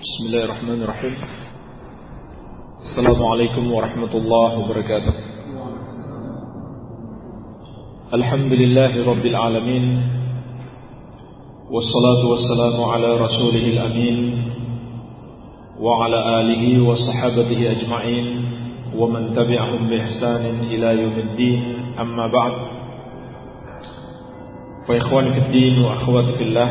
بسم الله الرحمن الرحيم السلام عليكم ورحمة الله وبركاته الحمد لله رب العالمين والصلاة والسلام على رسوله الأمين وعلى آله وصحابته أجمعين ومن تبعهم بإحسان إلى يوم الدين أما بعد فإخواني في الدين وأخواتي في الله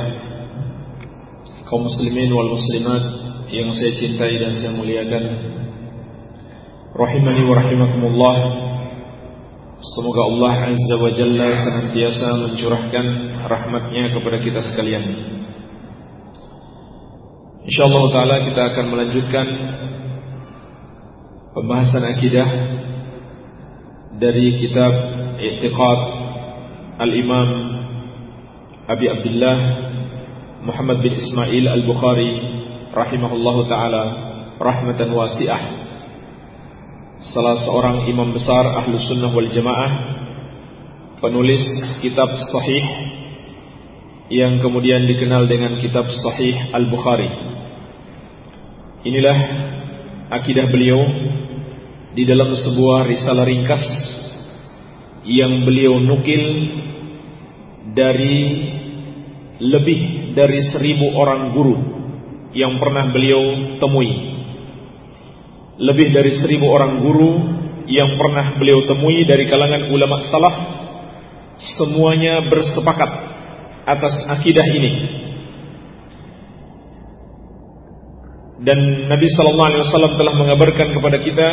kaum muslimin wal muslimat. Yang saya cintai dan saya muliakan. Rahimani wa rahimakumullah. Semoga Allah azza wa jalla senantiasa mencurahkan rahmatnya kepada kita sekalian. Insyaallah taala kita akan melanjutkan pembahasan akidah dari kitab I'tiqad Al-Imam Abi Abdullah Muhammad bin Ismail Al-Bukhari rahimahullahu taala rahmatan wasi'ah. Salah seorang imam besar Ahlus Sunnah wal Jamaah penulis kitab sahih yang kemudian dikenal dengan kitab sahih Al-Bukhari. Inilah akidah beliau di dalam sebuah risalah ringkas yang beliau nukil dari lebih dari seribu orang guru yang pernah beliau temui. Lebih dari seribu orang guru yang pernah beliau temui dari kalangan ulama salaf, semuanya bersepakat atas akidah ini. Dan Nabi Sallallahu Alaihi Wasallam telah mengabarkan kepada kita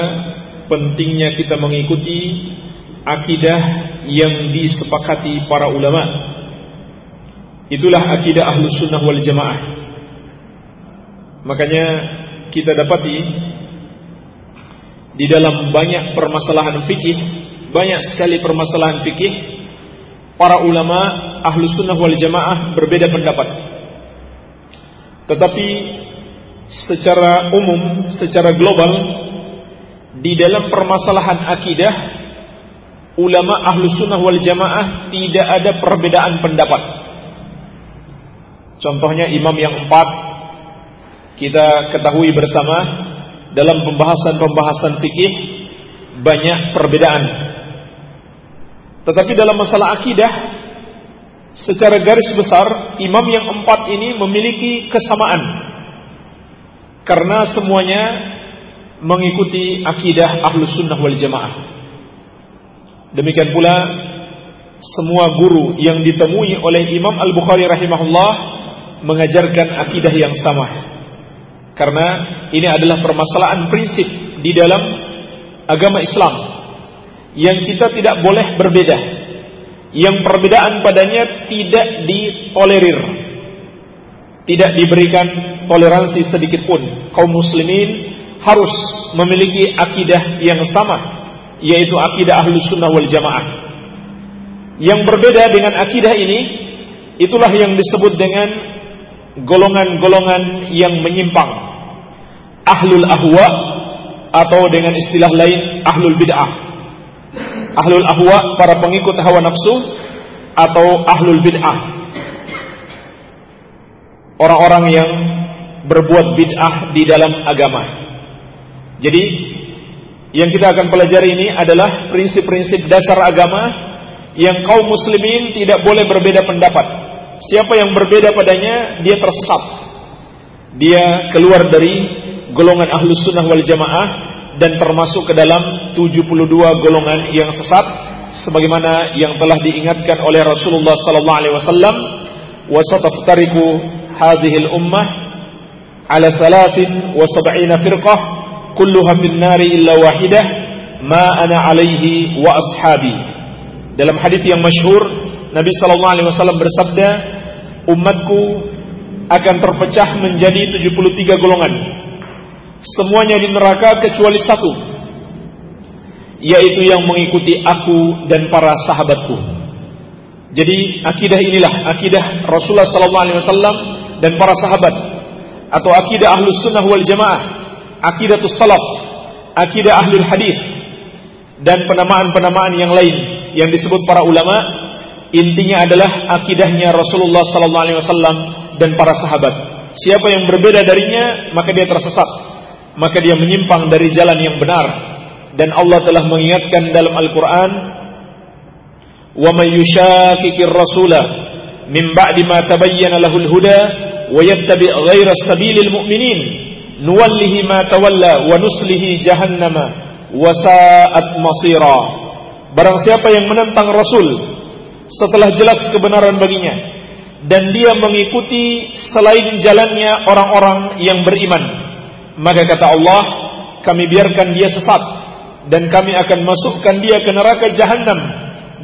pentingnya kita mengikuti akidah yang disepakati para ulama Itulah akidah ahlu sunnah wal jamaah Makanya kita dapati Di dalam banyak permasalahan fikih Banyak sekali permasalahan fikih Para ulama ahlu sunnah wal jamaah berbeda pendapat. Tetapi secara umum, secara global Di dalam permasalahan akidah Ulama ahlu sunnah wal jamaah Tidak ada perbedaan pendapat. Contohnya imam yang empat kita ketahui bersama dalam pembahasan-pembahasan fikih banyak perbedaan. Tetapi dalam masalah akidah secara garis besar imam yang empat ini memiliki kesamaan. Karena semuanya mengikuti akidah Ahlus Sunnah wal Jamaah. Demikian pula semua guru yang ditemui oleh Imam Al-Bukhari rahimahullah mengajarkan akidah yang sama. Karena ini adalah permasalahan prinsip di dalam agama Islam yang kita tidak boleh berbeda. Yang perbedaan padanya tidak ditolerir. Tidak diberikan toleransi sedikit pun. Kaum muslimin harus memiliki akidah yang sama, yaitu akidah Ahlus Sunnah wal Jamaah. Yang berbeda dengan akidah ini itulah yang disebut dengan golongan-golongan yang menyimpang ahlul ahwa atau dengan istilah lain ahlul bid'ah. Ahlul ahwa para pengikut hawa nafsu atau ahlul bid'ah. Orang-orang yang berbuat bid'ah di dalam agama. Jadi yang kita akan pelajari ini adalah prinsip-prinsip dasar agama yang kaum muslimin tidak boleh berbeda pendapat. Siapa yang berbeda padanya dia tersesat. Dia keluar dari golongan ahlus sunnah wal jamaah dan termasuk ke dalam 72 golongan yang sesat sebagaimana yang telah diingatkan oleh Rasulullah sallallahu alaihi wasallam wa sataftariqu hadhihi al-ummah ala 73 firqah kulluha fin nari illa wahidah ma ana alaihi wa ashabi dalam hadis yang masyhur Nabi Shallallahu Alaihi Wasallam bersabda, umatku akan terpecah menjadi 73 golongan. Semuanya di neraka kecuali satu, yaitu yang mengikuti aku dan para sahabatku. Jadi akidah inilah akidah Rasulullah Sallallahu Alaihi Wasallam dan para sahabat atau akidah ahlus sunnah wal jamaah, akidah salaf, akidah ahlul hadis dan penamaan-penamaan yang lain yang disebut para ulama intinya adalah akidahnya Rasulullah sallallahu alaihi wasallam dan para sahabat. Siapa yang berbeda darinya, maka dia tersesat maka dia menyimpang dari jalan yang benar. Dan Allah telah mengingatkan dalam Al-Qur'an wa may yushaqiqir rasula min ba'di ma tabayyana lahul huda wa yattabi' ghayra sabilil mu'minin nuwallihi ma tawalla wa nuslihi jahannama wa sa'at masira. Barang siapa yang menentang rasul setelah jelas kebenaran baginya dan dia mengikuti selain jalannya orang-orang yang beriman maka kata Allah kami biarkan dia sesat dan kami akan masukkan dia ke neraka jahanam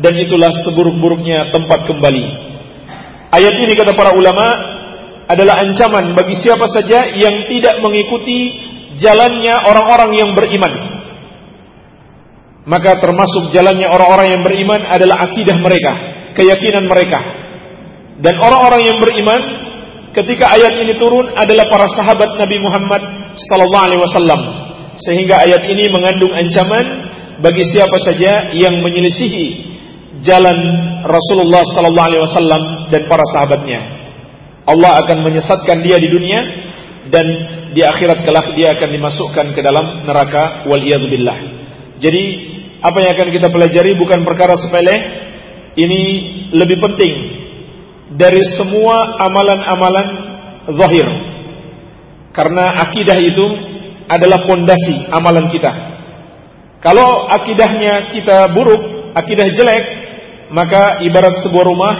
dan itulah seburuk-buruknya tempat kembali. Ayat ini kata para ulama adalah ancaman bagi siapa saja yang tidak mengikuti jalannya orang-orang yang beriman. Maka termasuk jalannya orang-orang yang beriman adalah akidah mereka keyakinan mereka. Dan orang-orang yang beriman ketika ayat ini turun adalah para sahabat Nabi Muhammad sallallahu alaihi wasallam. Sehingga ayat ini mengandung ancaman bagi siapa saja yang menyelisihi jalan Rasulullah sallallahu alaihi wasallam dan para sahabatnya. Allah akan menyesatkan dia di dunia dan di akhirat kelak dia akan dimasukkan ke dalam neraka wal billah. Jadi apa yang akan kita pelajari bukan perkara sepele, ini lebih penting dari semua amalan-amalan zahir. Karena akidah itu adalah pondasi amalan kita. Kalau akidahnya kita buruk, akidah jelek, maka ibarat sebuah rumah,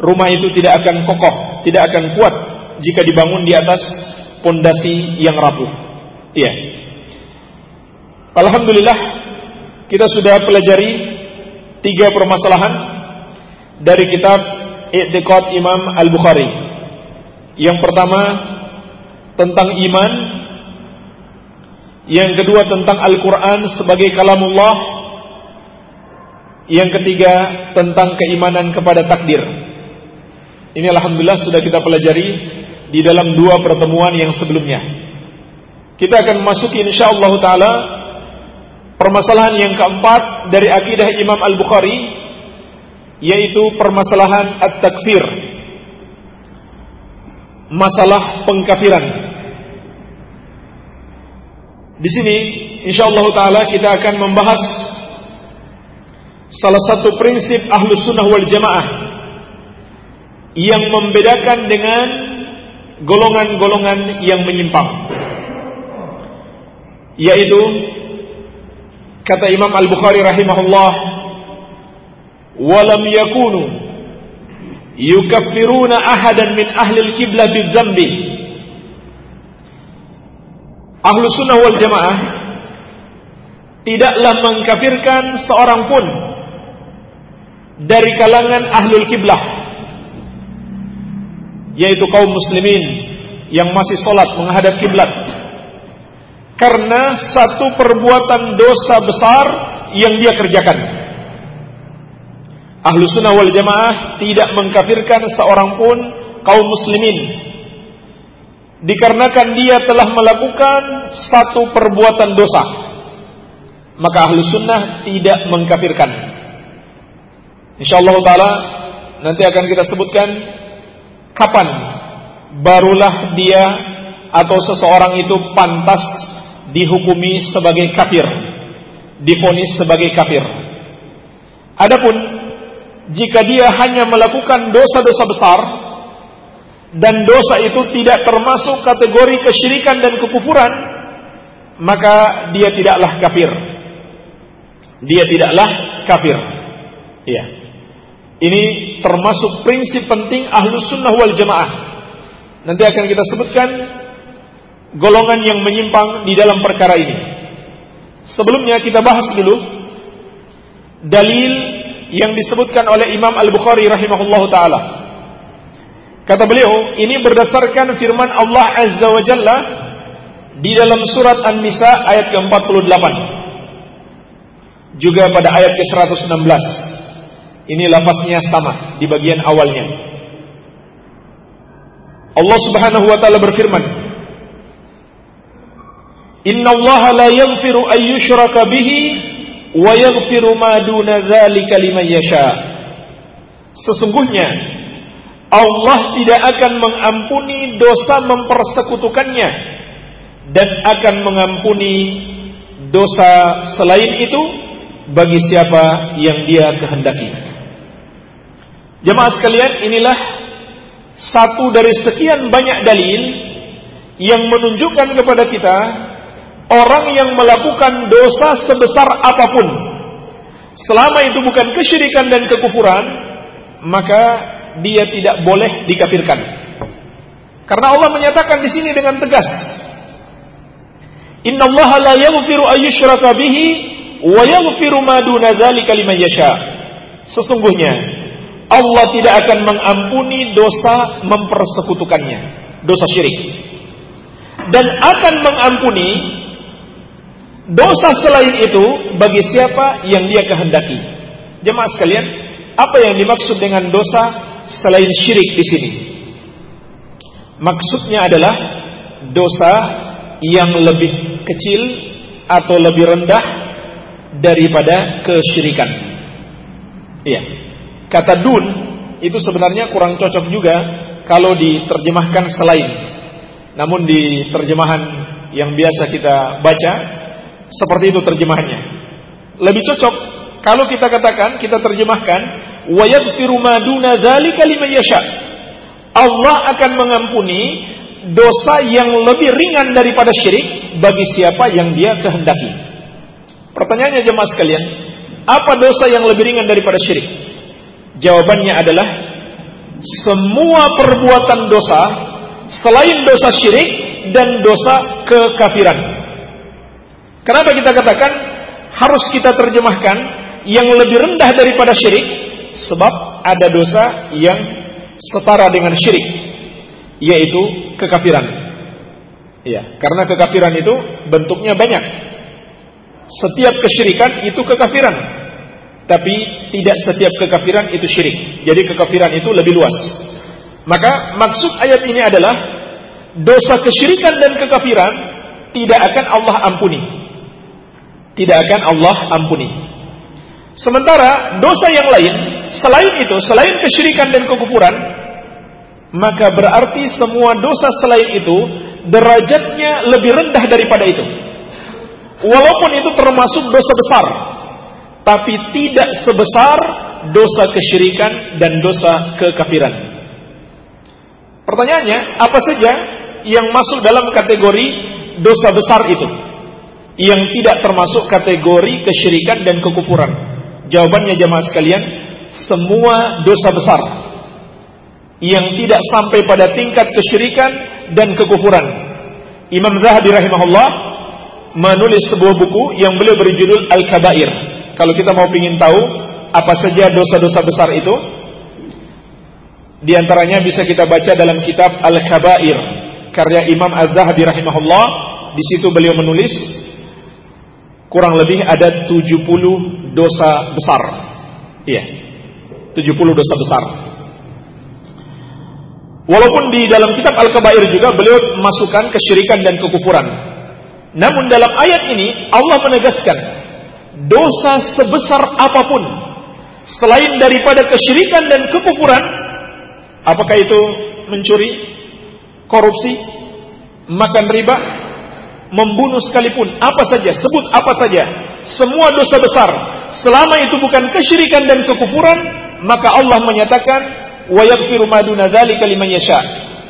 rumah itu tidak akan kokoh, tidak akan kuat jika dibangun di atas pondasi yang rapuh. Iya. Alhamdulillah kita sudah pelajari tiga permasalahan dari kitab i'tiqad Imam Al-Bukhari. Yang pertama tentang iman, yang kedua tentang Al-Qur'an sebagai kalamullah, yang ketiga tentang keimanan kepada takdir. Ini alhamdulillah sudah kita pelajari di dalam dua pertemuan yang sebelumnya. Kita akan masuki insyaallah taala permasalahan yang keempat dari akidah Imam Al-Bukhari yaitu permasalahan at-takfir. Masalah pengkafiran. Di sini insyaallah taala kita akan membahas salah satu prinsip Ahlus Sunnah wal Jamaah yang membedakan dengan golongan-golongan yang menyimpang. Yaitu kata Imam Al-Bukhari rahimahullah walam yakunu yukaffiruna ahadan min ahli al-qiblah bidzambi. Ahlu sunnah wal jamaah tidaklah mengkafirkan seorang pun dari kalangan ahlul kiblah yaitu kaum muslimin yang masih sholat menghadap kiblat. Karena satu perbuatan dosa besar yang dia kerjakan. Ahlu sunnah wal jamaah tidak mengkafirkan seorang pun kaum muslimin Dikarenakan dia telah melakukan satu perbuatan dosa. Maka ahlu sunnah tidak mengkafirkan. InsyaAllah ta'ala nanti akan kita sebutkan kapan barulah dia atau seseorang itu pantas dihukumi sebagai kafir, difonis sebagai kafir. Adapun jika dia hanya melakukan dosa-dosa besar dan dosa itu tidak termasuk kategori kesyirikan dan kekufuran, maka dia tidaklah kafir. Dia tidaklah kafir. Iya. Ini termasuk prinsip penting ahlus sunnah wal jamaah. Nanti akan kita sebutkan golongan yang menyimpang di dalam perkara ini. Sebelumnya kita bahas dulu dalil yang disebutkan oleh Imam Al-Bukhari rahimahullahu taala. Kata beliau, ini berdasarkan firman Allah Azza wa Jalla di dalam surat An-Nisa ayat ke-48. Juga pada ayat ke-116. Ini lafaznya sama di bagian awalnya. Allah Subhanahu wa taala berfirman, "Inna Allah la yaghfiru an yushraka bihi wa yaghfiru ma duna dzalika liman yasha. Sesungguhnya Allah tidak akan mengampuni dosa mempersekutukannya dan akan mengampuni dosa selain itu bagi siapa yang dia kehendaki. Jemaah sekalian, inilah satu dari sekian banyak dalil yang menunjukkan kepada kita orang yang melakukan dosa sebesar apa pun selama itu bukan kesyirikan dan kekufuran maka dia tidak boleh dikafirkan. Karena Allah menyatakan di sini dengan tegas, Inna Allah la yaghfiru ayyushraka wa yaghfiru ma duna. Sesungguhnya Allah tidak akan mengampuni dosa mempersekutukannya, dosa syirik. Dan akan mengampuni dosa selain itu bagi siapa yang dia kehendaki. Jemaah sekalian, apa yang dimaksud dengan dosa selain syirik di sini? Maksudnya adalah dosa yang lebih kecil atau lebih rendah daripada kesyirikan. Iya. Kata dun itu sebenarnya kurang cocok juga kalau diterjemahkan selain. Namun di terjemahan yang biasa kita baca seperti itu terjemahannya. Lebih cocok kalau kita katakan kita terjemahkan wa yaghfiru ma duna dzalika liman. Allah akan mengampuni dosa yang lebih ringan daripada syirik bagi siapa yang dia kehendaki. Pertanyaannya jemaah sekalian, apa dosa yang lebih ringan daripada syirik? Jawabannya adalah semua perbuatan dosa selain dosa syirik dan dosa kekafiran. Kenapa kita katakan harus kita terjemahkan yang lebih rendah daripada syirik? Sebab ada dosa yang setara dengan syirik, yaitu kekafiran. Ya, karena kekafiran itu bentuknya banyak. Setiap kesyirikan itu kekafiran. Tapi tidak setiap kekafiran itu syirik. Jadi kekafiran itu lebih luas. Maka maksud ayat ini adalah dosa kesyirikan dan kekafiran tidak akan Allah ampuni. Tidak akan Allah ampuni. Sementara dosa yang lain selain itu, selain kesyirikan dan kekufuran, maka berarti semua dosa selain itu derajatnya lebih rendah daripada itu. Walaupun itu termasuk dosa besar, tapi tidak sebesar dosa kesyirikan dan dosa kekafiran. Pertanyaannya, apa saja yang masuk dalam kategori dosa besar itu? Yang tidak termasuk kategori kesyirikan dan kekufuran. Jawabannya jemaah sekalian, semua dosa besar yang tidak sampai pada tingkat kesyirikan dan kekufuran. Imam Zahabi rahimahullah menulis sebuah buku yang beliau berjudul Al-Kabair. Kalau kita mau ingin tahu apa saja dosa-dosa besar itu, di antaranya bisa kita baca dalam kitab Al-Kabair karya Imam Az-Zahabi rahimahullah. Di situ beliau menulis kurang lebih ada 70 dosa besar. Iya. 70 dosa besar. Walaupun di dalam kitab Al-Kabair juga beliau masukkan kesyirikan dan kekufuran. Namun dalam ayat ini Allah menegaskan dosa sebesar apa pun selain daripada kesyirikan dan kekufuran apakah itu mencuri, korupsi, makan riba, membunuh sekalipun apa saja, sebut apa saja, semua dosa besar selama itu bukan kesyirikan dan kekufuran maka Allah menyatakan wa yaghfiru ma duna dzalika liman yasha.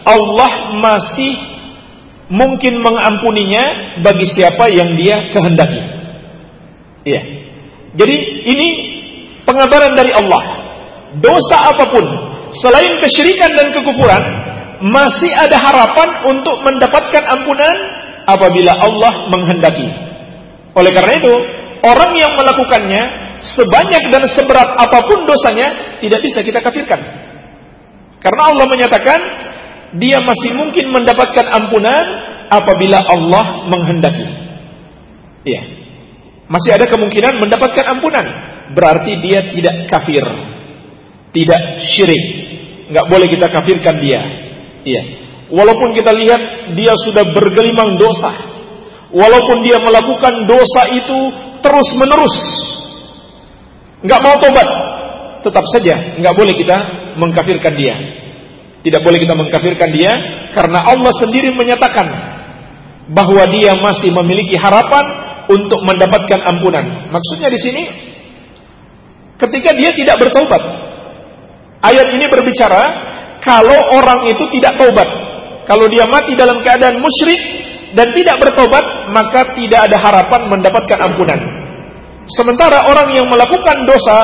Allah masih mungkin mengampuninya bagi siapa yang dia kehendaki. Iya. Jadi ini pengabaran dari Allah. Dosa apa pun selain kesyirikan dan kekufuran masih ada harapan untuk mendapatkan ampunan apabila Allah menghendaki. Oleh karena itu, orang yang melakukannya sebanyak dan seberat apa pun dosanya tidak bisa kita kafirkan. Karena Allah menyatakan dia masih mungkin mendapatkan ampunan apabila Allah menghendaki. Iya. Masih ada kemungkinan mendapatkan ampunan. Berarti dia tidak kafir. Tidak syirik. Nggak boleh kita kafirkan dia. Iya. Walaupun kita lihat dia sudah bergelimang dosa. Walaupun dia melakukan dosa itu terus menerus. Nggak mau tobat tetap saja nggak boleh kita mengkafirkan dia. Tidak boleh kita mengkafirkan dia karena Allah sendiri menyatakan bahwa dia masih memiliki harapan untuk mendapatkan ampunan. Maksudnya di sini ketika dia tidak bertobat. Ayat ini berbicara kalau orang itu tidak tobat. Kalau dia mati dalam keadaan musyrik dan tidak bertobat, maka tidak ada harapan mendapatkan ampunan. Sementara orang yang melakukan dosa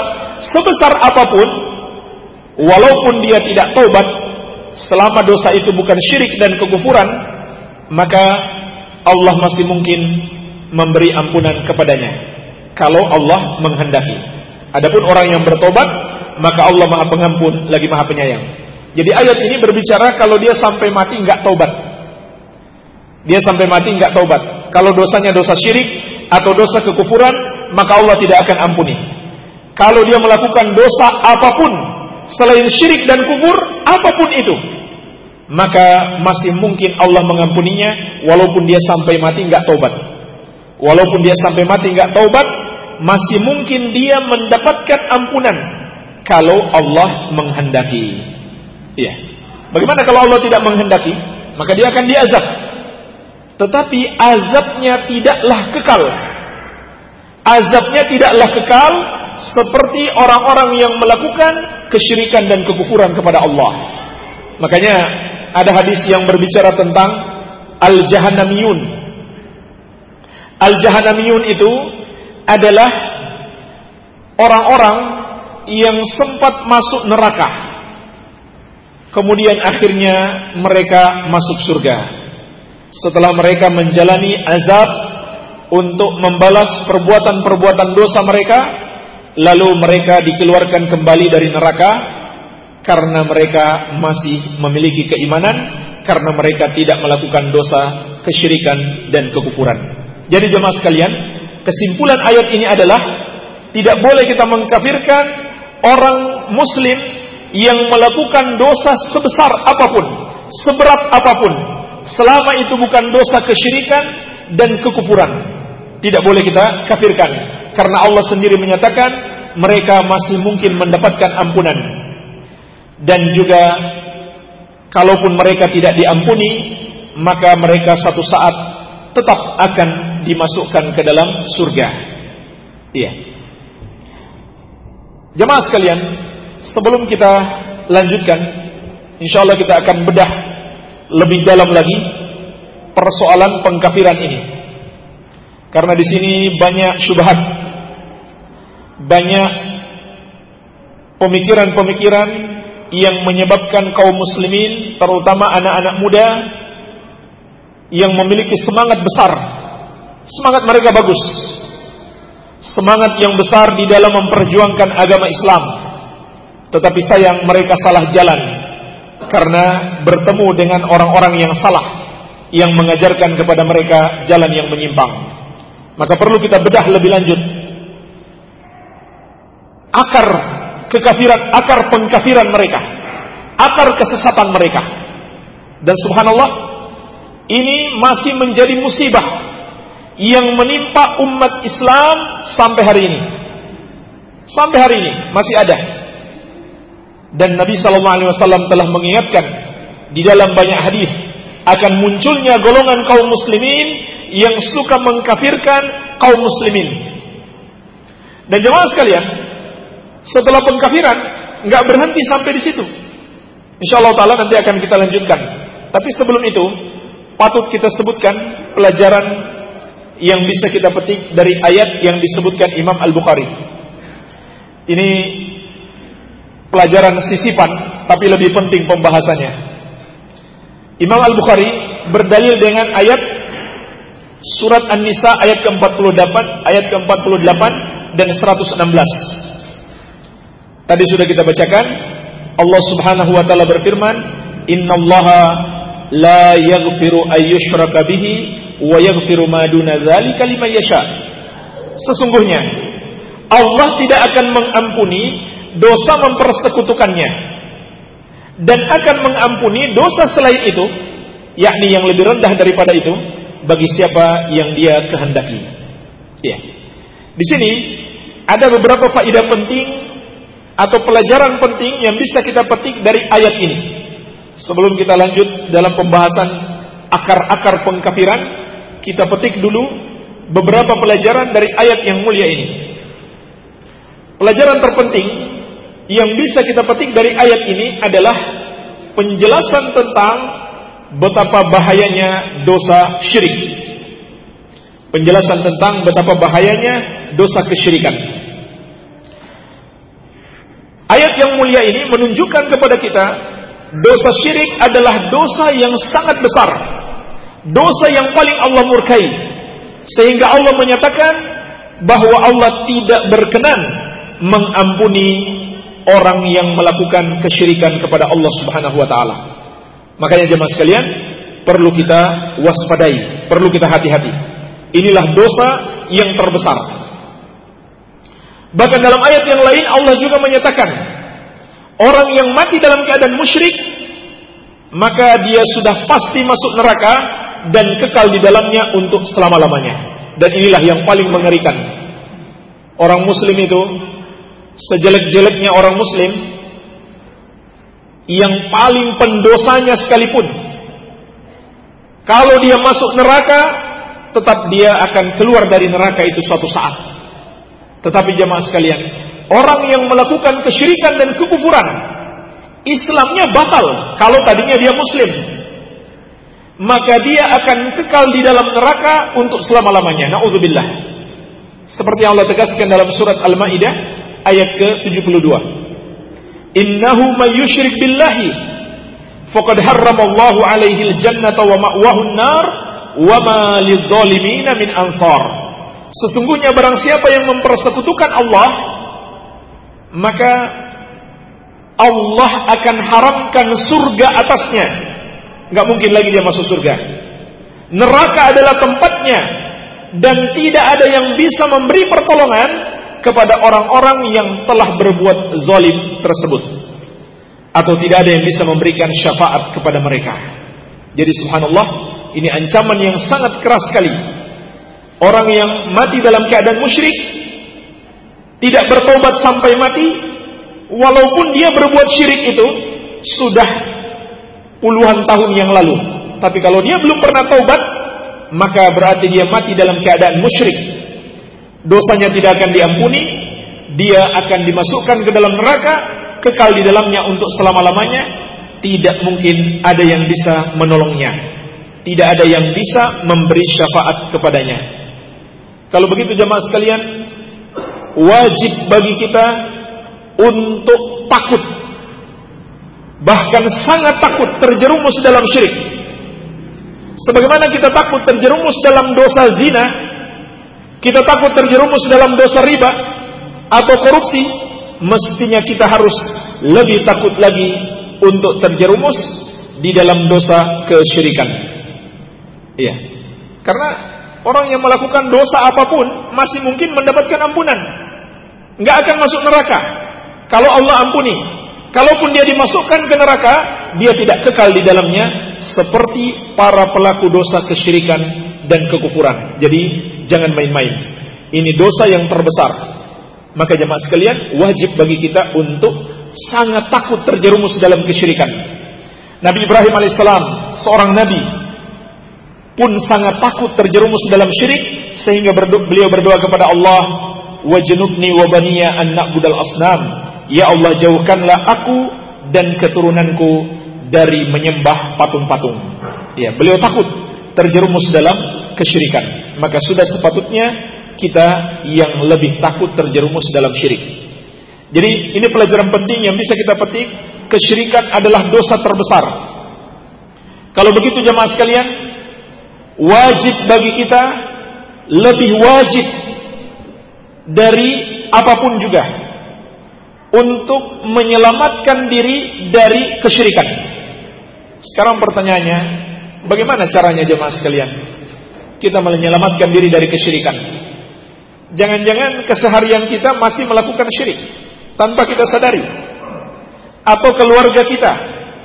sebesar apa pun, walaupun dia tidak tobat, selama dosa itu bukan syirik dan kekufuran, maka Allah masih mungkin memberi ampunan kepadanya kalau Allah menghendaki. Adapun orang yang bertobat, maka Allah Maha Pengampun lagi Maha Penyayang. Jadi ayat ini berbicara kalau dia sampai mati nggak tobat. Dia sampai mati nggak tobat. Kalau dosanya dosa syirik atau dosa kekufuran, maka Allah tidak akan ampuni. Kalau dia melakukan dosa apa pun selain syirik dan kufur, apa pun itu, maka masih mungkin Allah mengampuninya walaupun dia sampai mati nggak taubat. Walaupun dia sampai mati nggak taubat, masih mungkin dia mendapatkan ampunan kalau Allah menghendaki. Iya. Bagaimana kalau Allah tidak menghendaki? Maka dia akan diazab. Tetapi azabnya tidaklah kekal. Azabnya tidaklah kekal seperti orang-orang yang melakukan kesyirikan dan kekufuran kepada Allah. Makanya ada hadis yang berbicara tentang al-jahannamiyun. Al-jahannamiyun itu adalah orang-orang yang sempat masuk neraka. Kemudian akhirnya mereka masuk surga. Setelah mereka menjalani azab untuk membalas perbuatan-perbuatan dosa mereka, lalu mereka dikeluarkan kembali dari neraka karena mereka masih memiliki keimanan, karena mereka tidak melakukan dosa, kesyirikan dan kekufuran. Jadi jemaah sekalian, kesimpulan ayat ini adalah tidak boleh kita mengkafirkan orang muslim yang melakukan dosa sebesar apa pun, seberat apa pun, selama itu bukan dosa kesyirikan dan kekufuran. Tidak boleh kita kafirkan karena Allah sendiri menyatakan mereka masih mungkin mendapatkan ampunan dan juga kalaupun mereka tidak diampuni maka mereka satu saat tetap akan dimasukkan ke dalam surga. Iya. Jemaah sekalian, sebelum kita lanjutkan, insya Allah kita akan bedah lebih dalam lagi persoalan pengkafiran ini. Karena di sini banyak syubhat, banyak pemikiran-pemikiran yang menyebabkan kaum muslimin terutama anak-anak muda yang memiliki semangat besar. Semangat mereka bagus. Semangat yang besar di dalam memperjuangkan agama Islam. Tetapi sayang mereka salah jalan karena bertemu dengan orang-orang yang salah yang mengajarkan kepada mereka jalan yang menyimpang maka perlu kita bedah lebih lanjut akar kekafiran, akar pengkafiran mereka, akar kesesatan mereka. Dan subhanallah, ini masih menjadi musibah yang menimpa umat Islam sampai hari ini. Sampai hari ini masih ada. Dan Nabi Wasallam telah mengingatkan di dalam banyak hadis akan munculnya golongan kaum muslimin yang suka mengkafirkan kaum muslimin. Dan jemaah sekalian, setelah pengkafiran nggak berhenti sampai di situ. Insya Allah Taala nanti akan kita lanjutkan. Tapi sebelum itu patut kita sebutkan pelajaran yang bisa kita petik dari ayat yang disebutkan Imam Al Bukhari. Ini pelajaran sisipan, tapi lebih penting pembahasannya. Imam Al Bukhari berdalil dengan ayat surat An-Nisa ayat ke-48, ayat ke-48 dan 116. Tadi sudah kita bacakan Allah Subhanahu wa taala berfirman, "Innallaha la yaghfiru ayyushraka bihi wa yaghfiru ma duna liman yasha." Sesungguhnya Allah tidak akan mengampuni dosa mempersekutukannya dan akan mengampuni dosa selain itu, yakni yang lebih rendah daripada itu bagi siapa yang dia kehendaki. Ya. Di sini ada beberapa faedah penting atau pelajaran penting yang bisa kita petik dari ayat ini. sebelum kita lanjut dalam pembahasan akar-akar pengkafiran, kita petik dulu beberapa pelajaran dari ayat yang mulia ini. Pelajaran terpenting yang bisa kita petik dari ayat ini adalah penjelasan tentang betapa bahayanya dosa syirik. Penjelasan tentang betapa bahayanya dosa kesyirikan. Ayat yang mulia ini menunjukkan kepada kita dosa syirik adalah dosa yang sangat besar. Dosa yang paling Allah murkai. Sehingga Allah menyatakan bahwa Allah tidak berkenan mengampuni orang yang melakukan kesyirikan kepada Allah Subhanahu wa taala. Makanya jemaah sekalian, perlu kita waspadai, perlu kita hati-hati. Inilah dosa yang terbesar. Bahkan dalam ayat yang lain Allah juga menyatakan, orang yang mati dalam keadaan musyrik, maka dia sudah pasti masuk neraka dan kekal di dalamnya untuk selama-lamanya. Dan inilah yang paling mengerikan. Orang muslim itu sejelek-jeleknya orang muslim yang paling pendosanya sekalipun. Kalau dia masuk neraka tetap dia akan keluar dari neraka itu suatu saat. Tetapi jemaah sekalian orang yang melakukan kesyirikan dan kekufuran Islamnya batal kalau tadinya dia muslim. Maka dia akan kekal di dalam neraka untuk selama-lamanya. Naudzubillah. Seperti yang Allah tegaskan dalam surat Al-Maidah ayat ke-72. Innahu may yusyrik billahi faqad harramallahu alaihi al-jannata wa ma'wahu an-nar wa ma lidh-dhalimin min ansar. Sesungguhnya barang siapa yang mempersekutukan Allah maka Allah akan haramkan surga atasnya. Enggak mungkin lagi dia masuk surga. Neraka adalah tempatnya dan tidak ada yang bisa memberi pertolongan kepada orang-orang yang telah berbuat zalim tersebut atau tidak ada yang bisa memberikan syafaat kepada mereka. Jadi subhanallah, ini ancaman yang sangat keras sekali. Orang yang mati dalam keadaan musyrik tidak bertobat sampai mati walaupun dia berbuat syirik itu sudah puluhan tahun yang lalu. Tapi kalau dia belum pernah taubat, maka berarti dia mati dalam keadaan musyrik dosanya tidak akan diampuni, dia akan dimasukkan ke dalam neraka, kekal di dalamnya untuk selama-lamanya, tidak mungkin ada yang bisa menolongnya. Tidak ada yang bisa memberi syafaat kepadanya. Kalau begitu jemaah sekalian, wajib bagi kita untuk takut. Bahkan sangat takut terjerumus dalam syirik. Sebagaimana kita takut terjerumus dalam dosa zina, kita takut terjerumus dalam dosa riba atau korupsi, mestinya kita harus lebih takut lagi untuk terjerumus di dalam dosa kesyirikan. Iya. Karena orang yang melakukan dosa apa pun masih mungkin mendapatkan ampunan. Nggak akan masuk neraka. Kalau Allah ampuni. Kalaupun dia dimasukkan ke neraka, dia tidak kekal di dalamnya seperti para pelaku dosa kesyirikan dan kekufuran. Jadi jangan main-main. Ini dosa yang terbesar. Maka jemaah sekalian, wajib bagi kita untuk sangat takut terjerumus dalam kesyirikan. Nabi Ibrahim alaihissalam, seorang nabi, pun sangat takut terjerumus dalam syirik sehingga berdo beliau berdoa kepada Allah, "Wajnubni wa baniya an na'budal asnam." Ya Allah, jauhkanlah aku dan keturunanku dari menyembah patung-patung. Ya, beliau takut terjerumus dalam kesyirikan. Maka sudah sepatutnya kita yang lebih takut terjerumus dalam syirik. Jadi ini pelajaran penting yang bisa kita petik. Kesyirikan adalah dosa terbesar. Kalau begitu jemaah sekalian, wajib bagi kita lebih wajib dari apa pun juga untuk menyelamatkan diri dari kesyirikan. Sekarang pertanyaannya, bagaimana caranya jemaah sekalian? Kita menyelamatkan diri dari kesyirikan. Jangan-jangan keseharian kita masih melakukan syirik tanpa kita sadari. Atau keluarga kita,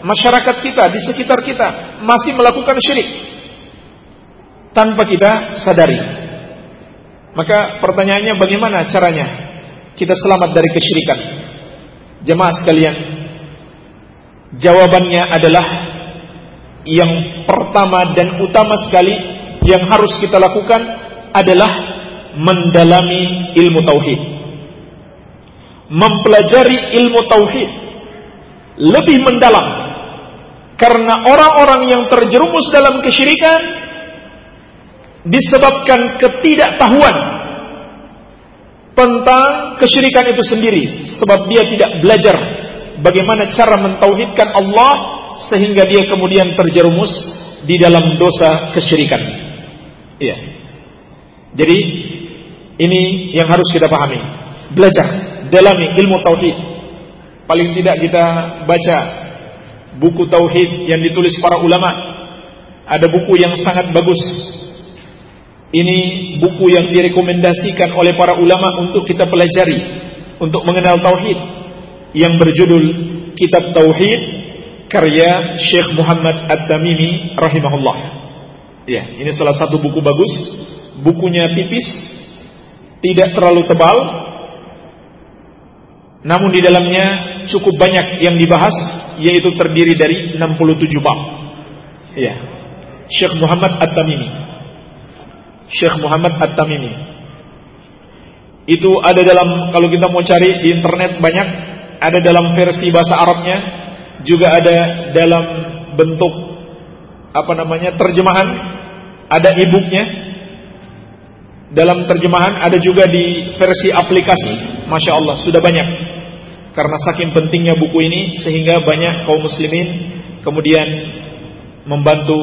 masyarakat kita, di sekitar kita masih melakukan syirik tanpa kita sadari. Maka pertanyaannya bagaimana caranya kita selamat dari kesyirikan? Jemaah sekalian, jawabannya adalah yang pertama dan utama sekali yang harus kita lakukan adalah mendalami ilmu tauhid. Mempelajari ilmu tauhid lebih mendalam karena orang-orang yang terjerumus dalam kesyirikan disebabkan ketidaktahuan tentang kesyirikan itu sendiri sebab dia tidak belajar bagaimana cara mentauhidkan Allah sehingga dia kemudian terjerumus di dalam dosa kesyirikan. Iya. Jadi ini yang harus kita pahami. Belajar, dalami ilmu tauhid. Paling tidak kita baca buku tauhid yang ditulis para ulama. Ada buku yang sangat bagus. Ini buku yang direkomendasikan oleh para ulama untuk kita pelajari untuk mengenal tauhid yang berjudul Kitab Tauhid karya Syekh Muhammad At-Tamimi rahimahullah. Ya, ini salah satu buku bagus. Bukunya tipis, tidak terlalu tebal, namun di dalamnya cukup banyak yang dibahas yaitu terdiri dari 67 bab. Ya. Syekh Muhammad At-Tamimi. Syekh Muhammad At-Tamimi. Itu ada dalam kalau kita mau cari di internet banyak, ada dalam versi bahasa Arabnya, juga ada dalam bentuk apa namanya terjemahan, ada e-booknya. Dalam terjemahan ada juga di versi aplikasi, masya Allah sudah banyak. Karena saking pentingnya buku ini sehingga banyak kaum muslimin kemudian membantu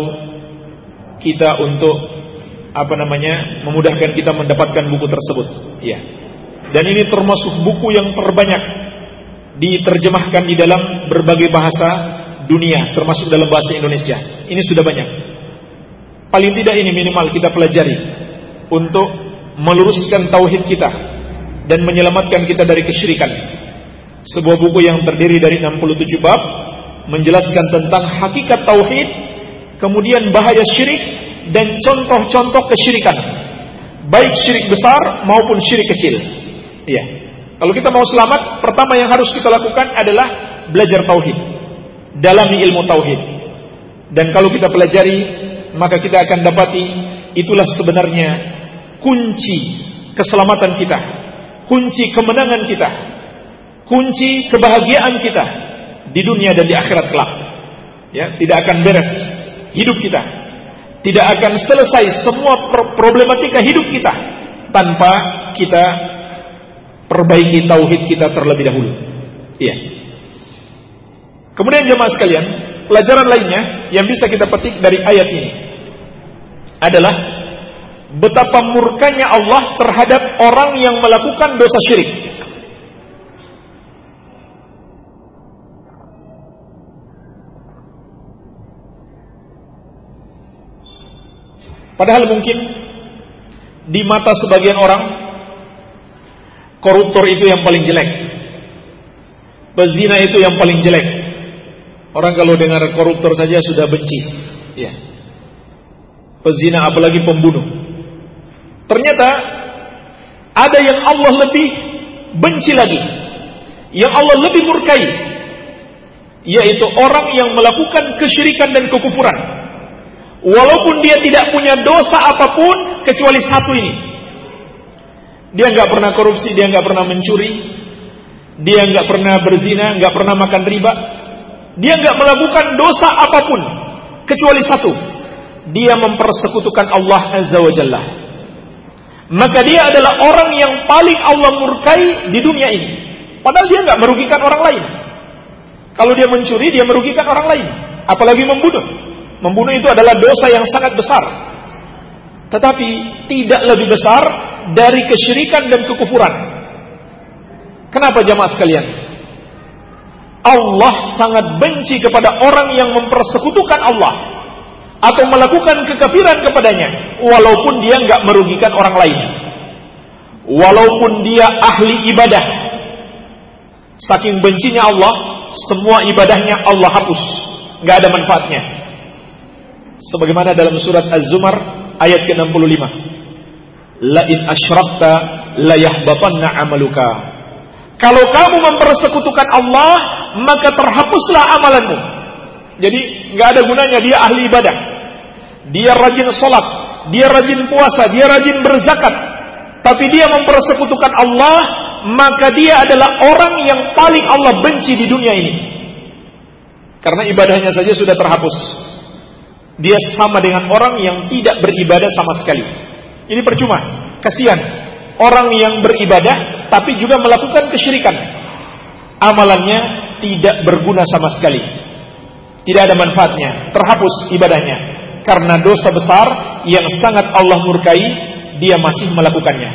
kita untuk apa namanya memudahkan kita mendapatkan buku tersebut. Ya dan ini termasuk buku yang terbanyak diterjemahkan di dalam berbagai bahasa dunia termasuk dalam bahasa Indonesia. Ini sudah banyak paling tidak ini minimal kita pelajari untuk meluruskan tauhid kita dan menyelamatkan kita dari kesyirikan sebuah buku yang terdiri dari 67 bab menjelaskan tentang hakikat tauhid, kemudian bahaya syirik dan contoh-contoh kesyirikan. Baik syirik besar maupun syirik kecil. Iya. Kalau kita mau selamat, pertama yang harus kita lakukan adalah belajar tauhid. Dalami ilmu tauhid. Dan kalau kita pelajari, maka kita akan dapati itulah sebenarnya kunci keselamatan kita, kunci kemenangan kita, kunci kebahagiaan kita di dunia dan di akhirat kelak. Ya, tidak akan beres hidup kita. Tidak akan selesai semua problematika hidup kita tanpa kita perbaiki tauhid kita terlebih dahulu. Iya. Kemudian jemaah sekalian, pelajaran lainnya yang bisa kita petik dari ayat ini adalah betapa murkanya Allah terhadap orang yang melakukan dosa syirik. Padahal mungkin di mata sebagian orang koruptor itu yang paling jelek. Pezina itu yang paling jelek. Orang kalau dengar koruptor saja sudah benci. Ya. Pezina apalagi pembunuh. Ternyata ada yang Allah lebih benci lagi. Yang Allah lebih murkai. Yaitu orang yang melakukan kesyirikan dan kekufuran Walaupun dia tidak punya dosa apa pun kecuali satu ini. Dia nggak pernah korupsi, dia nggak pernah mencuri, dia nggak pernah berzina, nggak pernah makan riba, dia nggak melakukan dosa apa pun kecuali satu. Dia mempersekutukan Allah Azza wa Jalla. Maka dia adalah orang yang paling Allah murkai di dunia ini. Padahal dia nggak merugikan orang lain. Kalau dia mencuri, dia merugikan orang lain. Apalagi membunuh. Membunuh itu adalah dosa yang sangat besar. Tetapi tidak lebih besar dari kesyirikan dan kekufuran. Kenapa jamaah sekalian? Allah sangat benci kepada orang yang mempersekutukan Allah atau melakukan kekafiran kepadanya walaupun dia nggak merugikan orang lain. Walaupun dia ahli ibadah. Saking bencinya Allah, semua ibadahnya Allah hapus. nggak ada manfaatnya sebagaimana dalam surat Az-Zumar ayat ke-65 la in asyrakta la yahbatanna amaluka kalau kamu mempersekutukan Allah maka terhapuslah amalanmu Jadi nggak ada gunanya dia ahli ibadah. Dia rajin sholat, dia rajin puasa, dia rajin berzakat. Tapi dia mempersekutukan Allah, maka dia adalah orang yang paling Allah benci di dunia ini. Karena ibadahnya saja sudah terhapus. Dia sama dengan orang yang tidak beribadah sama sekali. Ini percuma, kasihan. Orang yang beribadah tapi juga melakukan kesyirikan. Amalannya tidak berguna sama sekali. Tidak ada manfaatnya, terhapus ibadahnya. Karena dosa besar yang sangat Allah murkai, dia masih melakukannya.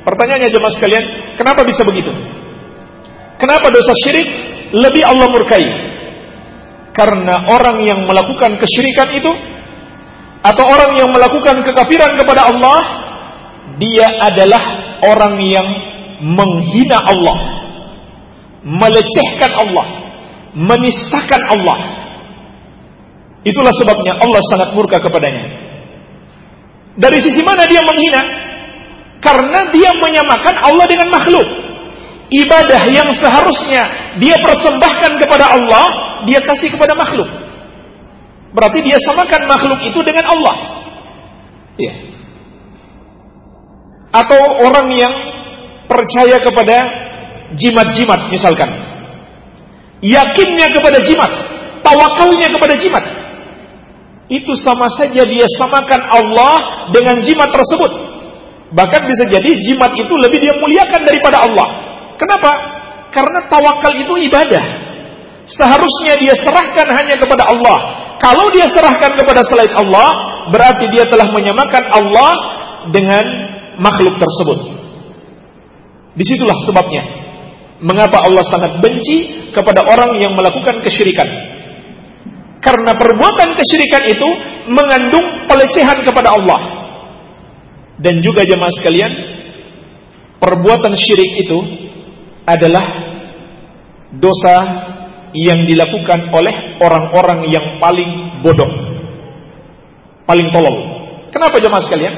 Pertanyaannya jemaah sekalian, kenapa bisa begitu? Kenapa dosa syirik lebih Allah murkai? Karena orang yang melakukan kesyirikan itu atau orang yang melakukan kekafiran kepada Allah, dia adalah orang yang menghina Allah, melecehkan Allah, menistakan Allah. Itulah sebabnya Allah sangat murka kepadanya. Dari sisi mana dia menghina? Karena dia menyamakan Allah dengan makhluk. Ibadah yang seharusnya dia persembahkan kepada Allah, dia kasih kepada makhluk. Berarti dia samakan makhluk itu dengan Allah. Ya. Atau orang yang percaya kepada jimat-jimat misalkan. Yakinnya kepada jimat, tawakalnya kepada jimat. Itu sama saja dia samakan Allah dengan jimat tersebut. Bahkan bisa jadi jimat itu lebih dia muliakan daripada Allah. Kenapa? Karena tawakal itu ibadah. Seharusnya dia serahkan hanya kepada Allah. Kalau dia serahkan kepada selain Allah, berarti dia telah menyamakan Allah dengan makhluk tersebut. Di situlah sebabnya. Mengapa Allah sangat benci kepada orang yang melakukan kesyirikan. Karena perbuatan kesyirikan itu mengandung pelecehan kepada Allah. Dan juga jemaah sekalian, perbuatan syirik itu adalah dosa yang dilakukan oleh orang-orang yang paling bodoh. Paling tolol. Kenapa jemaah sekalian?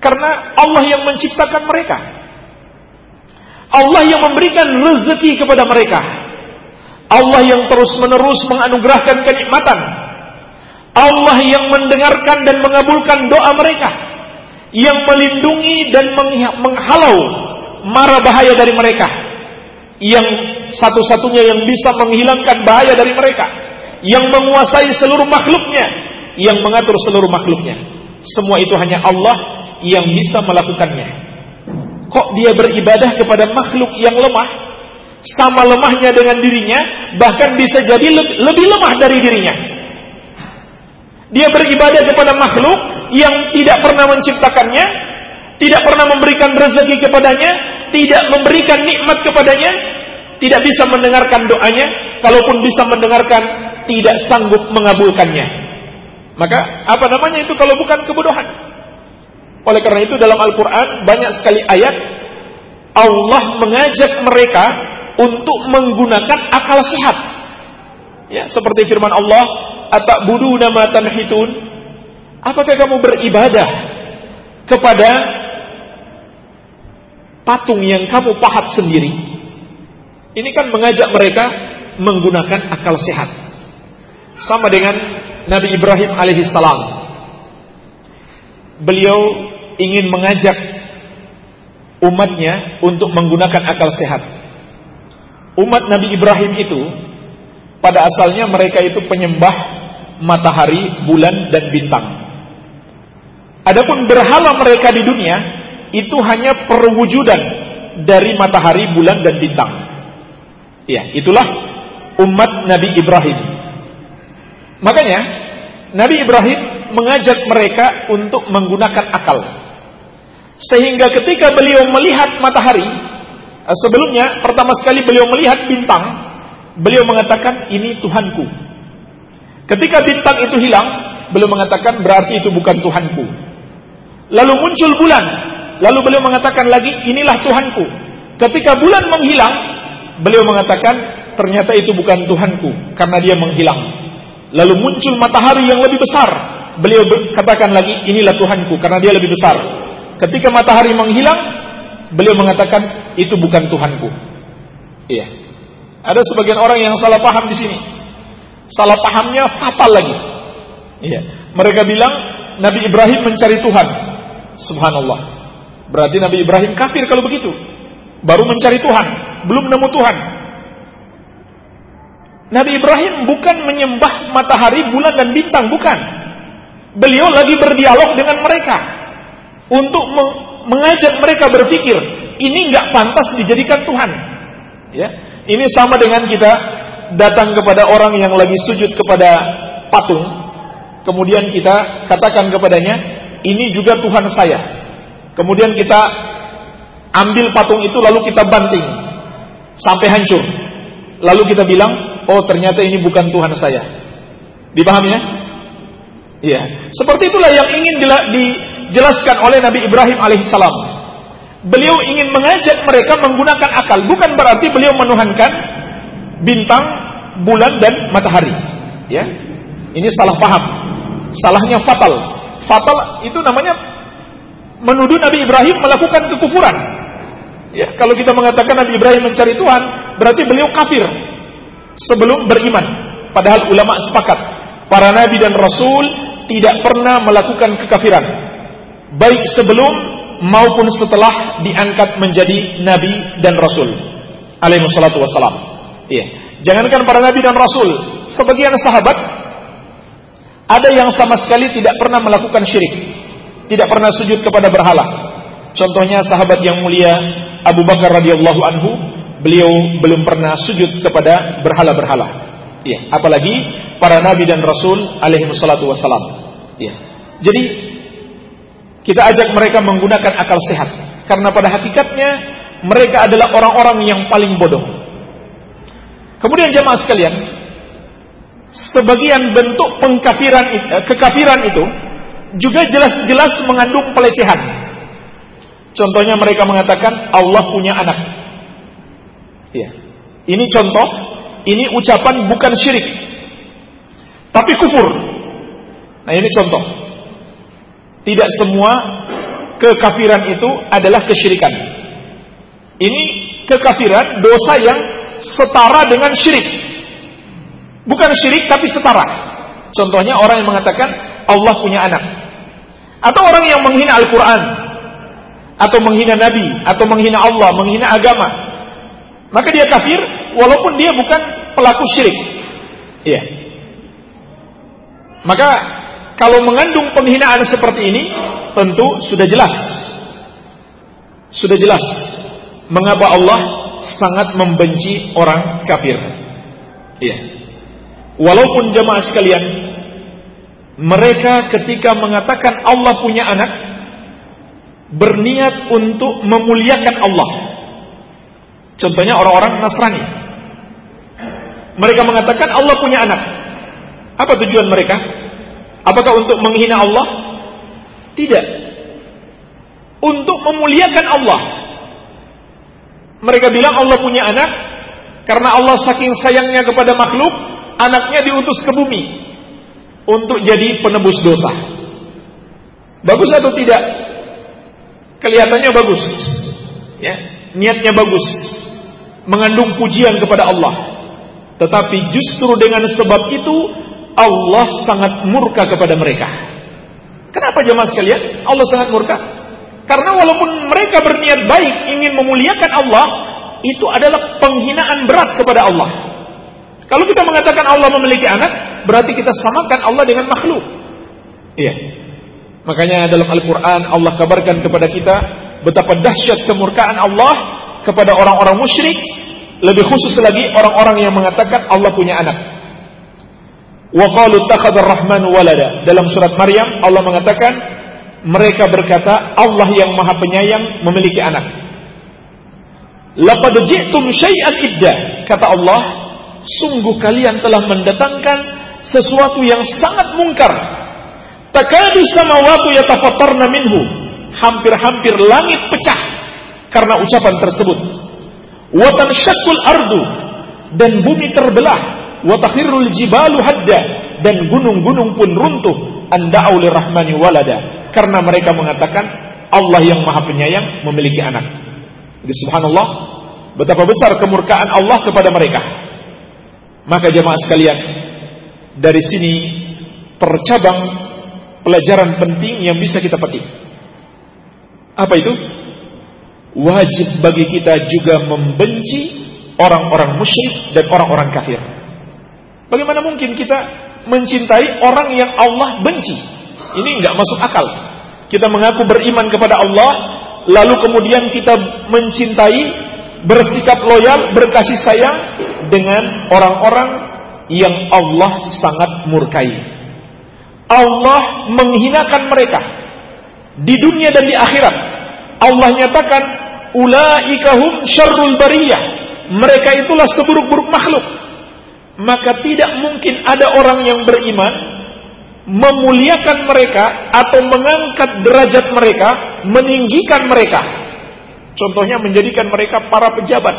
Karena Allah yang menciptakan mereka. Allah yang memberikan rezeki kepada mereka. Allah yang terus-menerus menganugerahkan kenikmatan. Allah yang mendengarkan dan mengabulkan doa mereka. Yang melindungi dan menghalau mara bahaya dari mereka. Yang satu-satunya yang bisa menghilangkan bahaya dari mereka. Yang menguasai seluruh makhluknya. Yang mengatur seluruh makhluknya. Semua itu hanya Allah yang bisa melakukannya. Kok dia beribadah kepada makhluk yang lemah, sama lemahnya dengan dirinya, bahkan bisa jadi lebih lemah dari dirinya. Dia beribadah kepada makhluk yang tidak pernah menciptakannya, tidak pernah memberikan rezeki kepadanya, tidak memberikan nikmat kepadanya, tidak bisa mendengarkan doanya, kalaupun bisa mendengarkan, tidak sanggup mengabulkannya. Maka apa namanya itu kalau bukan kebodohan? Oleh karena itu dalam Al-Quran banyak sekali ayat Allah mengajak mereka untuk menggunakan akal sehat. Ya, seperti firman Allah, "Atabuduna ma tanhitun?" Apakah kamu beribadah kepada patung yang kamu pahat sendiri? Ini kan mengajak mereka menggunakan akal sehat. Sama dengan Nabi Ibrahim alaihissalam. Beliau ingin mengajak umatnya untuk menggunakan akal sehat. Umat Nabi Ibrahim itu pada asalnya mereka itu penyembah matahari, bulan dan bintang. Adapun berhala mereka di dunia itu hanya perwujudan dari matahari, bulan dan bintang. Ya, itulah umat Nabi Ibrahim. Makanya Nabi Ibrahim mengajak mereka untuk menggunakan akal. Sehingga ketika beliau melihat matahari, sebelumnya pertama sekali beliau melihat bintang, beliau mengatakan ini Tuhanku. Ketika bintang itu hilang, beliau mengatakan berarti itu bukan Tuhanku. Lalu muncul bulan, lalu beliau mengatakan lagi inilah Tuhanku. Ketika bulan menghilang, beliau mengatakan ternyata itu bukan Tuhanku karena dia menghilang. Lalu muncul matahari yang lebih besar, beliau katakan lagi inilah Tuhanku karena dia lebih besar. Ketika matahari menghilang, beliau mengatakan itu bukan Tuhanku. Iya. Ada sebagian orang yang salah paham di sini. Salah pahamnya fatal lagi. Iya. Mereka bilang Nabi Ibrahim mencari Tuhan. Subhanallah. Berarti Nabi Ibrahim kafir kalau begitu. Baru mencari Tuhan, belum nemu Tuhan. Nabi Ibrahim bukan menyembah matahari, bulan dan bintang, bukan. Beliau lagi berdialog dengan mereka untuk mengajak mereka berpikir, ini nggak pantas dijadikan Tuhan. Ya, ini sama dengan kita datang kepada orang yang lagi sujud kepada patung, kemudian kita katakan kepadanya, ini juga Tuhan saya. Kemudian kita ambil patung itu lalu kita banting sampai hancur. Lalu kita bilang, oh ternyata ini bukan Tuhan saya. Dipahami ya? Iya. Seperti itulah yang ingin dijelaskan oleh Nabi Ibrahim alaihissalam. Beliau ingin mengajak mereka menggunakan akal, bukan berarti beliau menuhankan bintang, bulan dan matahari. Ya, ini salah paham, salahnya fatal. Fatal itu namanya menuduh Nabi Ibrahim melakukan kekufuran. Ya, kalau kita mengatakan Nabi Ibrahim mencari Tuhan, berarti beliau kafir sebelum beriman. Padahal ulama sepakat, para nabi dan rasul tidak pernah melakukan kekafiran, baik sebelum maupun setelah diangkat menjadi nabi dan rasul. Alaihi wassalatu wassalam. Iya. Jangankan para nabi dan rasul, sebagian sahabat ada yang sama sekali tidak pernah melakukan syirik, tidak pernah sujud kepada berhala. Contohnya sahabat yang mulia Abu Bakar radhiyallahu anhu, beliau belum pernah sujud kepada berhala-berhala. Ya, apalagi para nabi dan rasul alaihi wassalatu wassalam. Ya. Jadi kita ajak mereka menggunakan akal sehat karena pada hakikatnya mereka adalah orang-orang yang paling bodoh. Kemudian jemaah sekalian, sebagian bentuk pengkafiran eh, kekafiran itu juga jelas-jelas mengandung pelecehan. Contohnya mereka mengatakan Allah punya anak. Ya. Ini contoh, ini ucapan bukan syirik. Tapi kufur. Nah, ini contoh. Tidak semua kekafiran itu adalah kesyirikan. Ini kekafiran dosa yang setara dengan syirik. Bukan syirik tapi setara. Contohnya orang yang mengatakan Allah punya anak. Atau orang yang menghina Al-Quran. Atau menghina Nabi. Atau menghina Allah. Menghina agama. Maka dia kafir walaupun dia bukan pelaku syirik. Iya. Maka kalau mengandung penghinaan seperti ini tentu sudah jelas. Sudah jelas mengapa Allah sangat membenci orang kafir. Iya. Walaupun jemaah sekalian mereka ketika mengatakan Allah punya anak berniat untuk memuliakan Allah. Contohnya orang-orang Nasrani. Mereka mengatakan Allah punya anak. Apa tujuan mereka? Apakah untuk menghina Allah? Tidak. Untuk memuliakan Allah. Mereka bilang Allah punya anak karena Allah saking sayangnya kepada makhluk, anaknya diutus ke bumi untuk jadi penebus dosa. Bagus atau tidak? Kelihatannya bagus. Ya, niatnya bagus. Mengandung pujian kepada Allah. Tetapi justru dengan sebab itu Allah sangat murka kepada mereka. Kenapa jemaah sekalian? Allah sangat murka. Karena walaupun mereka berniat baik ingin memuliakan Allah, itu adalah penghinaan berat kepada Allah. Kalau kita mengatakan Allah memiliki anak, berarti kita samakan Allah dengan makhluk. Iya. Makanya dalam Al-Quran Allah kabarkan kepada kita betapa dahsyat kemurkaan Allah kepada orang-orang musyrik, lebih khusus lagi orang-orang yang mengatakan Allah punya anak. Wa qalu rahman walada. Dalam surat Maryam Allah mengatakan mereka berkata Allah yang Maha Penyayang memiliki anak. Laqad ji'tum syai'an. Kata Allah, sungguh kalian telah mendatangkan sesuatu yang sangat mungkar. Takadu yatafattarna minhu. Hampir-hampir langit pecah karena ucapan tersebut. Wa tanshaqqul ardu dan bumi terbelah. Wa takhirrul jibalu hadda dan gunung-gunung pun runtuh. Anda'u lirrahmani walada. Karena mereka mengatakan Allah yang Maha Penyayang memiliki anak. Jadi subhanallah betapa besar kemurkaan Allah kepada mereka. Maka jemaah sekalian, Dari sini tercabang pelajaran penting yang bisa kita petik. Apa itu? Wajib bagi kita juga membenci orang-orang musyrik dan orang-orang kafir. Bagaimana mungkin kita mencintai orang yang Allah benci? Ini nggak masuk akal. Kita mengaku beriman kepada Allah, lalu kemudian kita mencintai, bersikap loyal, berkasih sayang dengan orang-orang yang Allah sangat murkai. Allah menghinakan mereka di dunia dan di akhirat. Allah nyatakan ulaikahum syarrul bariyah. Mereka itulah seburuk-buruk makhluk. Maka tidak mungkin ada orang yang beriman memuliakan mereka atau mengangkat derajat mereka, meninggikan mereka. Contohnya menjadikan mereka para pejabat,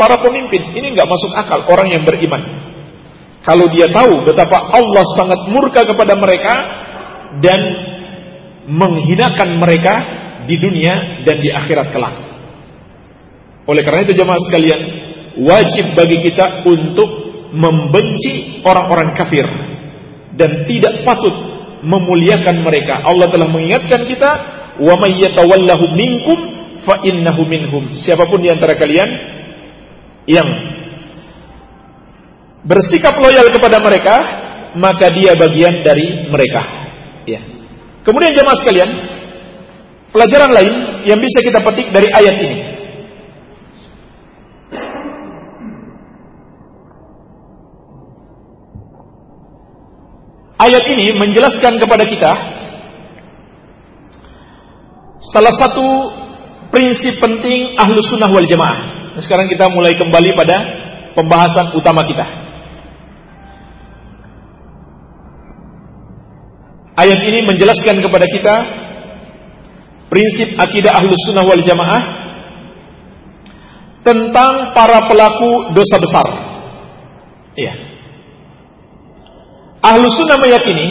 para pemimpin. Ini nggak masuk akal orang yang beriman. Kalau dia tahu betapa Allah sangat murka kepada mereka dan menghinakan mereka di dunia dan di akhirat kelak. Oleh karena itu jemaah sekalian, wajib bagi kita untuk membenci orang-orang kafir dan tidak patut memuliakan mereka. Allah telah mengingatkan kita, "Wa may yatawallahu minkum fa innahu minhum." Siapa pun di antara kalian yang bersikap loyal kepada mereka, maka dia bagian dari mereka. Ya. Kemudian jemaah sekalian, pelajaran lain yang bisa kita petik dari ayat ini. Ayat ini menjelaskan kepada kita salah satu prinsip penting ahlu sunnah wal jamaah. Nah, sekarang kita mulai kembali pada pembahasan utama kita. Ayat ini menjelaskan kepada kita prinsip akidah ahlu sunnah wal jamaah tentang para pelaku dosa besar. Iya. Ahlu sunnah meyakini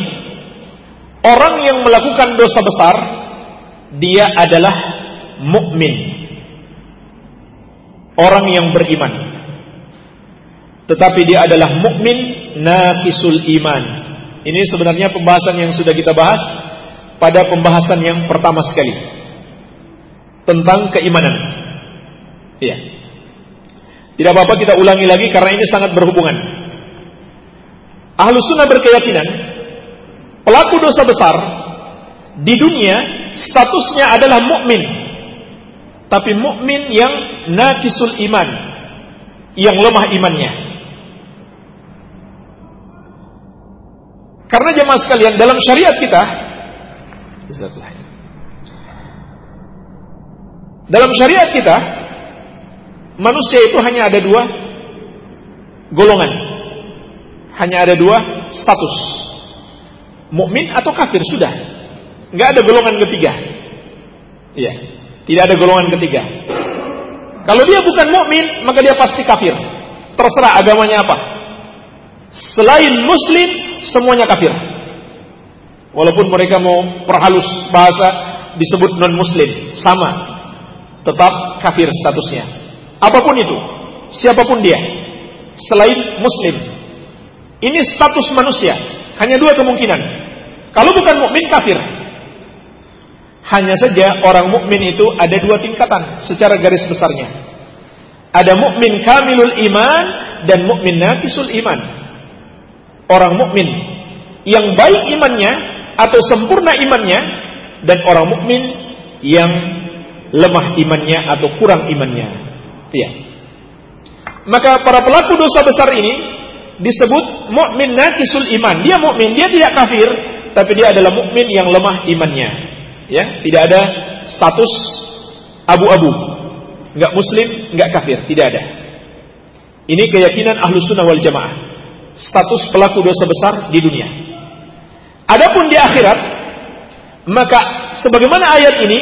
orang yang melakukan dosa besar dia adalah mukmin, orang yang beriman. Tetapi dia adalah mukmin naqisul iman. Ini sebenarnya pembahasan yang sudah kita bahas pada pembahasan yang pertama sekali tentang keimanan. Iya. Tidak apa-apa kita ulangi lagi karena ini sangat berhubungan. Ahlu sunnah berkeyakinan pelaku dosa besar di dunia statusnya adalah mukmin, tapi mukmin yang najisul iman, yang lemah imannya. Karena jemaah sekalian dalam syariat kita dalam syariat kita manusia itu hanya ada dua golongan hanya ada dua status. Mukmin atau kafir sudah. Nggak ada golongan ketiga. Iya. Tidak ada golongan ketiga. Kalau dia bukan mukmin, maka dia pasti kafir. Terserah agamanya apa. Selain muslim, semuanya kafir. Walaupun mereka mau perhalus bahasa disebut non muslim, sama. Tetap kafir statusnya. Apa pun itu, siapa pun dia, selain muslim, ini status manusia. Hanya dua kemungkinan. Kalau bukan mukmin kafir. Hanya saja orang mukmin itu ada dua tingkatan secara garis besarnya. Ada mukmin kamilul iman dan mukmin nafisul iman. Orang mukmin yang baik imannya atau sempurna imannya dan orang mukmin yang lemah imannya atau kurang imannya. Iya. Maka para pelaku dosa besar ini disebut mukmin naqisul iman. Dia mukmin, dia tidak kafir, tapi dia adalah mukmin yang lemah imannya. Ya, tidak ada status abu-abu. Enggak muslim, enggak kafir, tidak ada. Ini keyakinan ahlu sunnah wal jamaah. Status pelaku dosa besar di dunia. Adapun di akhirat, maka sebagaimana ayat ini,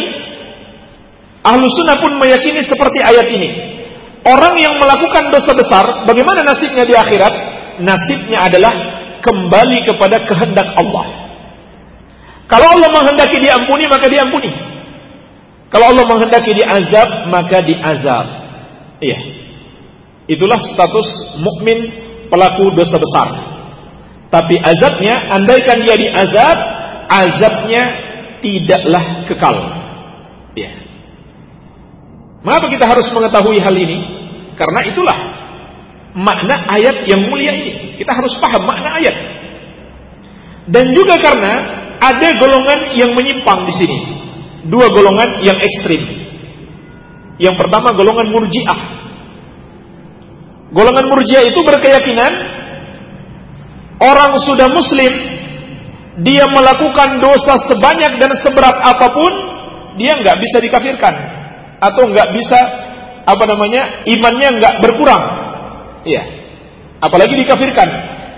ahlu sunnah pun meyakini seperti ayat ini. Orang yang melakukan dosa besar, bagaimana nasibnya di akhirat? Nasibnya adalah kembali kepada kehendak Allah. Kalau Allah menghendaki diampuni, maka diampuni. Kalau Allah menghendaki diazab, maka diazab. Iya. Itulah status mukmin pelaku dosa besar. Tapi azabnya, andaikan dia diazab, azabnya tidaklah kekal. Ya. Mengapa kita harus mengetahui hal ini? Karena itulah makna ayat yang mulia ini. Kita harus paham makna ayat. Dan juga karena ada golongan yang menyimpang di sini. Dua golongan yang ekstrim. Yang pertama golongan murjiah. Golongan murjiah itu berkeyakinan orang sudah muslim, dia melakukan dosa sebanyak dan seberat apa pun, dia nggak bisa dikafirkan atau nggak bisa apa namanya imannya nggak berkurang. Iya. Apalagi dikafirkan,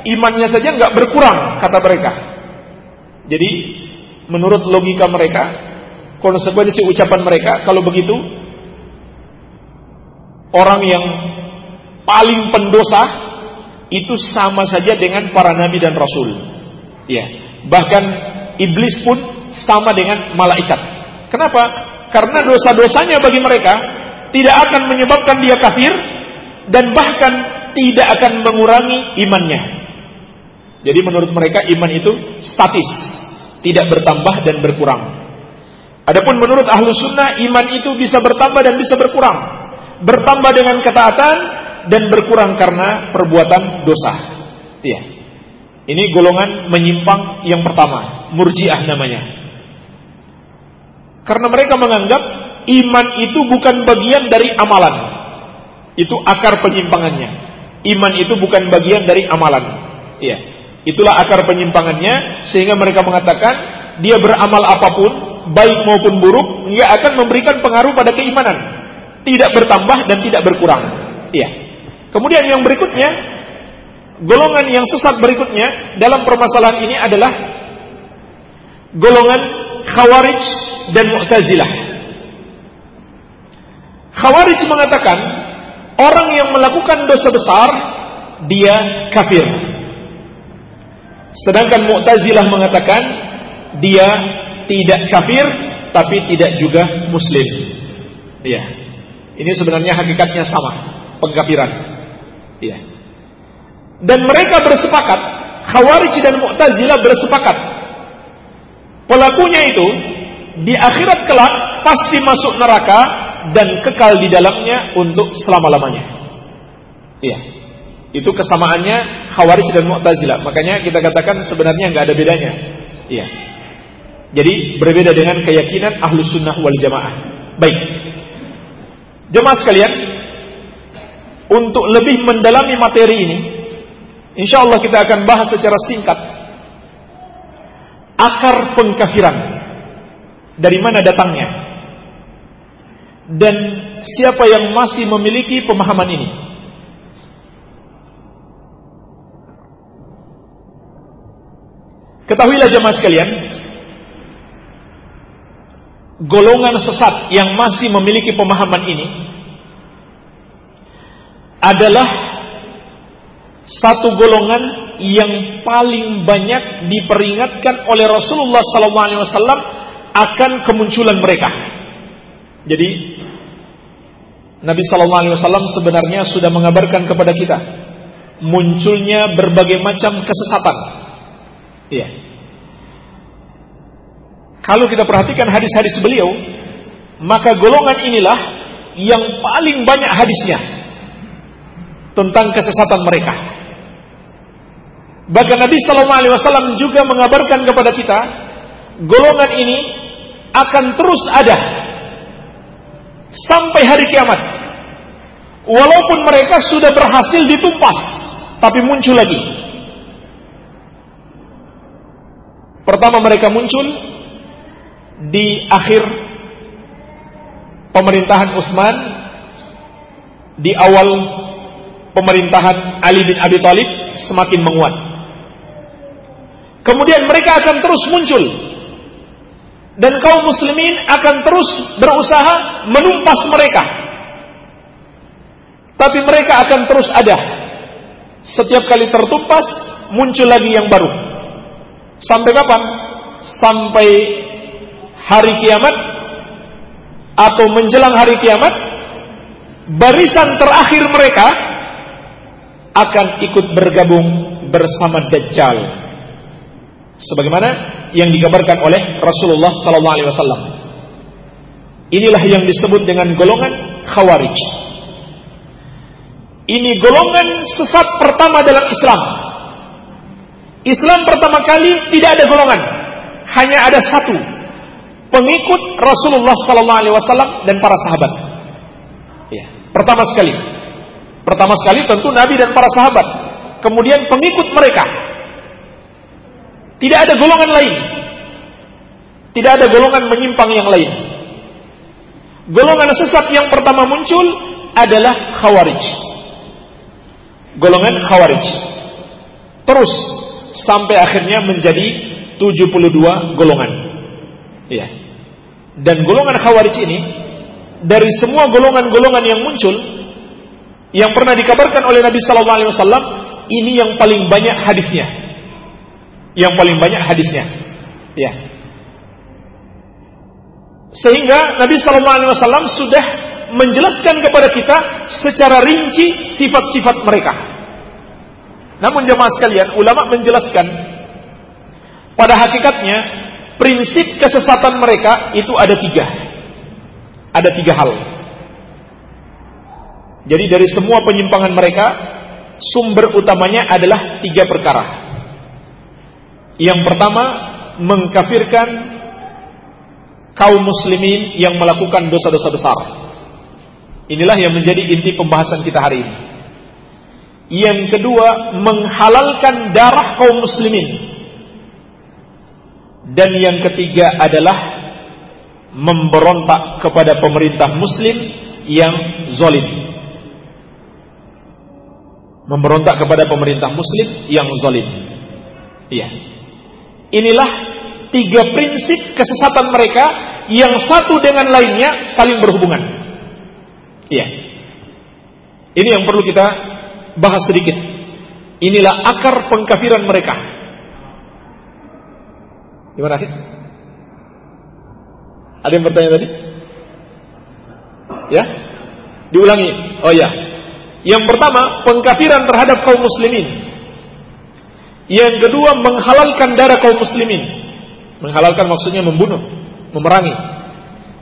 imannya saja nggak berkurang kata mereka. Jadi menurut logika mereka, konsekuensi ucapan mereka, kalau begitu orang yang paling pendosa itu sama saja dengan para nabi dan rasul. Ya, bahkan iblis pun sama dengan malaikat. Kenapa? Karena dosa-dosanya bagi mereka tidak akan menyebabkan dia kafir dan bahkan tidak akan mengurangi imannya. Jadi menurut mereka iman itu statis, tidak bertambah dan berkurang. Adapun menurut ahlu sunnah iman itu bisa bertambah dan bisa berkurang. Bertambah dengan ketaatan dan berkurang karena perbuatan dosa. Iya. Ini golongan menyimpang yang pertama, murjiah namanya. Karena mereka menganggap iman itu bukan bagian dari amalan. Itu akar penyimpangannya. Iman itu bukan bagian dari amalan. Iya. Itulah akar penyimpangannya sehingga mereka mengatakan dia beramal apa pun, baik maupun buruk, nggak akan memberikan pengaruh pada keimanan. Tidak bertambah dan tidak berkurang. Iya. Kemudian yang berikutnya, golongan yang sesat berikutnya dalam permasalahan ini adalah golongan Khawarij dan Mu'tazilah. Khawarij mengatakan orang yang melakukan dosa besar dia kafir. Sedangkan Mu'tazilah mengatakan dia tidak kafir tapi tidak juga muslim. Iya. Ini sebenarnya hakikatnya sama, pengkafiran. Ya. Dan mereka bersepakat, Khawarij dan Mu'tazilah bersepakat. Pelakunya itu di akhirat kelak pasti masuk neraka dan kekal di dalamnya untuk selama-lamanya. Iya. Itu kesamaannya Khawarij dan Mu'tazilah. Makanya kita katakan sebenarnya nggak ada bedanya. Iya. Jadi berbeda dengan keyakinan ahlu sunnah wal jamaah. Baik. Jemaah sekalian, untuk lebih mendalami materi ini, insya Allah kita akan bahas secara singkat akar pengkafiran dari mana datangnya dan siapa yang masih memiliki pemahaman ini. Ketahuilah jemaah sekalian, golongan sesat yang masih memiliki pemahaman ini adalah satu golongan yang paling banyak diperingatkan oleh Rasulullah SAW akan kemunculan mereka. Jadi Nabi SAW sebenarnya sudah mengabarkan kepada kita munculnya berbagai macam kesesatan. Iya. Kalau kita perhatikan hadis-hadis beliau, maka golongan inilah yang paling banyak hadisnya tentang kesesatan mereka. Bahkan Nabi Shallallahu Alaihi Wasallam juga mengabarkan kepada kita, golongan ini akan terus ada sampai hari kiamat. Walaupun mereka sudah berhasil ditumpas, tapi muncul lagi. Pertama mereka muncul di akhir pemerintahan Utsman di awal pemerintahan Ali bin Abi Thalib semakin menguat. Kemudian mereka akan terus muncul dan kaum muslimin akan terus berusaha menumpas mereka. Tapi mereka akan terus ada. Setiap kali tertumpas muncul lagi yang baru. Sampai kapan? Sampai hari kiamat atau menjelang hari kiamat barisan terakhir mereka akan ikut bergabung bersama Dajjal. Sebagaimana yang dikabarkan oleh Rasulullah sallallahu alaihi wasallam. Inilah yang disebut dengan golongan Khawarij. Ini golongan sesat pertama dalam Islam. Islam pertama kali tidak ada golongan, hanya ada satu pengikut Rasulullah sallallahu alaihi wasallam dan para sahabat. Ya, pertama sekali. Pertama sekali tentu Nabi dan para sahabat. Kemudian pengikut mereka. Tidak ada golongan lain. Tidak ada golongan menyimpang yang lain. Golongan sesat yang pertama muncul adalah Khawarij. Golongan Khawarij. Terus sampai akhirnya menjadi 72 golongan. Iya. Dan golongan Khawarij ini dari semua golongan-golongan yang muncul yang pernah dikabarkan oleh Nabi sallallahu alaihi wasallam ini yang paling banyak hadisnya. Yang paling banyak hadisnya. Ya. Sehingga Nabi Shallallahu Alaihi Wasallam sudah menjelaskan kepada kita secara rinci sifat-sifat mereka. Namun jemaah sekalian, ulama menjelaskan pada hakikatnya prinsip kesesatan mereka itu ada tiga. Ada tiga hal. Jadi dari semua penyimpangan mereka, sumber utamanya adalah tiga perkara. Yang pertama, mengkafirkan kaum muslimin yang melakukan dosa-dosa besar. Inilah yang menjadi inti pembahasan kita hari ini. Yang kedua, menghalalkan darah kaum muslimin. Dan yang ketiga adalah memberontak kepada pemerintah muslim yang zolim. Memberontak kepada pemerintah muslim yang zolim. Iya. Inilah tiga prinsip kesesatan mereka yang satu dengan lainnya saling berhubungan. Iya. Ini yang perlu kita bahas sedikit. Inilah akar pengkafiran mereka. Gimana sih? Ada yang bertanya tadi? Ya? Diulangi. Oh ya. Yang pertama, pengkafiran terhadap kaum muslimin. Yang kedua, menghalalkan darah kaum muslimin. Menghalalkan maksudnya membunuh, memerangi.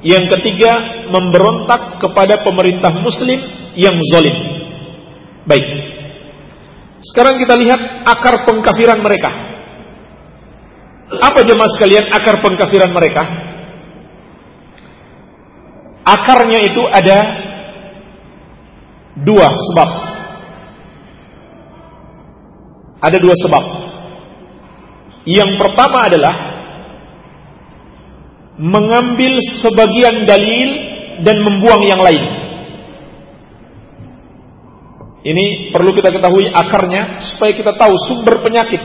Yang ketiga, memberontak kepada pemerintah muslim yang zalim. Baik. Sekarang kita lihat akar pengkafiran mereka. Apa jemaah sekalian akar pengkafiran mereka? Akarnya itu ada dua sebab. Ada dua sebab. Yang pertama adalah mengambil sebagian dalil dan membuang yang lain. Ini perlu kita ketahui akarnya supaya kita tahu sumber penyakit.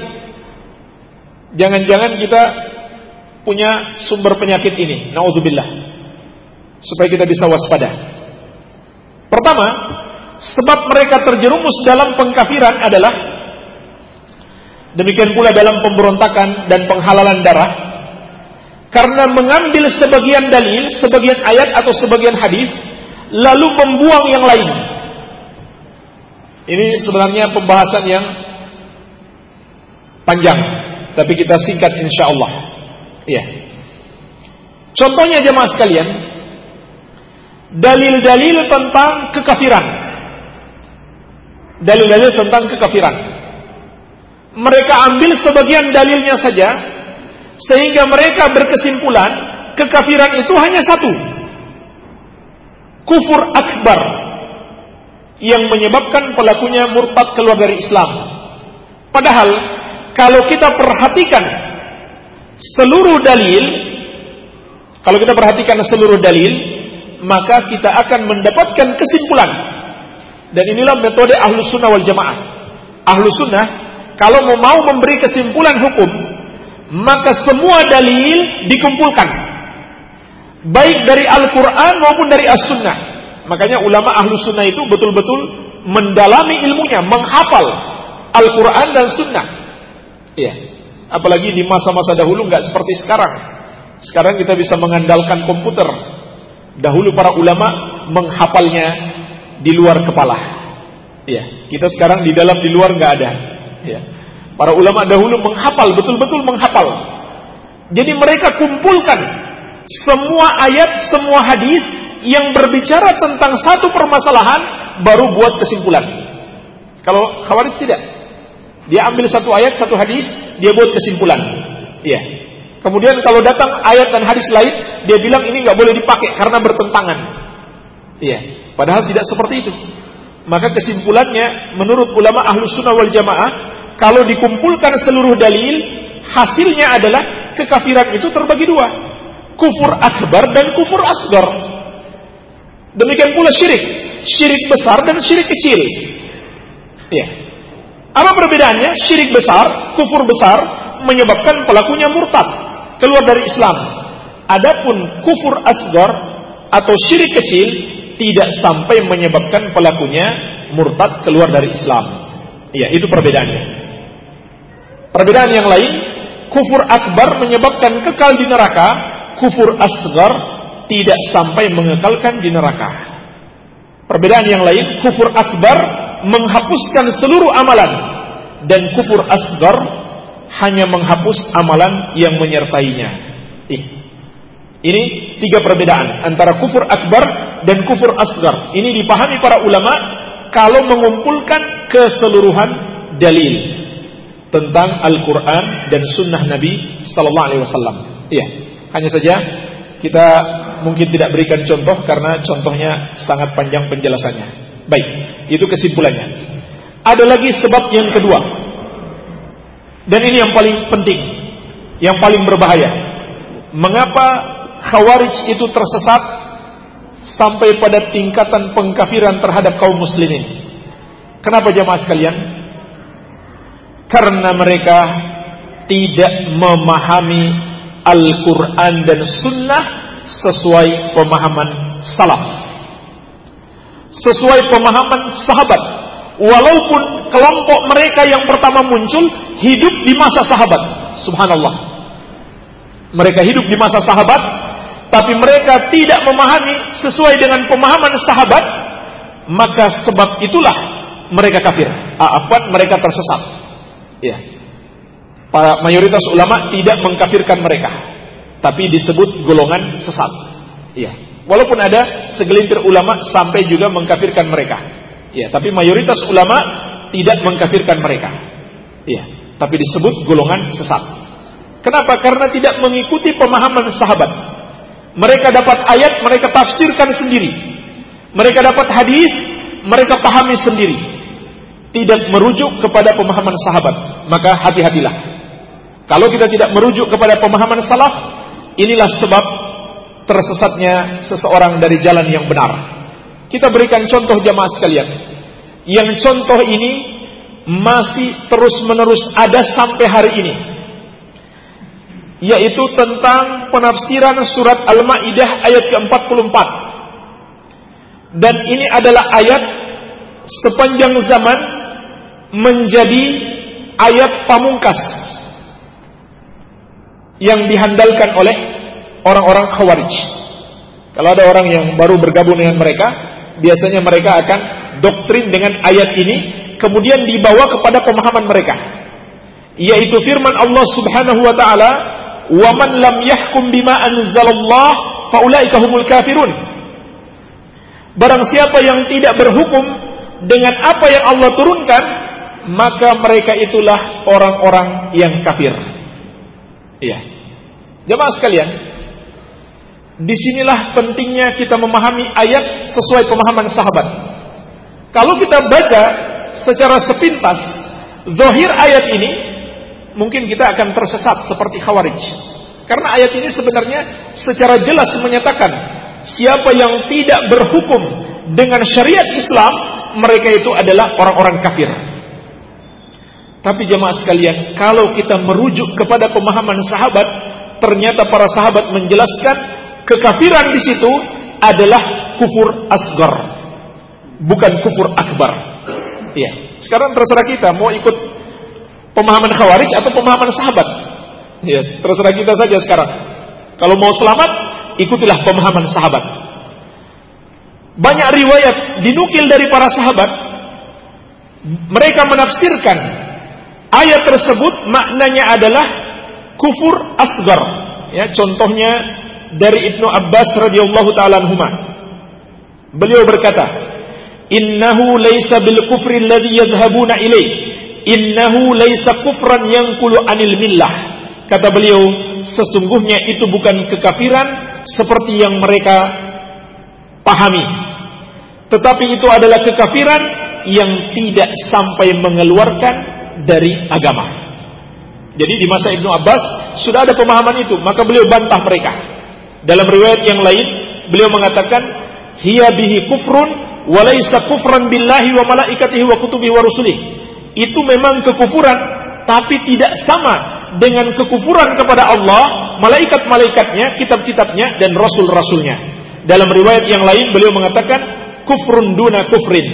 Jangan-jangan kita punya sumber penyakit ini, naudzubillah. Supaya kita bisa waspada. Pertama, sebab mereka terjerumus dalam pengkafiran adalah demikian pula dalam pemberontakan dan penghalalan darah karena mengambil sebagian dalil, sebagian ayat atau sebagian hadis, lalu membuang yang lain. Ini sebenarnya pembahasan yang panjang, tapi kita singkat insya Allah. Iya. Contohnya jemaah sekalian, dalil-dalil tentang kekafiran. Dalil-dalil tentang kekafiran. Mereka ambil sebagian dalilnya saja, sehingga mereka berkesimpulan kekafiran itu hanya satu. Kufur akbar yang menyebabkan pelakunya murtad keluar dari Islam. Padahal kalau kita perhatikan seluruh dalil, kalau kita perhatikan seluruh dalil, maka kita akan mendapatkan kesimpulan. Dan inilah metode ahlu sunnah wal jamaah. Ahlu sunnah, kalau mau memberi kesimpulan hukum, maka semua dalil dikumpulkan. Baik dari Al-Quran maupun dari As-Sunnah. Makanya ulama ahlu sunnah itu betul-betul mendalami ilmunya menghafal Al-Quran dan Sunnah. Ya apalagi di masa-masa dahulu nggak seperti sekarang. Sekarang kita bisa mengandalkan komputer. Dahulu para ulama menghafalnya di luar kepala. Ya kita sekarang di dalam di luar nggak ada ya Para ulama dahulu menghafal, betul-betul menghafal. Jadi mereka kumpulkan semua ayat, semua hadis yang berbicara tentang satu permasalahan, baru buat kesimpulan. Kalau khawarij tidak. Dia ambil satu ayat, satu hadis, dia buat kesimpulan. Iya. Kemudian kalau datang ayat dan hadis lain, dia bilang ini nggak boleh dipakai karena bertentangan. Iya. Padahal tidak seperti itu. Maka kesimpulannya, menurut ulama ahlus sunnah wal jamaah, kalau dikumpulkan seluruh dalil, hasilnya adalah kekafiran itu terbagi dua. Kufur akbar dan kufur asgar. Demikian pula syirik. Syirik besar dan syirik kecil. Ya. Apa perbedaannya? Syirik besar, kufur besar menyebabkan pelakunya murtad, keluar dari Islam. Adapun kufur asgar atau syirik kecil tidak sampai menyebabkan pelakunya murtad keluar dari Islam. Iya, itu perbedaannya. Perbedaan yang lain, kufur akbar menyebabkan kekal di neraka, kufur asgar tidak sampai mengekalkan di neraka. Perbedaan yang lain, kufur akbar menghapuskan seluruh amalan dan kufur asgar hanya menghapus amalan yang menyertainya. Ini tiga perbedaan antara kufur akbar dan kufur asgar. Ini dipahami para ulama kalau mengumpulkan keseluruhan dalil tentang Al-Quran dan Sunnah Nabi Sallallahu Alaihi Wasallam. Iya, hanya saja kita mungkin tidak berikan contoh karena contohnya sangat panjang penjelasannya. Baik, itu kesimpulannya. Ada lagi sebab yang kedua. Dan ini yang paling penting, yang paling berbahaya. Mengapa Khawarij itu tersesat sampai pada tingkatan pengkafiran terhadap kaum muslimin? Kenapa jamaah sekalian? Karena mereka tidak memahami Al-Quran dan Sunnah sesuai pemahaman salaf. Sesuai pemahaman sahabat. Walaupun kelompok mereka yang pertama muncul hidup di masa sahabat. Subhanallah. Mereka hidup di masa sahabat, tapi mereka tidak memahami sesuai dengan pemahaman sahabat, maka sebab itulah mereka kafir. Apa mereka tersesat. Ya. Para mayoritas ulama tidak mengkafirkan mereka tapi disebut golongan sesat. Iya. Walaupun ada segelintir ulama sampai juga mengkafirkan mereka. Iya, tapi mayoritas ulama tidak mengkafirkan mereka. Iya, tapi disebut golongan sesat. Kenapa? Karena tidak mengikuti pemahaman sahabat. Mereka dapat ayat, mereka tafsirkan sendiri. Mereka dapat hadis, mereka pahami sendiri. Tidak merujuk kepada pemahaman sahabat, maka hati-hatilah. Kalau kita tidak merujuk kepada pemahaman salaf, Inilah sebab tersesatnya seseorang dari jalan yang benar. Kita berikan contoh jamaah sekalian. Yang contoh ini masih terus-menerus ada sampai hari ini. Yaitu tentang penafsiran surat Al-Maidah ayat ke-44. Dan ini adalah ayat sepanjang zaman menjadi ayat pamungkas yang dihandalkan oleh orang-orang Khawarij. Kalau ada orang yang baru bergabung dengan mereka, biasanya mereka akan doktrin dengan ayat ini, kemudian dibawa kepada pemahaman mereka. Yaitu firman Allah Subhanahu wa taala, "Wa man lam yahkum bima anzalallah faulaika humul kafirun." Barang siapa yang tidak berhukum dengan apa yang Allah turunkan, maka mereka itulah orang-orang yang kafir. Iya. Jemaah sekalian, di sinilah pentingnya kita memahami ayat sesuai pemahaman sahabat. Kalau kita baca secara sepintas, zohir ayat ini, mungkin kita akan tersesat seperti khawarij. Karena ayat ini sebenarnya secara jelas menyatakan siapa yang tidak berhukum dengan syariat Islam, mereka itu adalah orang-orang kafir. Tapi jemaah sekalian, kalau kita merujuk kepada pemahaman sahabat, ternyata para sahabat menjelaskan kekafiran di situ adalah kufur asgar, bukan kufur akbar. Iya. Sekarang terserah kita mau ikut pemahaman khawarij atau pemahaman sahabat. Iya, terserah kita saja sekarang. Kalau mau selamat, ikutilah pemahaman sahabat. Banyak riwayat dinukil dari para sahabat. Mereka menafsirkan ayat tersebut maknanya adalah kufur asgar. Ya, contohnya dari Ibnu Abbas radhiyallahu taala anhuma. Beliau berkata, "Innahu laisa bil kufri alladhi yadhhabuna ilaih. Innahu laisa kufran yanqulu anil millah." Kata beliau, sesungguhnya itu bukan kekafiran seperti yang mereka pahami. Tetapi itu adalah kekafiran yang tidak sampai mengeluarkan dari agama. Jadi di masa Ibnu Abbas sudah ada pemahaman itu, maka beliau bantah mereka. Dalam riwayat yang lain, beliau mengatakan, "Hiya bihi kufrun wa laisa kufran billahi wa malaikatihi wa kutubihi wa rusulih." Itu memang kekufuran, tapi tidak sama dengan kekufuran kepada Allah, malaikat-malaikatnya, kitab-kitabnya dan rasul-rasulnya. Dalam riwayat yang lain beliau mengatakan kufrun duna kufrin.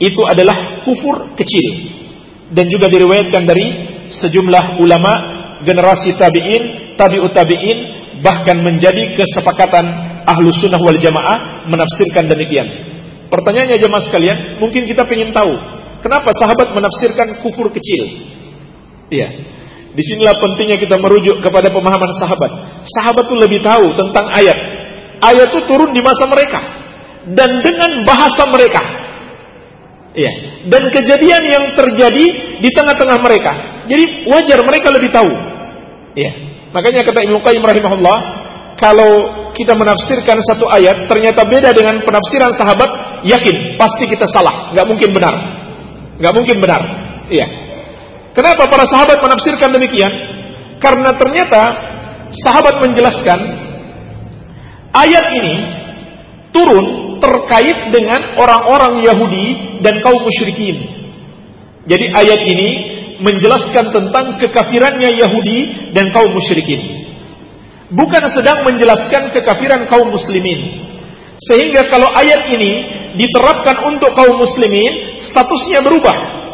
Itu adalah kufur kecil. Dan juga diriwayatkan dari sejumlah ulama generasi tabi'in, tabi'ut tabi'in bahkan menjadi kesepakatan ahlu sunnah wal jamaah menafsirkan demikian. Pertanyaannya jemaah sekalian, mungkin kita ingin tahu kenapa sahabat menafsirkan kufur kecil. Iya. Di sinilah pentingnya kita merujuk kepada pemahaman sahabat. Sahabat itu lebih tahu tentang ayat. Ayat itu turun di masa mereka dan dengan bahasa mereka. Iya. Dan kejadian yang terjadi di tengah-tengah mereka. Jadi wajar mereka lebih tahu. Iya. Makanya kata Ibnu Qayyim rahimahullah, kalau kita menafsirkan satu ayat ternyata beda dengan penafsiran sahabat, yakin pasti kita salah, nggak mungkin benar. Nggak mungkin benar. Iya. Kenapa para sahabat menafsirkan demikian? Karena ternyata sahabat menjelaskan ayat ini turun terkait dengan orang-orang Yahudi dan kaum musyrikin. Jadi ayat ini menjelaskan tentang kekafirannya Yahudi dan kaum musyrikin. Bukan sedang menjelaskan kekafiran kaum muslimin. Sehingga kalau ayat ini diterapkan untuk kaum muslimin, statusnya berubah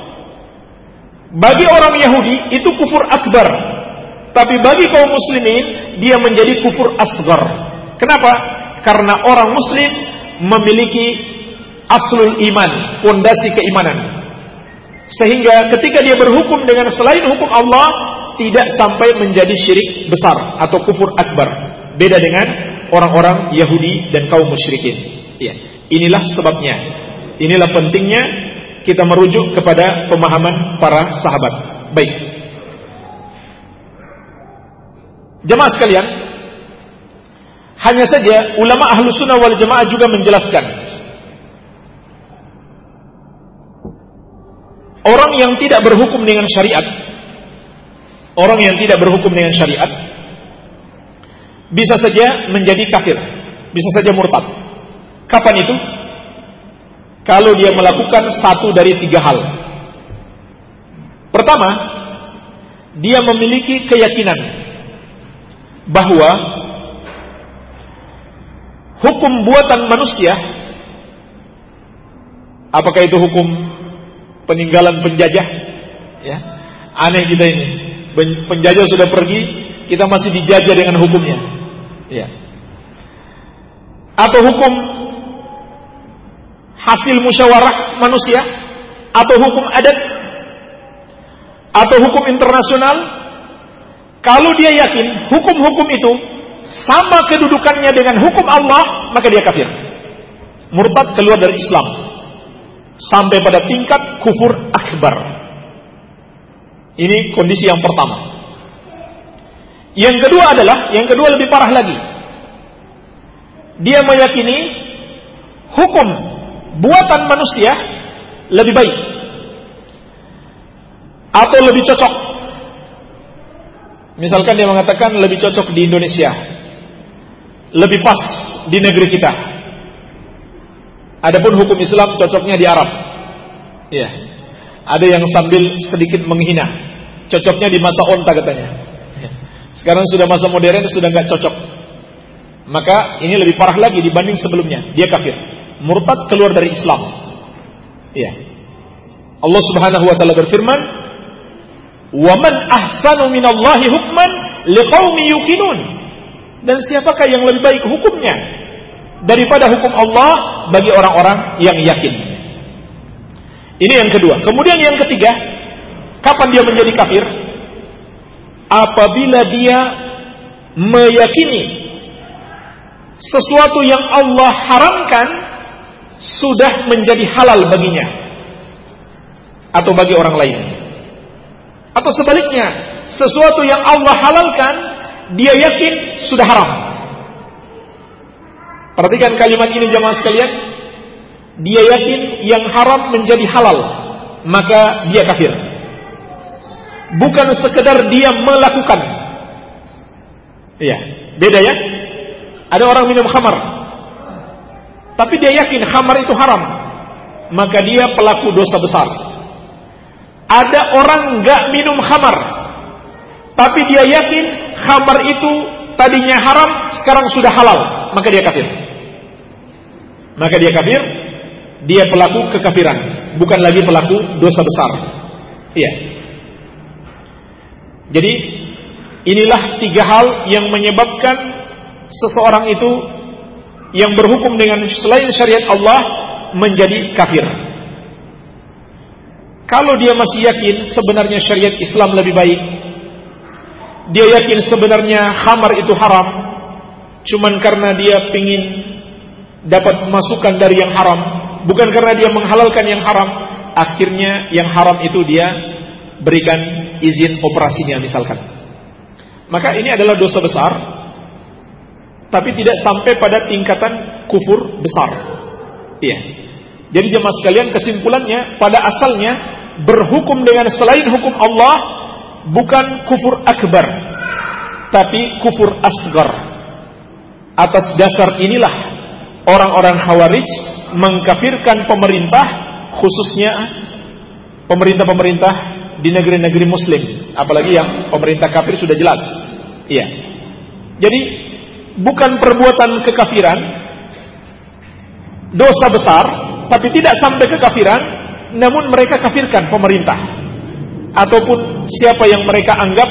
bagi orang Yahudi itu kufur akbar. Tapi bagi kaum muslimin dia menjadi kufur asgar. Kenapa? Karena orang muslim memiliki aslul iman, fondasi keimanan. Sehingga ketika dia berhukum dengan selain hukum Allah tidak sampai menjadi syirik besar atau kufur akbar. Beda dengan orang-orang Yahudi dan kaum musyrikin. Ya. Inilah sebabnya. Inilah pentingnya kita merujuk kepada pemahaman para sahabat. Baik. Jemaah sekalian, hanya saja ulama ahlu sunnah wal jamaah juga menjelaskan orang yang tidak berhukum dengan syariat, orang yang tidak berhukum dengan syariat bisa saja menjadi kafir, bisa saja murtad. Kapan itu? kalau dia melakukan satu dari tiga hal. Pertama, dia memiliki keyakinan bahwa hukum buatan manusia, apakah itu hukum peninggalan penjajah, ya aneh kita ini, penjajah sudah pergi, kita masih dijajah dengan hukumnya, ya, atau hukum hasil musyawarah manusia atau hukum adat atau hukum internasional kalau dia yakin hukum-hukum itu sama kedudukannya dengan hukum Allah maka dia kafir. Murtad keluar dari Islam. Sampai pada tingkat kufur akbar. Ini kondisi yang pertama. Yang kedua adalah yang kedua lebih parah lagi. Dia meyakini hukum buatan manusia lebih baik atau lebih cocok. Misalkan dia mengatakan lebih cocok di Indonesia, lebih pas di negeri kita. Adapun hukum Islam cocoknya di Arab. Ya. Ada yang sambil sedikit menghina. Cocoknya di masa onta katanya. Ya. Sekarang sudah masa modern sudah nggak cocok. Maka ini lebih parah lagi dibanding sebelumnya. Dia kafir murtad keluar dari Islam. Ya. Allah Subhanahu wa taala berfirman, "Wa man ahsanu minallahi hukman liqaumi yuqinun." Dan siapakah yang lebih baik hukumnya daripada hukum Allah bagi orang-orang yang yakin? Ini yang kedua. Kemudian yang ketiga, Kapan dia menjadi kafir? Apabila dia meyakini sesuatu yang Allah haramkan sudah menjadi halal baginya atau bagi orang lain. Atau sebaliknya, sesuatu yang Allah halalkan dia yakin sudah haram. Perhatikan kalimat ini jemaah sekalian. Dia yakin yang haram menjadi halal, maka dia kafir. Bukan sekedar dia melakukan. Iya, beda ya. Ada orang minum khamar. Tapi dia yakin khamar itu haram, maka dia pelaku dosa besar. Ada orang nggak minum khamar, tapi dia yakin khamar itu tadinya haram, sekarang sudah halal, maka dia kafir. Maka dia kafir, dia pelaku kekafiran, bukan lagi pelaku dosa besar. Iya. Jadi inilah tiga hal yang menyebabkan seseorang itu yang berhukum dengan selain syariat Allah menjadi kafir. Kalau dia masih yakin sebenarnya syariat Islam lebih baik, dia yakin sebenarnya khamar itu haram, cuman karena dia ingin dapat masukan dari yang haram, bukan karena dia menghalalkan yang haram, akhirnya yang haram itu dia berikan izin operasinya misalkan. Maka ini adalah dosa besar, tapi tidak sampai pada tingkatan kufur besar. Iya. Jadi jemaah sekalian kesimpulannya pada asalnya berhukum dengan selain hukum Allah bukan kufur akbar tapi kufur asgar atas dasar inilah orang-orang khawarij mengkafirkan pemerintah khususnya pemerintah-pemerintah di negeri-negeri muslim apalagi yang pemerintah kafir sudah jelas iya jadi bukan perbuatan kekafiran dosa besar tapi tidak sampai kekafiran namun mereka kafirkan pemerintah ataupun siapa yang mereka anggap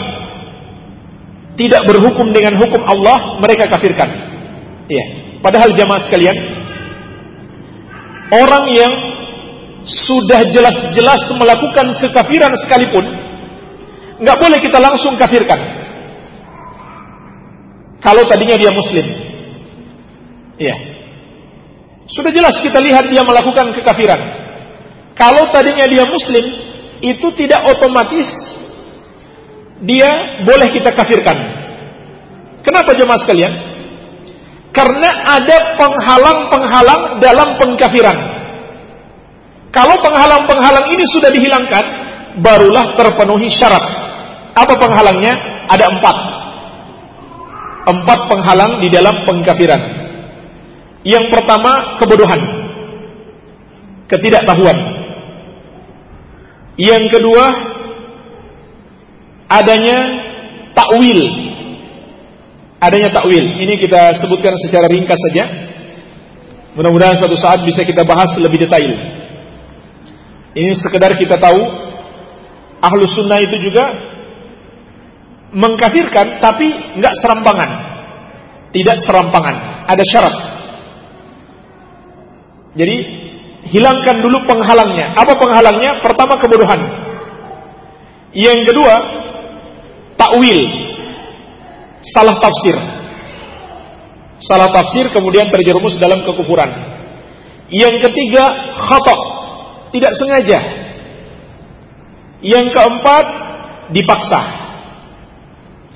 tidak berhukum dengan hukum Allah, mereka kafirkan. Iya. Padahal jamaah sekalian, orang yang sudah jelas-jelas melakukan kekafiran sekalipun, nggak boleh kita langsung kafirkan. Kalau tadinya dia muslim. Iya. Sudah jelas kita lihat dia melakukan kekafiran. Kalau tadinya dia muslim, itu tidak otomatis dia boleh kita kafirkan. Kenapa jemaah sekalian? Karena ada penghalang-penghalang dalam pengkafiran. Kalau penghalang-penghalang ini sudah dihilangkan, barulah terpenuhi syarat. Apa penghalangnya? Ada empat. Empat penghalang di dalam pengkafiran. Yang pertama, kebodohan. Ketidaktahuan. Yang kedua adanya takwil. Adanya takwil. Ini kita sebutkan secara ringkas saja. Mudah-mudahan suatu saat bisa kita bahas lebih detail. Ini sekedar kita tahu ahlu sunnah itu juga mengkafirkan tapi nggak serampangan. Tidak serampangan. Ada syarat. Jadi hilangkan dulu penghalangnya. Apa penghalangnya? Pertama kebodohan. Yang kedua, takwil. Salah tafsir. Salah tafsir kemudian terjerumus dalam kekufuran. Yang ketiga, khata. Tidak sengaja. Yang keempat, dipaksa.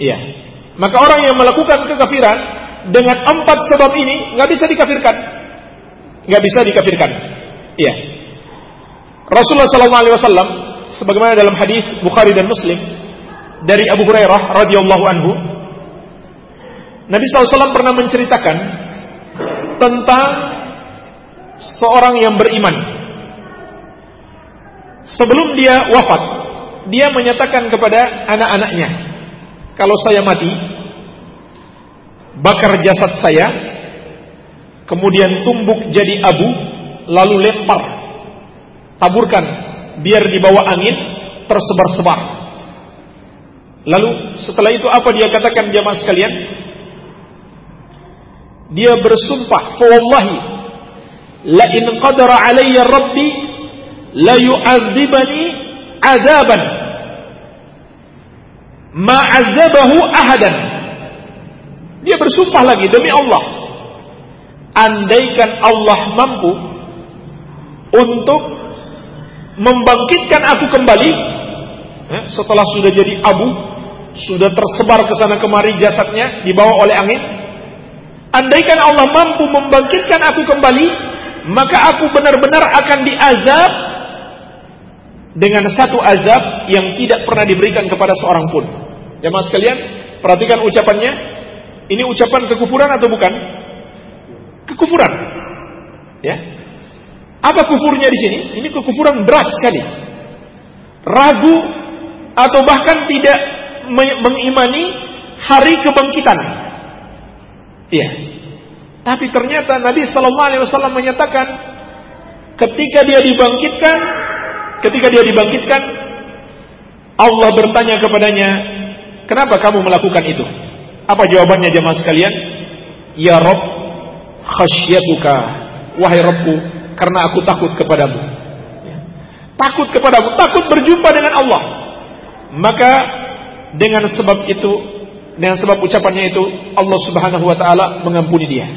Iya. Maka orang yang melakukan kekafiran dengan empat sebab ini nggak bisa dikafirkan. Nggak bisa dikafirkan. Iya. Rasulullah SAW sebagaimana dalam hadis Bukhari dan Muslim dari Abu Hurairah radhiyallahu anhu Nabi SAW pernah menceritakan tentang seorang yang beriman sebelum dia wafat dia menyatakan kepada anak-anaknya kalau saya mati bakar jasad saya kemudian tumbuk jadi abu lalu lempar taburkan biar dibawa angin tersebar-sebar. Lalu setelah itu apa dia katakan jamaah sekalian? Dia bersumpah wallahi la in qadara alayya rabbi la yu'adzibani azaban ma'azzabahu ahadan. Dia bersumpah lagi demi Allah. Andaikan Allah mampu untuk membangkitkan aku kembali eh, setelah sudah jadi abu, sudah tersebar ke sana kemari jasadnya dibawa oleh angin. Andaikan Allah mampu membangkitkan aku kembali, maka aku benar-benar akan diazab dengan satu azab yang tidak pernah diberikan kepada seorang pun. Jemaah sekalian, perhatikan ucapannya. Ini ucapan kekufuran atau bukan? Kekufuran. Ya. Apa kufurnya di sini? Ini kekufuran berat sekali. Ragu atau bahkan tidak mengimani hari kebangkitan. Iya. Tapi ternyata Nabi Sallallahu Alaihi Wasallam menyatakan ketika dia dibangkitkan ketika dia dibangkitkan, Allah bertanya kepadanya, "Kenapa kamu melakukan itu?" Apa jawabannya jemaah sekalian? "Ya Rob, khasyatuka, wahai Rabbku, karena aku takut kepadamu." Takut kepadamu, takut berjumpa dengan Allah. Maka dengan sebab itu, dengan sebab ucapannya itu, Allah Subhanahu wa taala mengampuni dia.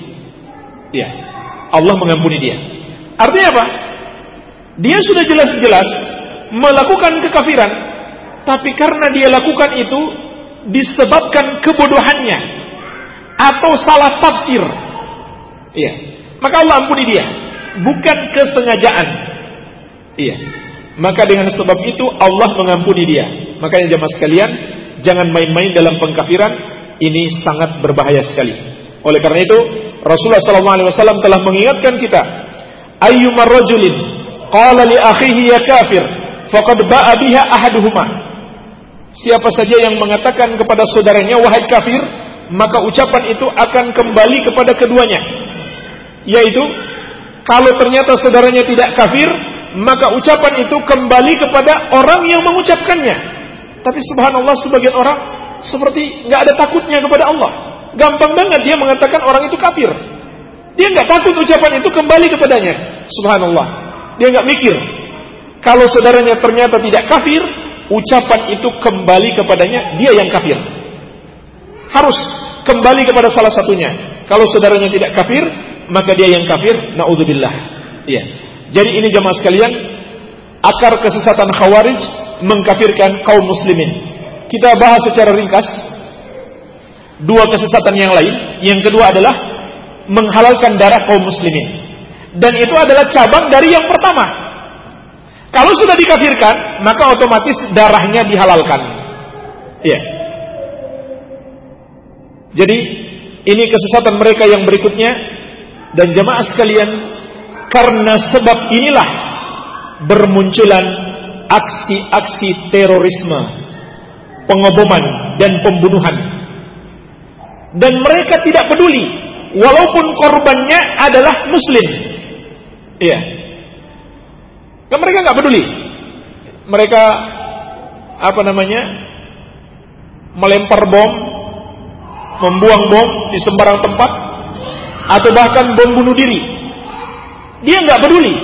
Ya. Allah mengampuni dia. Artinya apa? Dia sudah jelas-jelas melakukan kekafiran, tapi karena dia lakukan itu disebabkan kebodohannya atau salah tafsir. Iya. Maka Allah ampuni dia, bukan kesengajaan. Iya. Maka dengan sebab itu Allah mengampuni dia. Makanya jemaah sekalian, jangan main-main dalam pengkafiran, ini sangat berbahaya sekali. Oleh karena itu, Rasulullah SAW telah mengingatkan kita, ayyumar rajulin qala li akhihi ya kafir faqad ba'a biha ahaduhuma siapa saja yang mengatakan kepada saudaranya wahai kafir maka ucapan itu akan kembali kepada keduanya. Yaitu kalau ternyata saudaranya tidak kafir maka ucapan itu kembali kepada orang yang mengucapkannya. Tapi subhanallah sebagian orang seperti nggak ada takutnya kepada Allah. Gampang banget dia mengatakan orang itu kafir. Dia nggak takut ucapan itu kembali kepadanya. Subhanallah. Dia nggak mikir. Kalau saudaranya ternyata tidak kafir, ucapan itu kembali kepadanya, dia yang kafir. Harus kembali kepada salah satunya. Kalau saudaranya tidak kafir, maka dia yang kafir. Naudzubillah. Iya. Jadi ini jemaah sekalian, akar kesesatan Khawarij mengkafirkan kaum muslimin. Kita bahas secara ringkas dua kesesatan yang lain. Yang kedua adalah menghalalkan darah kaum muslimin. Dan itu adalah cabang dari yang pertama. Kalau sudah dikafirkan, maka otomatis darahnya dihalalkan. Iya. Jadi ini kesesatan mereka yang berikutnya dan jemaah sekalian karena sebab inilah bermunculan aksi-aksi terorisme, pengeboman dan pembunuhan. Dan mereka tidak peduli walaupun korbannya adalah muslim. Iya. Kan mereka nggak peduli. Mereka apa namanya? melempar bom, membuang bom di sembarang tempat, atau bahkan bom bunuh diri. Dia nggak peduli.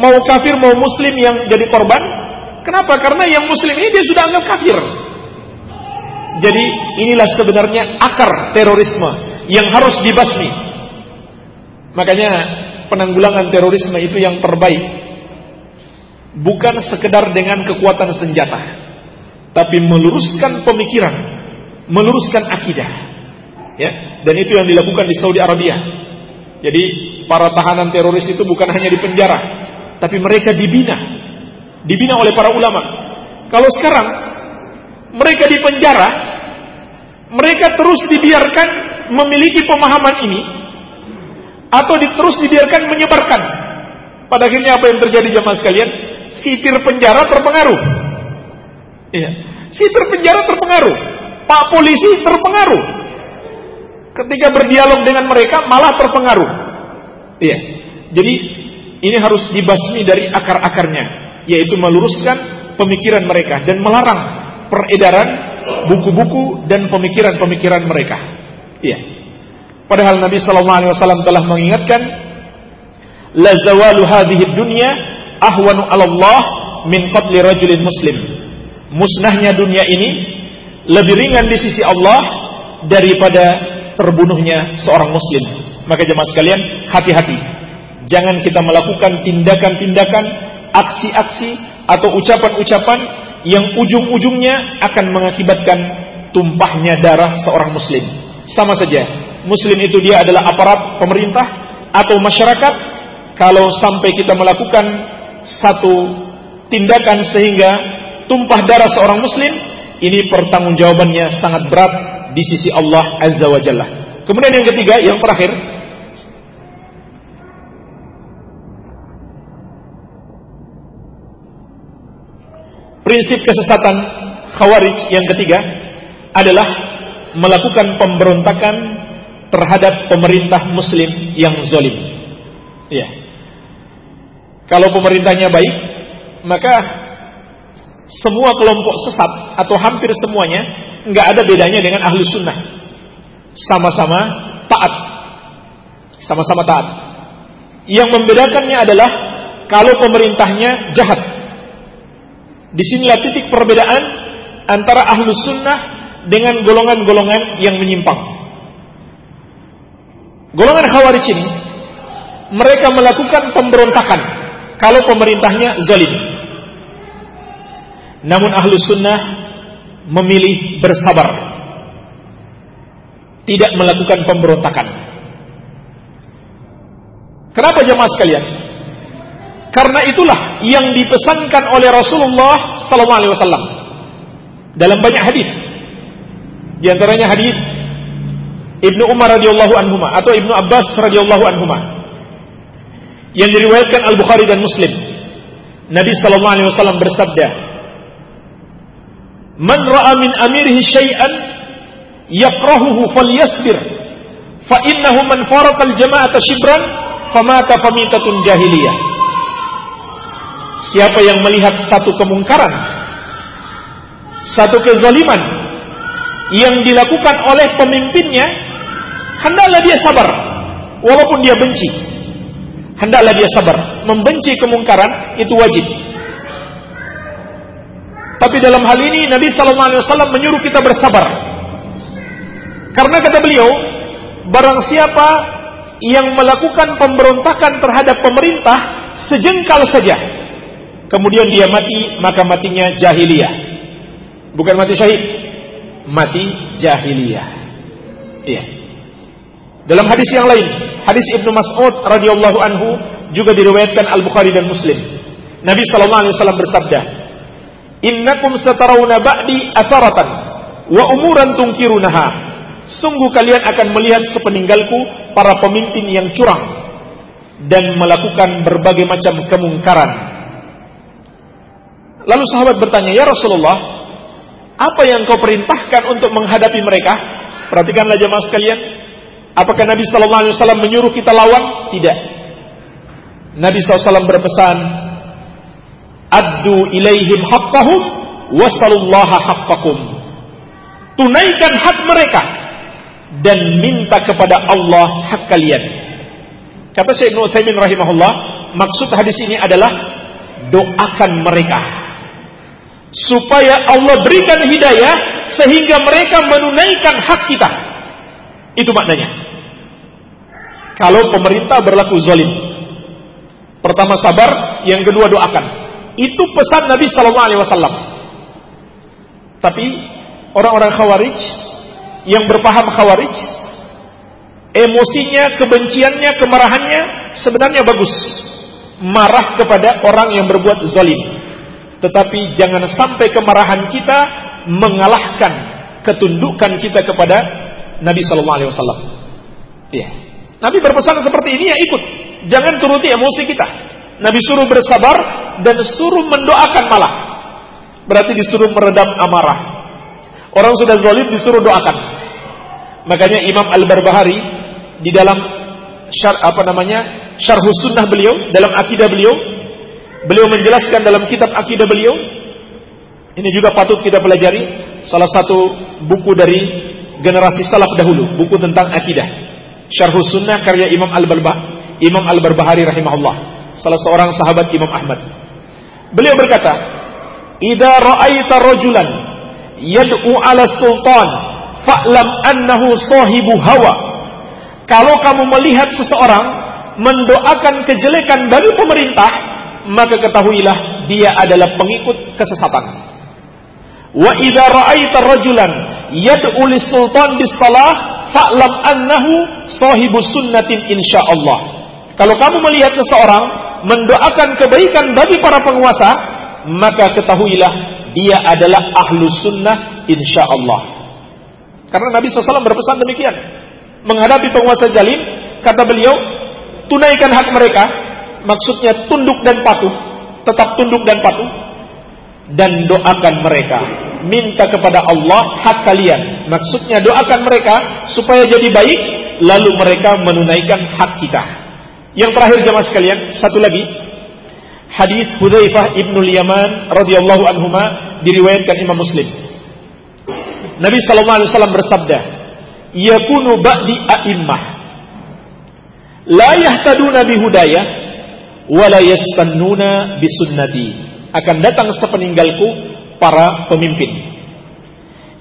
Mau kafir mau muslim yang jadi korban. Kenapa? Karena yang muslim ini dia sudah anggap kafir. Jadi inilah sebenarnya akar terorisme yang harus dibasmi. Makanya penanggulangan terorisme itu yang terbaik bukan sekedar dengan kekuatan senjata tapi meluruskan pemikiran meluruskan akidah ya dan itu yang dilakukan di Saudi Arabia jadi para tahanan teroris itu bukan hanya di penjara tapi mereka dibina dibina oleh para ulama kalau sekarang mereka di penjara mereka terus dibiarkan memiliki pemahaman ini atau terus dibiarkan menyebarkan. Pada akhirnya apa yang terjadi jamaah sekalian? Sipir penjara terpengaruh. Iya. Sipir penjara terpengaruh. Pak polisi terpengaruh. Ketika berdialog dengan mereka malah terpengaruh. Iya. Jadi ini harus dibasmi dari akar-akarnya, yaitu meluruskan pemikiran mereka dan melarang peredaran buku-buku dan pemikiran-pemikiran mereka. Iya. Padahal Nabi sallallahu alaihi wasallam telah mengingatkan la zawalu hadhihi dunya ahwanu Allah min qatli rajulin muslim. Musnahnya dunia ini lebih ringan di sisi Allah daripada terbunuhnya seorang muslim. Maka jemaah sekalian, hati-hati. Jangan kita melakukan tindakan-tindakan, aksi-aksi atau ucapan-ucapan yang ujung-ujungnya akan mengakibatkan tumpahnya darah seorang muslim. Sama saja, muslim itu dia adalah aparat pemerintah atau masyarakat kalau sampai kita melakukan satu tindakan sehingga tumpah darah seorang muslim, ini pertanggungjawabannya sangat berat di sisi Allah Azza wa Jalla. Kemudian yang ketiga, yang terakhir, prinsip kesesatan Khawarij yang ketiga adalah melakukan pemberontakan terhadap pemerintah muslim yang zalim. Ya. Kalau pemerintahnya baik, maka semua kelompok sesat atau hampir semuanya nggak ada bedanya dengan ahlu sunnah. Sama-sama taat. Sama-sama taat. Yang membedakannya adalah kalau pemerintahnya jahat. Di sinilah titik perbedaan antara ahlu sunnah dengan golongan-golongan yang menyimpang. Golongan khawarij ini mereka melakukan pemberontakan kalau pemerintahnya zalim. Namun ahlu sunnah memilih bersabar. Tidak melakukan pemberontakan. Kenapa jemaah sekalian? Karena itulah yang dipesankan oleh Rasulullah sallallahu alaihi wasallam dalam banyak hadis. Di antaranya hadis Ibnu Umar radhiyallahu anhu atau Ibnu Abbas radhiyallahu anhu yang diriwayatkan Al Bukhari dan Muslim. Nabi sallallahu alaihi wasallam bersabda, Man ra'a min amirihi syai'an yakrahuhu falyasbir fa innahu man farqa al-jama'ata shibran famata famitatun jahiliyah. Siapa yang melihat satu kemungkaran, satu kezaliman yang dilakukan oleh pemimpinnya, hendaklah dia sabar walaupun dia benci. Hendaklah dia sabar. Membenci kemungkaran itu wajib. Tapi dalam hal ini Nabi Sallallahu Alaihi Wasallam menyuruh kita bersabar. Karena kata beliau, barang siapa yang melakukan pemberontakan terhadap pemerintah sejengkal saja, kemudian dia mati, maka matinya jahiliyah. Bukan mati syahid, mati jahiliyah. Iya. Dalam hadis yang lain, hadis Ibnu Mas'ud radhiyallahu anhu juga diriwayatkan Al Bukhari dan Muslim. Nabi sallallahu alaihi wasallam bersabda, Innakum satarawna ba'di atharatan wa umuran tungkirunaha. Sungguh kalian akan melihat sepeninggalku para pemimpin yang curang dan melakukan berbagai macam kemungkaran. Lalu sahabat bertanya, "Ya Rasulullah, apa yang kau perintahkan untuk menghadapi mereka?" Perhatikanlah jemaah sekalian, apakah Nabi sallallahu alaihi wasallam menyuruh kita lawan? Tidak. Nabi SAW berpesan, addu ilaihim haqqahum wasalullaha haqqakum. Tunaikan hak mereka dan minta kepada Allah hak kalian. Kata Syekh Utsaimin rahimahullah maksud hadis ini adalah doakan mereka. Supaya Allah berikan hidayah sehingga mereka menunaikan hak kita. Itu maknanya kalau pemerintah berlaku zalim pertama sabar yang kedua doakan itu pesan Nabi Shallallahu Alaihi Wasallam. Tapi orang-orang Khawarij yang berpaham Khawarij, emosinya, kebenciannya, kemarahannya sebenarnya bagus. Marah kepada orang yang berbuat zalim. Tetapi jangan sampai kemarahan kita mengalahkan ketundukan kita kepada Nabi Shallallahu Alaihi Wasallam. Iya. Nabi berpesan seperti ini ya ikut. Jangan turuti emosi kita. Nabi suruh bersabar dan suruh mendoakan malah. Berarti disuruh meredam amarah. Orang sudah zalim disuruh doakan. Makanya Imam Al-Barbahari di dalam syar, apa namanya? Syarh Sunnah beliau, dalam akidah beliau, beliau menjelaskan dalam kitab akidah beliau ini juga patut kita pelajari salah satu buku dari generasi salaf dahulu, buku tentang akidah. Syarh Sunnah karya Imam Al-Barbahari Imam Al-Barbahari rahimahullah salah seorang sahabat Imam Ahmad. Beliau berkata, "Idza ra'aita rajulan yad'u ala sultan fa'lam annahu sahibu hawa. Kalau kamu melihat seseorang mendoakan kejelekan bagi pemerintah, maka ketahuilah dia adalah pengikut kesesatan. Wa idza ra'aita rajulan yad'u lis-sultan bis-salah fa'lam annahu sahibu sunnatin insyaallah. Kalau kamu melihat seseorang mendoakan kebaikan bagi para penguasa, maka ketahuilah dia adalah ahlu sunnah insyaallah. Karena Nabi SAW berpesan demikian. Menghadapi penguasa jalim, kata beliau, tunaikan hak mereka, maksudnya tunduk dan patuh, tetap tunduk dan patuh, dan doakan mereka. Minta kepada Allah hak kalian. Maksudnya doakan mereka supaya jadi baik, lalu mereka menunaikan hak kita. Yang terakhir jemaah sekalian, satu lagi. Hadis Hudzaifah ibnu Yaman radhiyallahu anhuma diriwayatkan Imam Muslim. Nabi sallallahu alaihi wasallam bersabda, "Yakunu ba'di a'immah la yahtaduna bihudaya wa la yastannuna bisunnati." akan datang sepeninggalku para pemimpin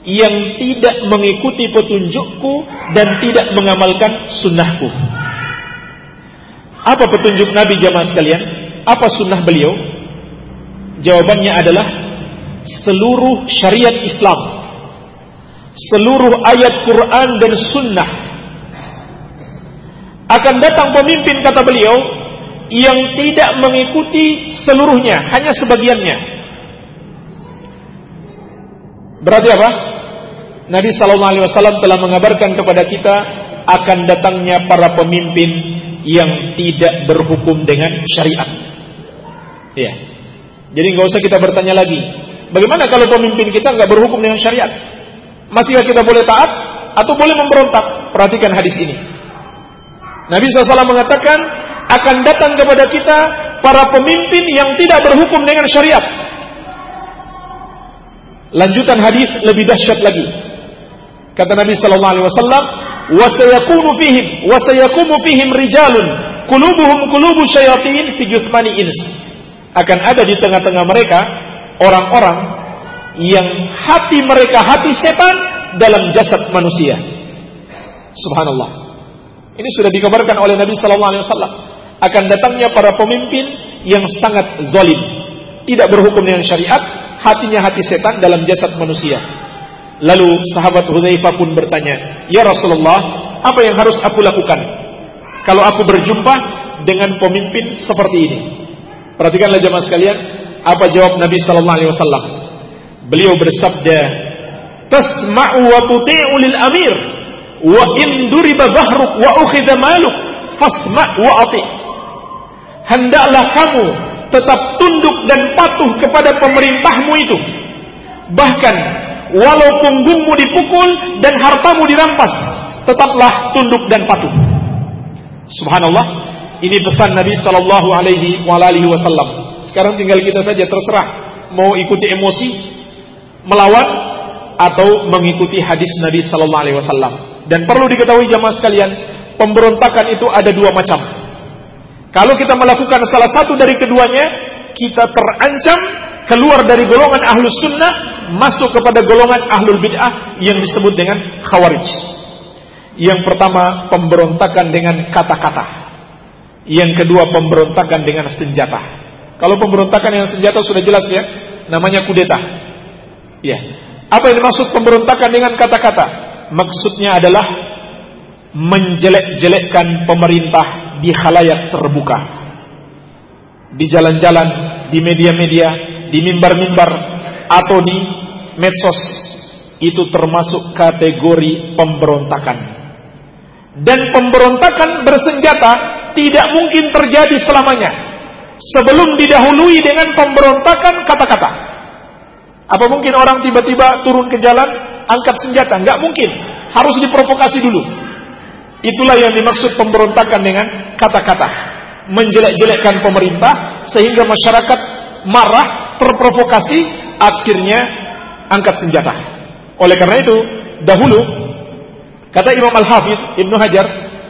yang tidak mengikuti petunjukku dan tidak mengamalkan sunnahku. Apa petunjuk Nabi jamaah sekalian? Apa sunnah beliau? Jawabannya adalah seluruh syariat Islam, seluruh ayat Quran dan sunnah. Akan datang pemimpin kata beliau yang tidak mengikuti seluruhnya, hanya sebagiannya. Berarti apa? Nabi Shallallahu Alaihi Wasallam telah mengabarkan kepada kita akan datangnya para pemimpin yang tidak berhukum dengan syariat. Ya. Jadi nggak usah kita bertanya lagi, bagaimana kalau pemimpin kita nggak berhukum dengan syariat? Masihkah kita boleh taat atau boleh memberontak? Perhatikan hadis ini. Nabi SAW mengatakan akan datang kepada kita para pemimpin yang tidak berhukum dengan syariat. Lanjutan hadis lebih dahsyat lagi. Kata Nabi sallallahu alaihi wasallam, "Wa sayakunu fihim wa sayakumu fihim rijalun qulubuhum qulubu syayatin fi juthmani ins." Akan ada di tengah-tengah mereka orang-orang yang hati mereka hati setan dalam jasad manusia. Subhanallah. Ini sudah dikabarkan oleh Nabi sallallahu alaihi wasallam akan datangnya para pemimpin yang sangat zalim, tidak berhukum dengan syariat, hatinya hati setan dalam jasad manusia. Lalu sahabat Hudzaifah pun bertanya, "Ya Rasulullah, apa yang harus aku lakukan kalau aku berjumpa dengan pemimpin seperti ini?" Perhatikanlah jemaah sekalian, apa jawab Nabi sallallahu alaihi wasallam? Beliau bersabda, "Tasma'u wa tuti'u lil amir, wa in duriba bahruk wa ukhidha maluk, fasma' wa ati'." hendaklah kamu tetap tunduk dan patuh kepada pemerintahmu itu. Bahkan walau punggungmu dipukul dan hartamu dirampas, tetaplah tunduk dan patuh. Subhanallah, ini pesan Nabi Sallallahu Alaihi Wasallam. Sekarang tinggal kita saja terserah mau ikuti emosi, melawan atau mengikuti hadis Nabi Sallallahu Alaihi Wasallam. Dan perlu diketahui jamaah sekalian, pemberontakan itu ada dua macam. Kalau kita melakukan salah satu dari keduanya, kita terancam keluar dari golongan ahlus sunnah, masuk kepada golongan ahlul bid'ah yang disebut dengan khawarij. Yang pertama, pemberontakan dengan kata-kata. Yang kedua, pemberontakan dengan senjata. Kalau pemberontakan dengan senjata sudah jelas ya, namanya kudeta. Ya. Apa yang dimaksud pemberontakan dengan kata-kata? Maksudnya adalah menjelek-jelekkan pemerintah di khalayak terbuka. Di jalan-jalan, di media-media, di mimbar-mimbar, atau di medsos. Itu termasuk kategori pemberontakan. Dan pemberontakan bersenjata tidak mungkin terjadi selamanya. Sebelum didahului dengan pemberontakan kata-kata. Apa mungkin orang tiba-tiba turun ke jalan, angkat senjata? Enggak mungkin. Harus diprovokasi dulu Itulah yang dimaksud pemberontakan dengan kata-kata. Menjelek-jelekkan pemerintah sehingga masyarakat marah, terprovokasi, akhirnya angkat senjata. Oleh karena itu, dahulu kata Imam Al-Hafidh Ibnu Hajar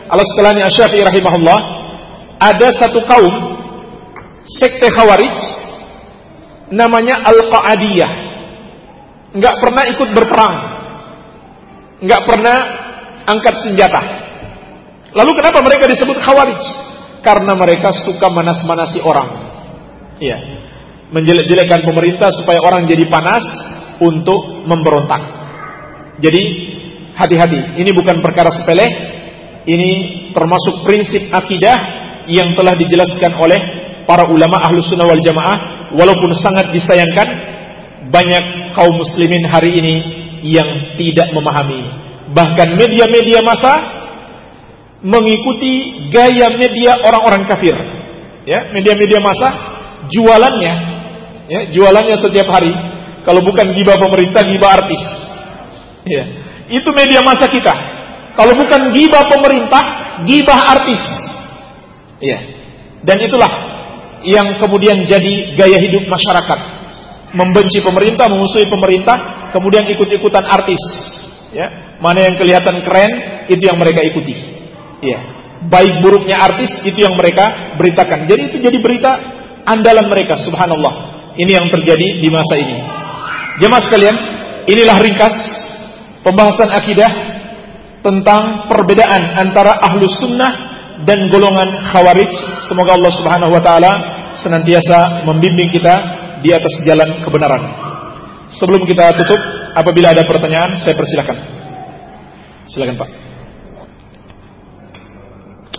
Al-Asqalani Asy-Syafi'i rahimahullah, ada satu kaum sekte Khawarij namanya Al-Qa'adiyah. nggak pernah ikut berperang, nggak pernah angkat senjata. Lalu kenapa mereka disebut khawarij? Karena mereka suka manas-manasi orang. Iya. Menjelek-jelekan pemerintah supaya orang jadi panas untuk memberontak. Jadi hati-hati, ini bukan perkara sepele. Ini termasuk prinsip akidah yang telah dijelaskan oleh para ulama ahlu sunnah wal jamaah. Walaupun sangat disayangkan, banyak kaum muslimin hari ini yang tidak memahami. Bahkan media-media masa mengikuti gaya media orang-orang kafir. Ya, media-media masa jualannya ya, jualannya setiap hari kalau bukan gibah pemerintah, gibah artis. Ya. Itu media masa kita. Kalau bukan gibah pemerintah, gibah artis. Ya. Dan itulah yang kemudian jadi gaya hidup masyarakat. Membenci pemerintah, memusuhi pemerintah, kemudian ikut-ikutan artis. Ya. Mana yang kelihatan keren, itu yang mereka ikuti. Ya. Baik buruknya artis, itu yang mereka beritakan. Jadi itu jadi berita andalan mereka, subhanallah. Ini yang terjadi di masa ini. Jemaah sekalian, inilah ringkas pembahasan akidah tentang perbedaan antara ahlus sunnah dan golongan khawarij. Semoga Allah Subhanahu wa taala senantiasa membimbing kita di atas jalan kebenaran. Sebelum kita tutup, apabila ada pertanyaan, saya persilakan. Silakan Pak.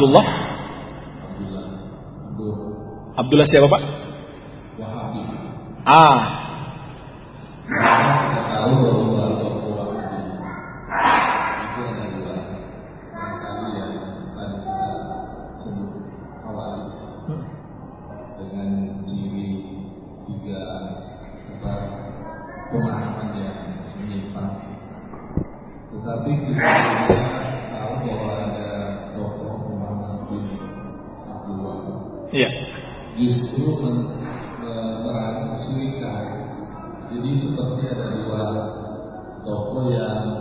Abdullah Abdullah siapa Pak? Ah. pemahaman justru men- menerang kesyirikan. Jadi seperti ada dua tokoh yang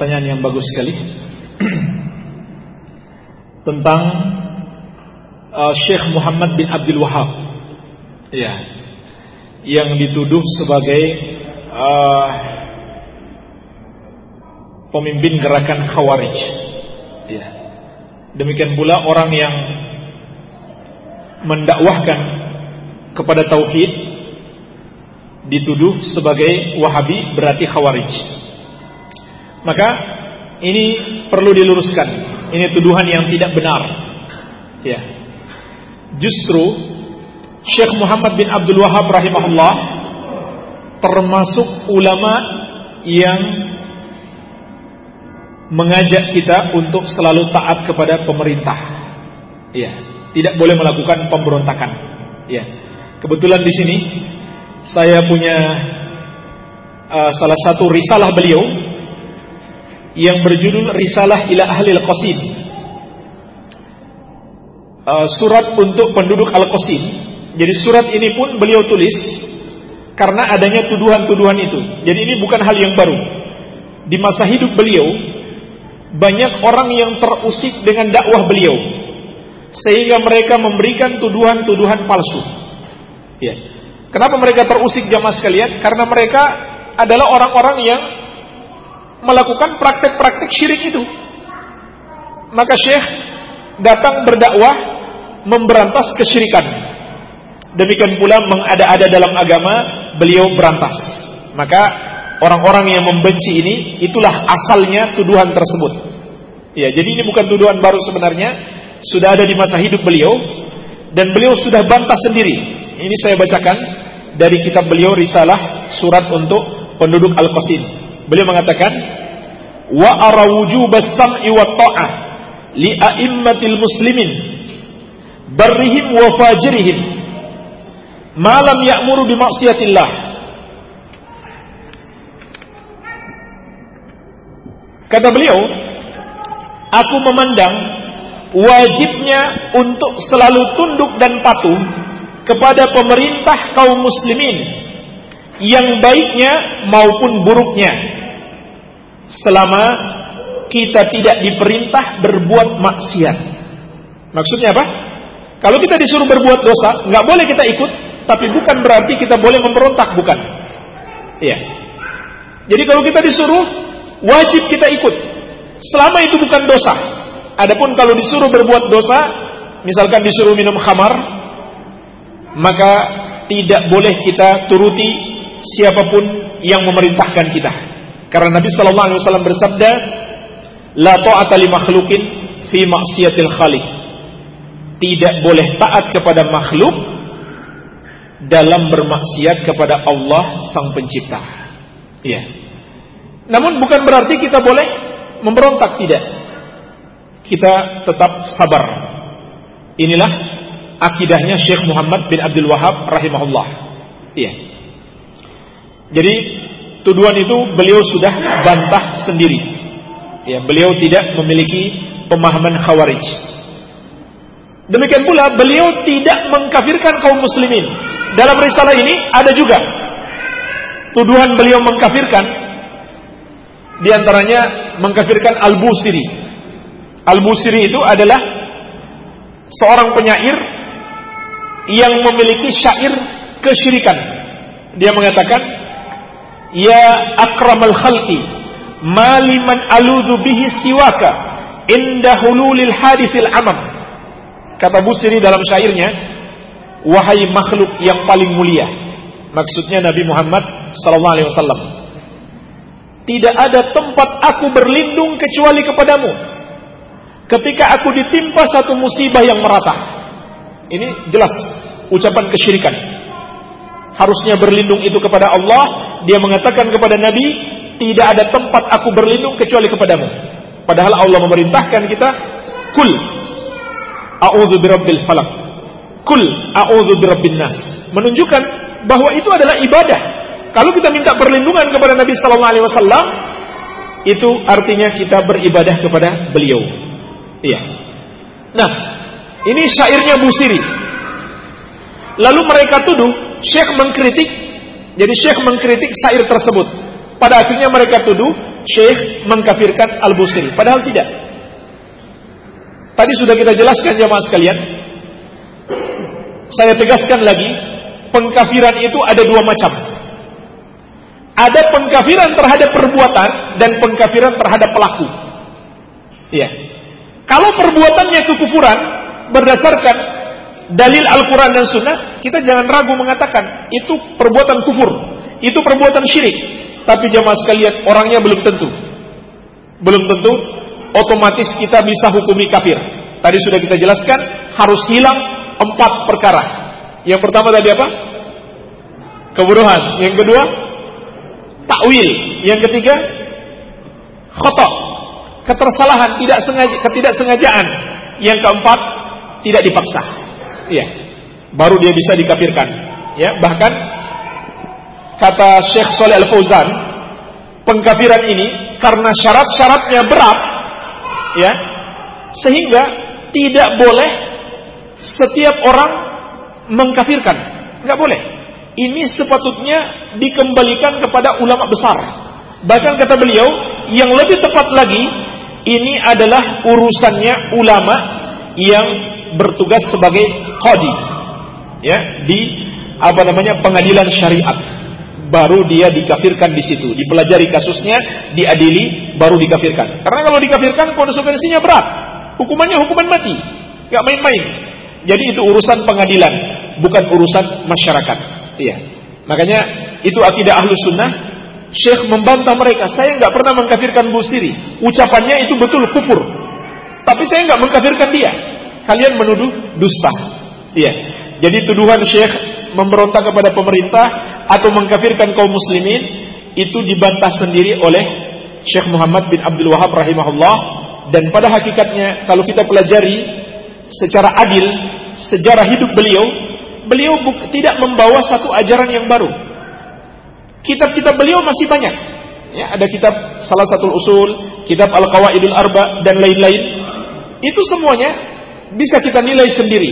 pertanyaan yang bagus sekali tentang uh, Syekh Muhammad bin Abdul Wahab. Ya. Yang dituduh sebagai uh, pemimpin gerakan Khawarij. Ya. Demikian pula orang yang mendakwahkan kepada tauhid dituduh sebagai Wahabi berarti Khawarij. Maka ini perlu diluruskan. Ini tuduhan yang tidak benar. Ya. Justru Syekh Muhammad bin Abdul Wahab rahimahullah termasuk ulama yang mengajak kita untuk selalu taat kepada pemerintah. Ya, tidak boleh melakukan pemberontakan. Ya. Kebetulan di sini saya punya uh, salah satu risalah beliau yang berjudul Risalah ila Ahli Al-Qasim. Uh, surat untuk penduduk Al-Qasim. Jadi surat ini pun beliau tulis karena adanya tuduhan-tuduhan itu. Jadi ini bukan hal yang baru. Di masa hidup beliau banyak orang yang terusik dengan dakwah beliau sehingga mereka memberikan tuduhan-tuduhan palsu. Ya. Kenapa mereka terusik jamaah sekalian? Karena mereka adalah orang-orang yang melakukan praktek-praktek syirik itu. Maka Syekh datang berdakwah memberantas kesyirikan. Demikian pula mengada-ada dalam agama beliau berantas. Maka orang-orang yang membenci ini itulah asalnya tuduhan tersebut. Ya, jadi ini bukan tuduhan baru sebenarnya, sudah ada di masa hidup beliau dan beliau sudah bantah sendiri. Ini saya bacakan dari kitab beliau Risalah Surat untuk penduduk Al-Qasim. Beliau mengatakan, "Wa ara wujub as-sam'i wa ta'ah li a'immatil muslimin barrihim wa fajirihim ma lam ya'muru bi ma'siyatillah." Kata beliau, aku memandang wajibnya untuk selalu tunduk dan patuh kepada pemerintah kaum muslimin yang baiknya maupun buruknya selama kita tidak diperintah berbuat maksiat. Maksudnya apa? Kalau kita disuruh berbuat dosa, nggak boleh kita ikut, tapi bukan berarti kita boleh memberontak, bukan? Iya. Jadi kalau kita disuruh, wajib kita ikut. Selama itu bukan dosa. Adapun kalau disuruh berbuat dosa, misalkan disuruh minum khamar, maka tidak boleh kita turuti siapa pun yang memerintahkan kita. Karena Nabi Shallallahu Alaihi Wasallam bersabda, "La ta'ata li makhlukin fi maksiatil khaliq." Tidak boleh taat kepada makhluk dalam bermaksiat kepada Allah Sang Pencipta. Ya. Namun bukan berarti kita boleh memberontak tidak. Kita tetap sabar. Inilah akidahnya Syekh Muhammad bin Abdul Wahab rahimahullah. Iya. Jadi tuduhan itu beliau sudah bantah sendiri. Ya, beliau tidak memiliki pemahaman khawarij. Demikian pula beliau tidak mengkafirkan kaum muslimin. Dalam risalah ini ada juga tuduhan beliau mengkafirkan di antaranya mengkafirkan Al-Busiri. Al-Busiri itu adalah seorang penyair yang memiliki syair kesyirikan. Dia mengatakan, Ya akramal khalqi, maliman aludhu bihi siwaka, inda hululil hadithil amam. Kata Busiri dalam syairnya, Wahai makhluk yang paling mulia. Maksudnya Nabi Muhammad sallallahu alaihi wasallam. Tidak ada tempat aku berlindung kecuali kepadamu. Ketika aku ditimpa satu musibah yang merata. Ini jelas ucapan kesyirikan. Harusnya berlindung itu kepada Allah. Dia mengatakan kepada Nabi, tidak ada tempat aku berlindung kecuali kepadamu. Padahal Allah memerintahkan kita, kul a'udzu birabbil falaq. Kul a'udzu birabbin nas. Menunjukkan bahwa itu adalah ibadah. Kalau kita minta perlindungan kepada Nabi sallallahu alaihi wasallam, itu artinya kita beribadah kepada beliau. Iya. Nah, ini syairnya Busiri. Lalu mereka tuduh Syekh mengkritik, jadi Syekh mengkritik syair tersebut. Pada akhirnya mereka tuduh Syekh mengkafirkan Al-Busiri. Padahal tidak. Tadi sudah kita jelaskan jamaah sekalian, saya tegaskan lagi, pengkafiran itu ada dua macam. Ada pengkafiran terhadap perbuatan dan pengkafiran terhadap pelaku. Iya. Kalau perbuatannya kekufuran berdasarkan dalil Al-Quran dan Sunnah, kita jangan ragu mengatakan itu perbuatan kufur, itu perbuatan syirik. Tapi jamaah sekalian, orangnya belum tentu. Belum tentu otomatis kita bisa hukumi kafir. Tadi sudah kita jelaskan, harus hilang empat perkara. Yang pertama tadi apa? Kebodohan. Yang kedua, takwil. Yang ketiga, khotok. Ketersalahan, tidak sengaja, ketidaksengajaan. Yang keempat, tidak dipaksa. Iya. Baru dia bisa dikafirkan. Ya, bahkan kata Syekh Soleh Al-Fauzan, pengkafiran ini karena syarat-syaratnya berat, ya, sehingga tidak boleh setiap orang mengkafirkan. Nggak boleh. Ini sepatutnya dikembalikan kepada ulama besar. Bahkan kata beliau, yang lebih tepat lagi, ini adalah urusannya ulama yang bertugas sebagai qadi. Ya, di apa namanya pengadilan syariat. Baru dia dikafirkan di situ, dipelajari kasusnya, diadili, baru dikafirkan. Karena kalau dikafirkan konsekuensinya berat. Hukumannya hukuman mati. Gak main-main. Jadi itu urusan pengadilan, bukan urusan masyarakat. Iya. Makanya itu akidah ahlu sunnah. Syekh membantah mereka. Saya nggak pernah mengkafirkan Busiri. Ucapannya itu betul kufur. Tapi saya nggak mengkafirkan dia. Kalian menuduh dusta. Iya. Jadi tuduhan Syekh memberontak kepada pemerintah atau mengkafirkan kaum muslimin itu dibantah sendiri oleh Syekh Muhammad bin Abdul Wahab rahimahullah dan pada hakikatnya kalau kita pelajari secara adil sejarah hidup beliau, beliau tidak membawa satu ajaran yang baru. Kitab-kitab beliau masih banyak. Ya, ada kitab salah satu usul, kitab Al-Qawaidul Arba dan lain-lain. Itu semuanya bisa kita nilai sendiri.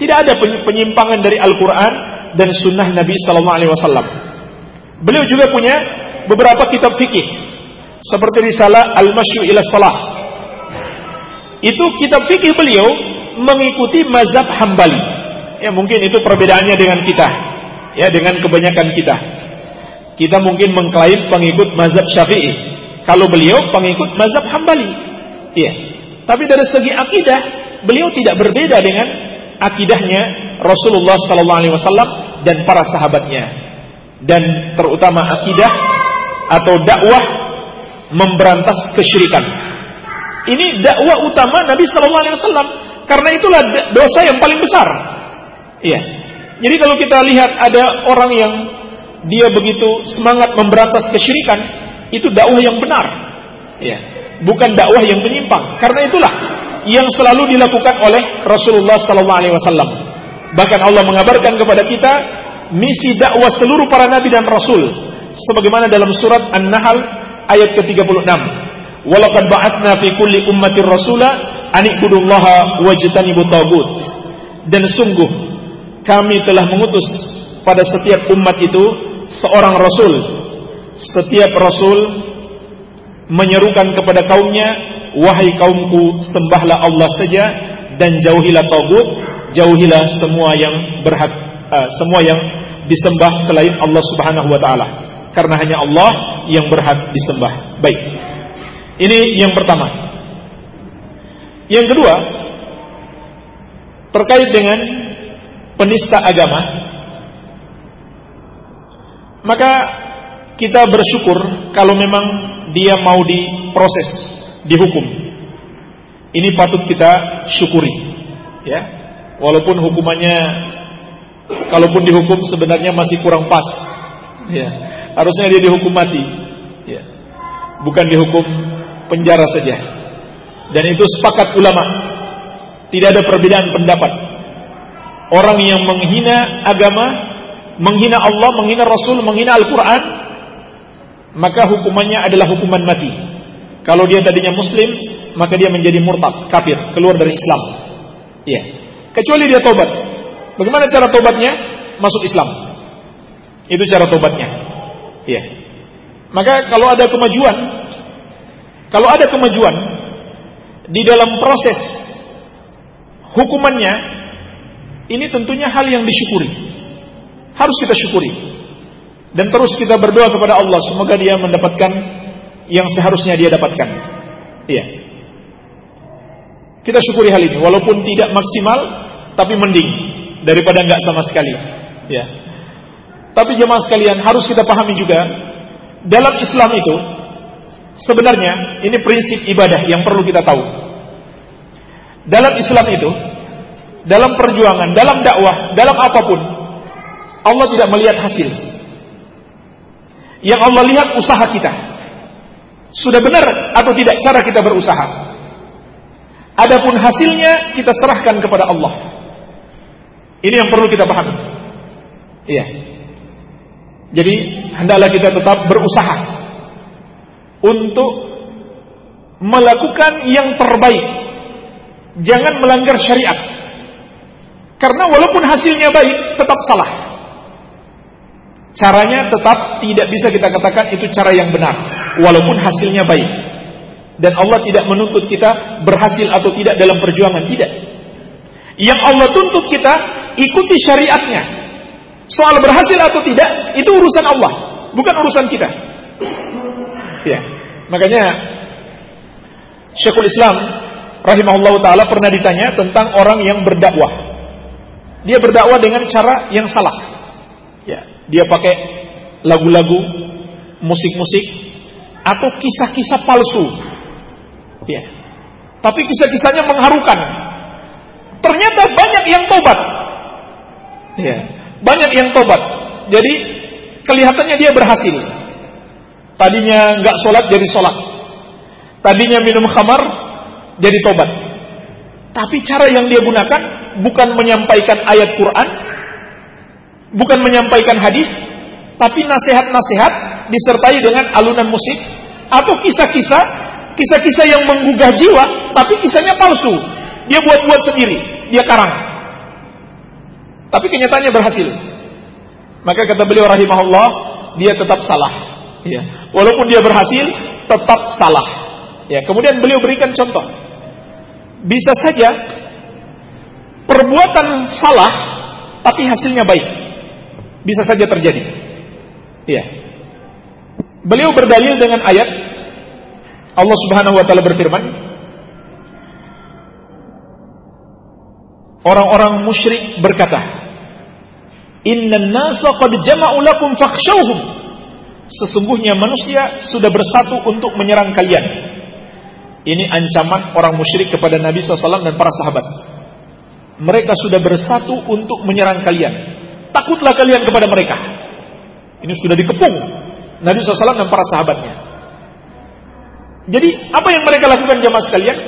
Tidak ada penyimpangan dari Al-Quran dan Sunnah Nabi Sallallahu Alaihi Wasallam. Beliau juga punya beberapa kitab fikih seperti risalah Al-Masyu ila Salah. Itu kitab fikih beliau mengikuti mazhab Hambali. Ya mungkin itu perbedaannya dengan kita. Ya dengan kebanyakan kita. Kita mungkin mengklaim pengikut mazhab Syafi'i. Kalau beliau pengikut mazhab Hambali. Iya. Tapi dari segi akidah, beliau tidak berbeda dengan akidahnya Rasulullah sallallahu alaihi wasallam dan para sahabatnya. Dan terutama akidah atau dakwah memberantas kesyirikan. Ini dakwah utama Nabi sallallahu alaihi wasallam karena itulah dosa yang paling besar. Iya. Jadi kalau kita lihat ada orang yang dia begitu semangat memberantas kesyirikan, itu dakwah yang benar. Iya. Bukan dakwah yang menyimpang. Karena itulah yang selalu dilakukan oleh Rasulullah sallallahu alaihi wasallam. Bahkan Allah mengabarkan kepada kita misi dakwah seluruh para nabi dan rasul sebagaimana dalam surat An-Nahl ayat ke-36. Walaqad ba'atna fi kulli ummatir rasula anikbudullaha wajtanibu tagut dan sungguh kami telah mengutus pada setiap umat itu seorang rasul setiap rasul menyerukan kepada kaumnya wahai kaumku sembahlah Allah saja dan jauhilah tagut jauhilah semua yang berhak uh, semua yang disembah selain Allah Subhanahu wa taala. Karena hanya Allah yang berhak disembah. Baik. Ini yang pertama. Yang kedua, terkait dengan penista agama, maka kita bersyukur kalau memang dia mau diproses, dihukum. Ini patut kita syukuri, ya. Walaupun hukumannya, kalaupun dihukum sebenarnya masih kurang pas, ya. Harusnya dia dihukum mati, ya. Bukan dihukum penjara saja. Dan itu sepakat ulama. Tidak ada perbedaan pendapat. Orang yang menghina agama, menghina Allah, menghina Rasul, menghina Al-Quran, maka hukumannya adalah hukuman mati. Kalau dia tadinya Muslim, maka dia menjadi murtad, kafir, keluar dari Islam. Iya. Kecuali dia tobat. Bagaimana cara tobatnya? Masuk Islam. Itu cara tobatnya. Iya. Maka kalau ada kemajuan, kalau ada kemajuan di dalam proses hukumannya Ini tentunya hal yang disyukuri. Harus kita syukuri. Dan terus kita berdoa kepada Allah semoga dia mendapatkan yang seharusnya dia dapatkan. Iya. Kita syukuri hal ini walaupun tidak maksimal tapi mending daripada enggak sama sekali. Ya. Tapi jemaah sekalian harus kita pahami juga dalam Islam itu sebenarnya ini prinsip ibadah yang perlu kita tahu. Dalam Islam itu dalam perjuangan, dalam dakwah, dalam apa pun Allah tidak melihat hasil. Yang Allah lihat usaha kita. Sudah benar atau tidak cara kita berusaha. Adapun hasilnya kita serahkan kepada Allah. Ini yang perlu kita pahami. Iya. Jadi hendaklah kita tetap berusaha untuk melakukan yang terbaik. Jangan melanggar syariat. Karena walaupun hasilnya baik, tetap salah. Caranya tetap tidak bisa kita katakan itu cara yang benar, walaupun hasilnya baik. Dan Allah tidak menuntut kita berhasil atau tidak dalam perjuangan, tidak. Yang Allah tuntut kita ikuti syariatnya. Soal berhasil atau tidak, itu urusan Allah, bukan urusan kita. Ya, makanya Syekhul Islam rahimahullah taala pernah ditanya tentang orang yang berdakwah. Dia berdakwah dengan cara yang salah. Ya, dia pakai lagu-lagu, musik-musik atau kisah-kisah palsu. Ya. Tapi kisah-kisahnya mengharukan. Ternyata banyak yang tobat. Ya, banyak yang tobat. Jadi kelihatannya dia berhasil. Tadinya nggak sholat jadi sholat. Tadinya minum khamar jadi tobat. Tapi cara yang dia gunakan bukan menyampaikan ayat Quran, bukan menyampaikan hadis, tapi nasihat-nasihat disertai dengan alunan musik atau kisah-kisah, kisah-kisah yang menggugah jiwa, tapi kisahnya palsu. Dia buat-buat sendiri, dia karang. Tapi kenyataannya berhasil. Maka kata beliau rahimahullah, dia tetap salah. Ya. Walaupun dia berhasil, tetap salah. Ya. Kemudian beliau berikan contoh. Bisa saja perbuatan salah, tapi hasilnya baik bisa saja terjadi. Iya. Beliau berdalil dengan ayat Allah Subhanahu wa taala berfirman Orang-orang musyrik berkata, "Innan nasa qad jama'u lakum fakhshawhum." Sesungguhnya manusia sudah bersatu untuk menyerang kalian. Ini ancaman orang musyrik kepada Nabi SAW dan para sahabat. Mereka sudah bersatu untuk menyerang kalian. Takutlah kalian kepada mereka. Ini sudah dikepung Nabi SAW dan para sahabatnya. Jadi apa yang mereka lakukan jamaah sekalian?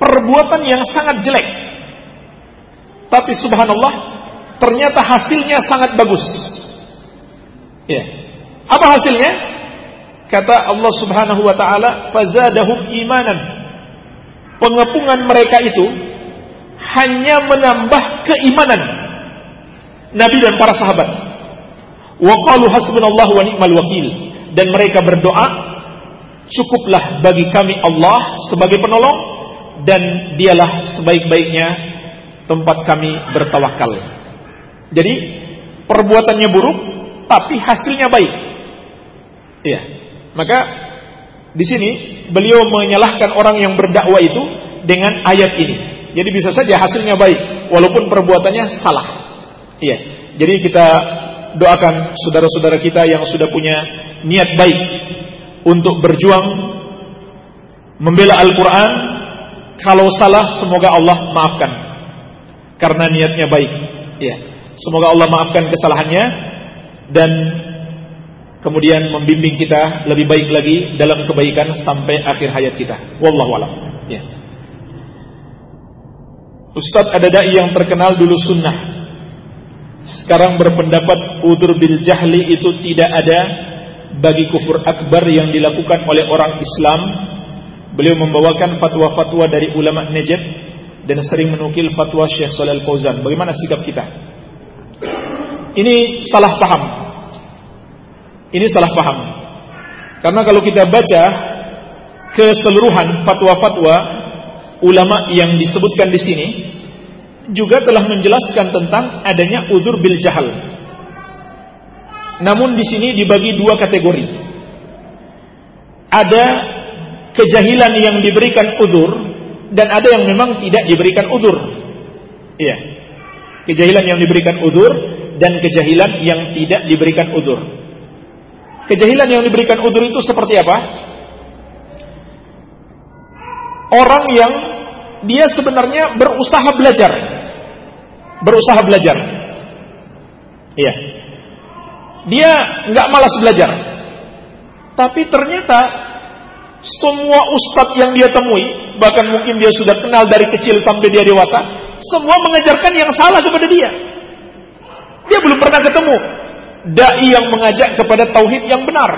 Perbuatan yang sangat jelek. Tapi subhanallah, ternyata hasilnya sangat bagus. Ya. Apa hasilnya? Kata Allah Subhanahu wa taala, "Fazadahum imanan." Pengepungan mereka itu hanya menambah keimanan Nabi dan para sahabat. Wa qalu hasbunallahu wa ni'mal wakil dan mereka berdoa cukuplah bagi kami Allah sebagai penolong dan dialah sebaik-baiknya tempat kami bertawakal. Jadi perbuatannya buruk tapi hasilnya baik. Iya. Maka di sini beliau menyalahkan orang yang berdakwah itu dengan ayat ini. Jadi bisa saja hasilnya baik walaupun perbuatannya salah. Iya. Jadi kita doakan saudara-saudara kita yang sudah punya niat baik untuk berjuang membela Al-Quran. Kalau salah, semoga Allah maafkan. Karena niatnya baik. Ya. Semoga Allah maafkan kesalahannya dan kemudian membimbing kita lebih baik lagi dalam kebaikan sampai akhir hayat kita. Wallahu a'lam. Ya. Ustadz ada dai yang terkenal dulu sunnah sekarang berpendapat udur bil jahli itu tidak ada bagi kufur akbar yang dilakukan oleh orang Islam. Beliau membawakan fatwa-fatwa dari ulama Najd dan sering menukil fatwa Syekh Shalal Fauzan. Bagaimana sikap kita? Ini salah paham. Ini salah paham. Karena kalau kita baca keseluruhan fatwa-fatwa ulama yang disebutkan di sini, juga telah menjelaskan tentang adanya udur bil jahal. Namun di sini dibagi dua kategori. Ada kejahilan yang diberikan udur dan ada yang memang tidak diberikan udur. Iya. Kejahilan yang diberikan udur dan kejahilan yang tidak diberikan udur. Kejahilan yang diberikan udur itu seperti apa? Orang yang dia sebenarnya berusaha belajar. Berusaha belajar. Iya. Dia nggak malas belajar. Tapi ternyata semua ustadz yang dia temui, bahkan mungkin dia sudah kenal dari kecil sampai dia dewasa, semua mengajarkan yang salah kepada dia. Dia belum pernah ketemu dai yang mengajak kepada tauhid yang benar.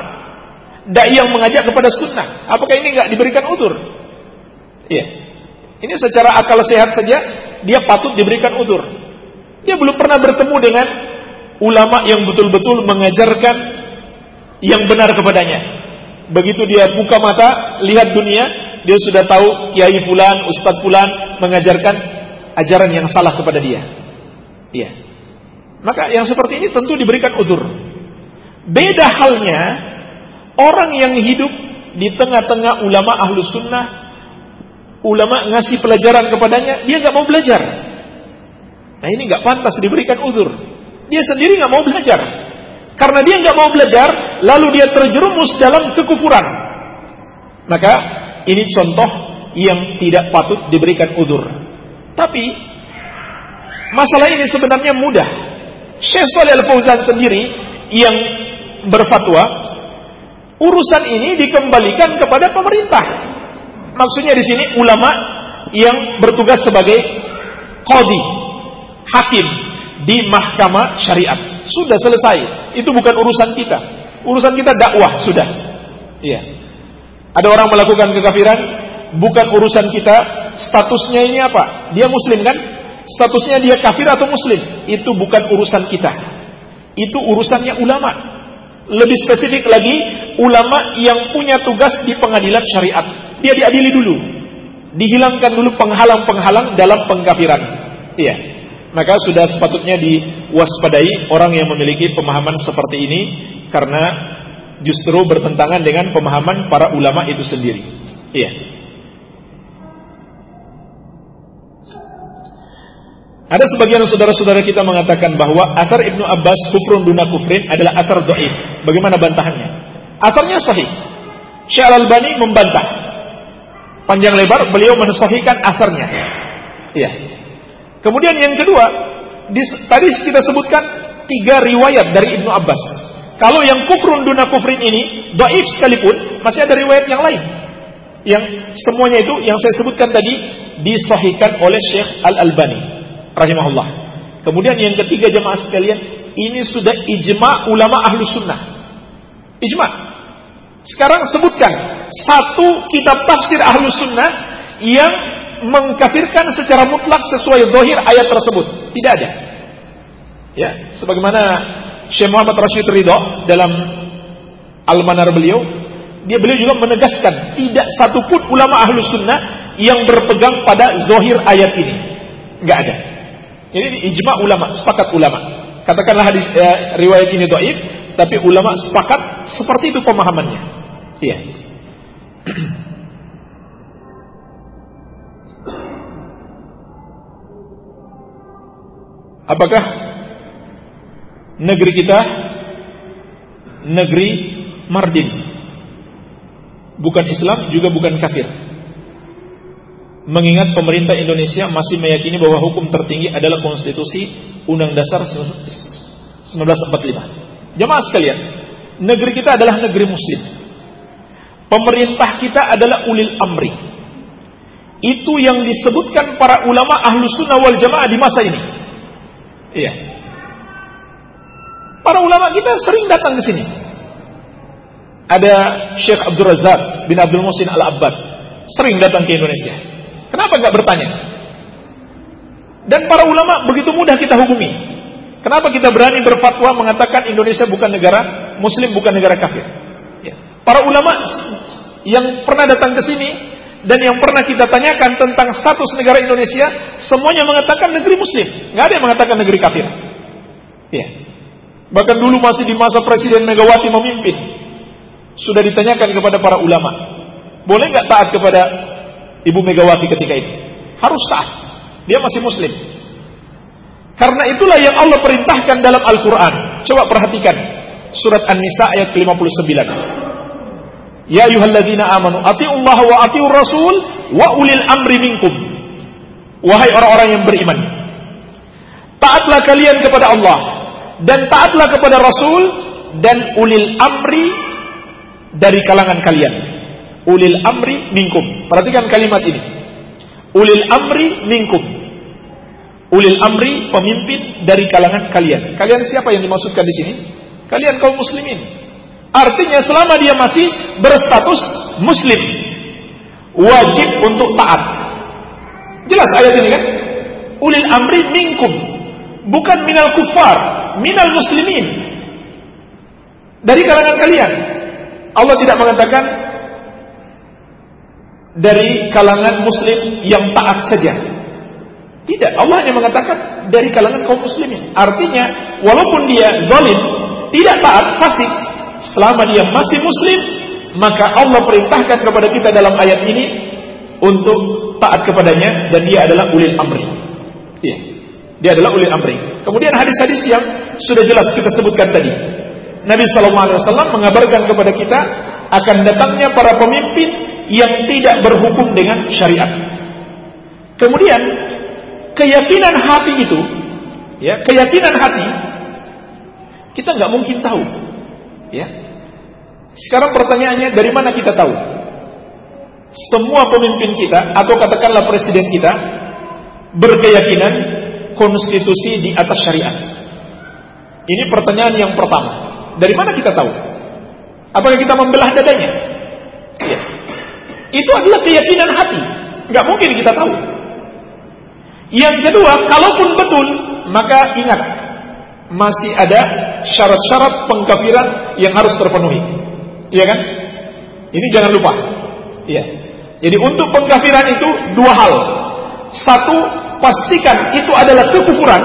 Dai yang mengajak kepada sunnah. Apakah ini nggak diberikan udur? Iya. Ini secara akal sehat saja dia patut diberikan udur. Dia belum pernah bertemu dengan ulama yang betul-betul mengajarkan yang benar kepadanya. Begitu dia buka mata, lihat dunia, dia sudah tahu kiai fulan, ustadz fulan mengajarkan ajaran yang salah kepada dia. Iya. Maka yang seperti ini tentu diberikan udur. Beda halnya orang yang hidup di tengah-tengah ulama ahlus sunnah ulama ngasih pelajaran kepadanya, dia nggak mau belajar. Nah ini nggak pantas diberikan uzur. Dia sendiri nggak mau belajar. Karena dia nggak mau belajar, lalu dia terjerumus dalam kekufuran. Maka ini contoh yang tidak patut diberikan uzur. Tapi masalah ini sebenarnya mudah. Syekh Saleh Al-Fauzan sendiri yang berfatwa, urusan ini dikembalikan kepada pemerintah. Maksudnya di sini ulama yang bertugas sebagai kodi, hakim di mahkamah syariat. Sudah selesai. Itu bukan urusan kita. Urusan kita dakwah sudah. Iya. Ada orang melakukan kekafiran, bukan urusan kita. Statusnya ini apa? Dia muslim kan? Statusnya dia kafir atau muslim? Itu bukan urusan kita. Itu urusannya ulama. Lebih spesifik lagi, ulama yang punya tugas di pengadilan syariat dia diadili dulu. Dihilangkan dulu penghalang-penghalang dalam pengkafiran. Iya. Maka sudah sepatutnya diwaspadai orang yang memiliki pemahaman seperti ini karena justru bertentangan dengan pemahaman para ulama itu sendiri. Iya. Ada sebagian saudara-saudara kita mengatakan bahwa atar Ibnu Abbas kufrun duna kufrin adalah atar doif. Bagaimana bantahannya? Atarnya sahih. Syekh Al-Albani membantah panjang lebar beliau mensahihkan asarnya. Iya. Kemudian yang kedua, di, tadi kita sebutkan tiga riwayat dari Ibnu Abbas. Kalau yang kufrun duna kufrin ini, doif sekalipun, masih ada riwayat yang lain. Yang semuanya itu yang saya sebutkan tadi disahihkan oleh Syekh Al-Albani rahimahullah. Kemudian yang ketiga jemaah sekalian, ini sudah ijma ulama ahlu sunnah. Ijma. Sekarang sebutkan satu kitab tafsir ahlu sunnah yang mengkafirkan secara mutlak sesuai dohir ayat tersebut. Tidak ada. Ya, sebagaimana Syekh Muhammad Rashid Ridho dalam Al-Manar beliau, dia beliau juga menegaskan tidak satupun ulama ahlu sunnah yang berpegang pada zohir ayat ini. Nggak ada. Ini ijma ulama, sepakat ulama. Katakanlah hadis eh, riwayat ini doif, tapi ulama sepakat seperti itu pemahamannya. Iya. Apakah negeri kita negeri mardin? Bukan Islam juga bukan kafir. Mengingat pemerintah Indonesia masih meyakini bahwa hukum tertinggi adalah konstitusi Undang Dasar 1945. Jemaah sekalian, negeri kita adalah negeri muslim. Pemerintah kita adalah ulil amri. Itu yang disebutkan para ulama ahlu sunnah wal jamaah di masa ini. Iya. Para ulama kita sering datang ke sini. Ada Syekh Abdul Razak bin Abdul Musin Al-Abbad. Sering datang ke Indonesia. Kenapa nggak bertanya? Dan para ulama begitu mudah kita hubungi. Kenapa kita berani berfatwa mengatakan Indonesia bukan negara Muslim, bukan negara kafir? Ya. Para ulama yang pernah datang ke sini dan yang pernah kita tanyakan tentang status negara Indonesia, semuanya mengatakan negeri muslim. Nggak ada yang mengatakan negeri kafir. Ya. Bahkan dulu masih di masa Presiden Megawati memimpin. Sudah ditanyakan kepada para ulama. Boleh nggak taat kepada Ibu Megawati ketika itu? Harus taat. Dia masih muslim. Karena itulah yang Allah perintahkan dalam Al-Quran. Coba perhatikan. Surat An-Nisa ayat 59. Ya ayyuhalladzina amanu atiullaha wa atiur rasul wa ulil amri minkum. Wahai orang-orang yang beriman. Taatlah kalian kepada Allah dan taatlah kepada Rasul dan ulil amri dari kalangan kalian. Ulil amri minkum. Perhatikan kalimat ini. Ulil amri minkum. Ulil amri pemimpin dari kalangan kalian. Kalian siapa yang dimaksudkan di sini? Kalian kaum muslimin. Artinya selama dia masih berstatus muslim wajib untuk taat. Jelas ayat ini kan? Ulil amri minkum bukan minal kufar, minal muslimin. Dari kalangan kalian. Allah tidak mengatakan dari kalangan muslim yang taat saja. Tidak, Allah hanya mengatakan dari kalangan kaum muslimin. Artinya, walaupun dia zalim, tidak taat, fasik, selama dia masih muslim, maka Allah perintahkan kepada kita dalam ayat ini untuk taat kepadanya dan dia adalah ulil amri. Iya. Dia adalah ulil amri. Kemudian hadis-hadis yang sudah jelas kita sebutkan tadi. Nabi sallallahu alaihi wasallam mengabarkan kepada kita akan datangnya para pemimpin yang tidak berhukum dengan syariat. Kemudian keyakinan hati itu, ya, keyakinan hati kita nggak mungkin tahu Ya. Sekarang pertanyaannya dari mana kita tahu? Semua pemimpin kita atau katakanlah presiden kita berkeyakinan konstitusi di atas syariat. Ini pertanyaan yang pertama. Dari mana kita tahu? Apakah kita membelah dadanya? Ya. Itu adalah keyakinan hati. Nggak mungkin kita tahu. Yang kedua, kalaupun betul, maka ingat masih ada syarat-syarat pengkafiran yang harus terpenuhi. Iya kan? Ini jangan lupa. Iya. Jadi untuk pengkafiran itu dua hal. Satu, pastikan itu adalah kekufuran.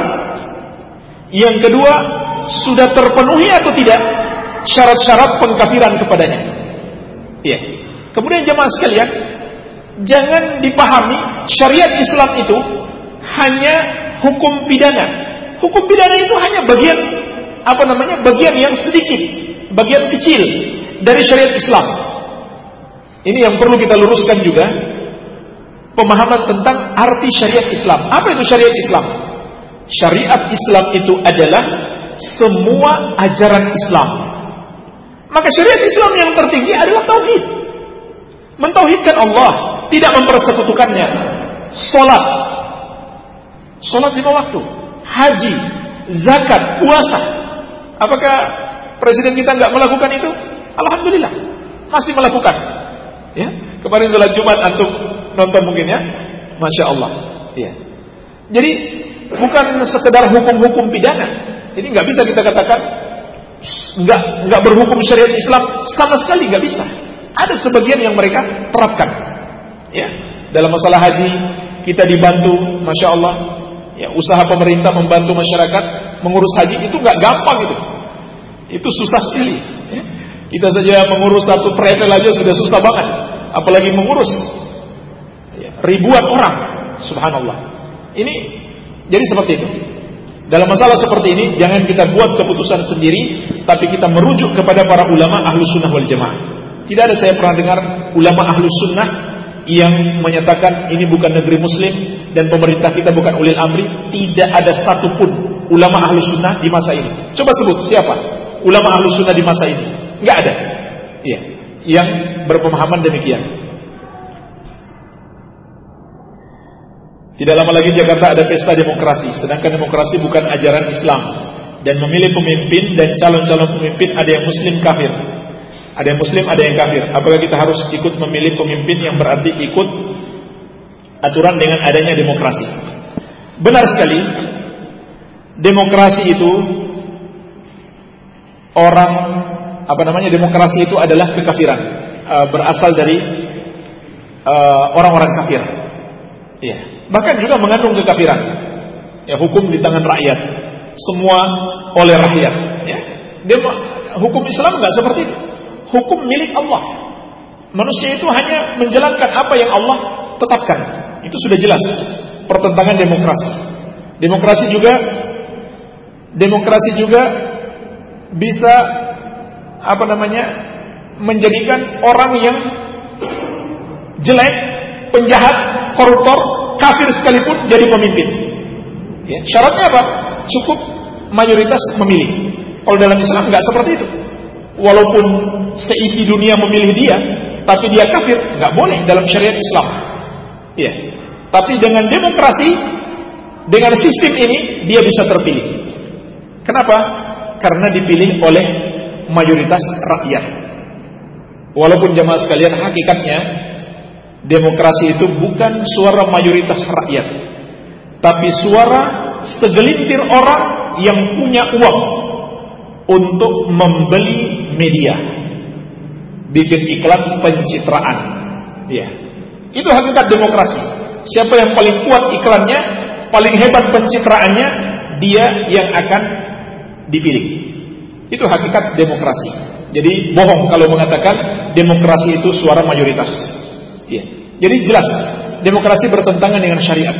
Yang kedua, sudah terpenuhi atau tidak syarat-syarat pengkafiran kepadanya. Iya. Kemudian jemaah sekalian, jangan dipahami syariat Islam itu hanya hukum pidana Hukum pidana itu hanya bagian apa namanya? bagian yang sedikit, bagian kecil dari syariat Islam. Ini yang perlu kita luruskan juga pemahaman tentang arti syariat Islam. Apa itu syariat Islam? Syariat Islam itu adalah semua ajaran Islam. Maka syariat Islam yang tertinggi adalah tauhid. Mentauhidkan Allah, tidak mempersekutukannya. Salat. Salat lima waktu haji, zakat, puasa. Apakah presiden kita nggak melakukan itu? Alhamdulillah, masih melakukan. Ya, kemarin sholat Jumat antum nonton mungkin ya, masya Allah. Ya. Jadi bukan sekedar hukum-hukum pidana. Jadi nggak bisa kita katakan nggak nggak berhukum syariat Islam sama sekali nggak bisa. Ada sebagian yang mereka terapkan. Ya, dalam masalah haji kita dibantu, masya Allah, ya, usaha pemerintah membantu masyarakat mengurus haji itu nggak gampang itu. Itu susah sekali. Ya. Kita saja mengurus satu travel aja sudah susah banget, apalagi mengurus ya, ribuan orang. Subhanallah. Ini jadi seperti itu. Dalam masalah seperti ini, jangan kita buat keputusan sendiri, tapi kita merujuk kepada para ulama ahlu sunnah wal jamaah. Tidak ada saya pernah dengar ulama ahlu sunnah yang menyatakan ini bukan negeri muslim dan pemerintah kita bukan ulil amri, tidak ada satupun ulama ahlu sunnah di masa ini. Coba sebut siapa ulama ahlu sunnah di masa ini? Nggak ada. Iya, yang berpemahaman demikian. Tidak lama lagi Jakarta ada pesta demokrasi, sedangkan demokrasi bukan ajaran Islam dan memilih pemimpin dan calon-calon pemimpin ada yang muslim kafir. Ada yang muslim, ada yang kafir. Apakah kita harus ikut memilih pemimpin yang berarti ikut aturan dengan adanya demokrasi? Benar sekali. Demokrasi itu orang apa namanya demokrasi itu adalah kekafiran. E, berasal dari uh, orang-orang kafir. Ya, bahkan juga mengandung kekafiran. Ya, hukum di tangan rakyat. Semua oleh rakyat, ya. Dia hukum Islam nggak seperti itu. Hukum milik Allah. Manusia itu hanya menjalankan apa yang Allah tetapkan. Itu sudah jelas. Pertentangan demokrasi. Demokrasi juga demokrasi juga bisa apa namanya menjadikan orang yang jelek, penjahat, koruptor, kafir sekalipun jadi pemimpin. Ya, syaratnya apa? Cukup mayoritas memilih. Kalau dalam Islam nggak seperti itu. Walaupun seisi dunia memilih dia, tapi dia kafir, nggak boleh dalam syariat Islam. Ya. Tapi dengan demokrasi, dengan sistem ini dia bisa terpilih. Kenapa? Karena dipilih oleh mayoritas rakyat. Walaupun jamaah sekalian hakikatnya demokrasi itu bukan suara mayoritas rakyat, tapi suara segelintir orang yang punya uang untuk membeli media, bikin iklan pencitraan. Ya, itu hakikat demokrasi. Siapa yang paling kuat iklannya, paling hebat pencitraannya, dia yang akan dipilih. Itu hakikat demokrasi. Jadi bohong kalau mengatakan demokrasi itu suara mayoritas. Ya. Jadi jelas demokrasi bertentangan dengan syariat.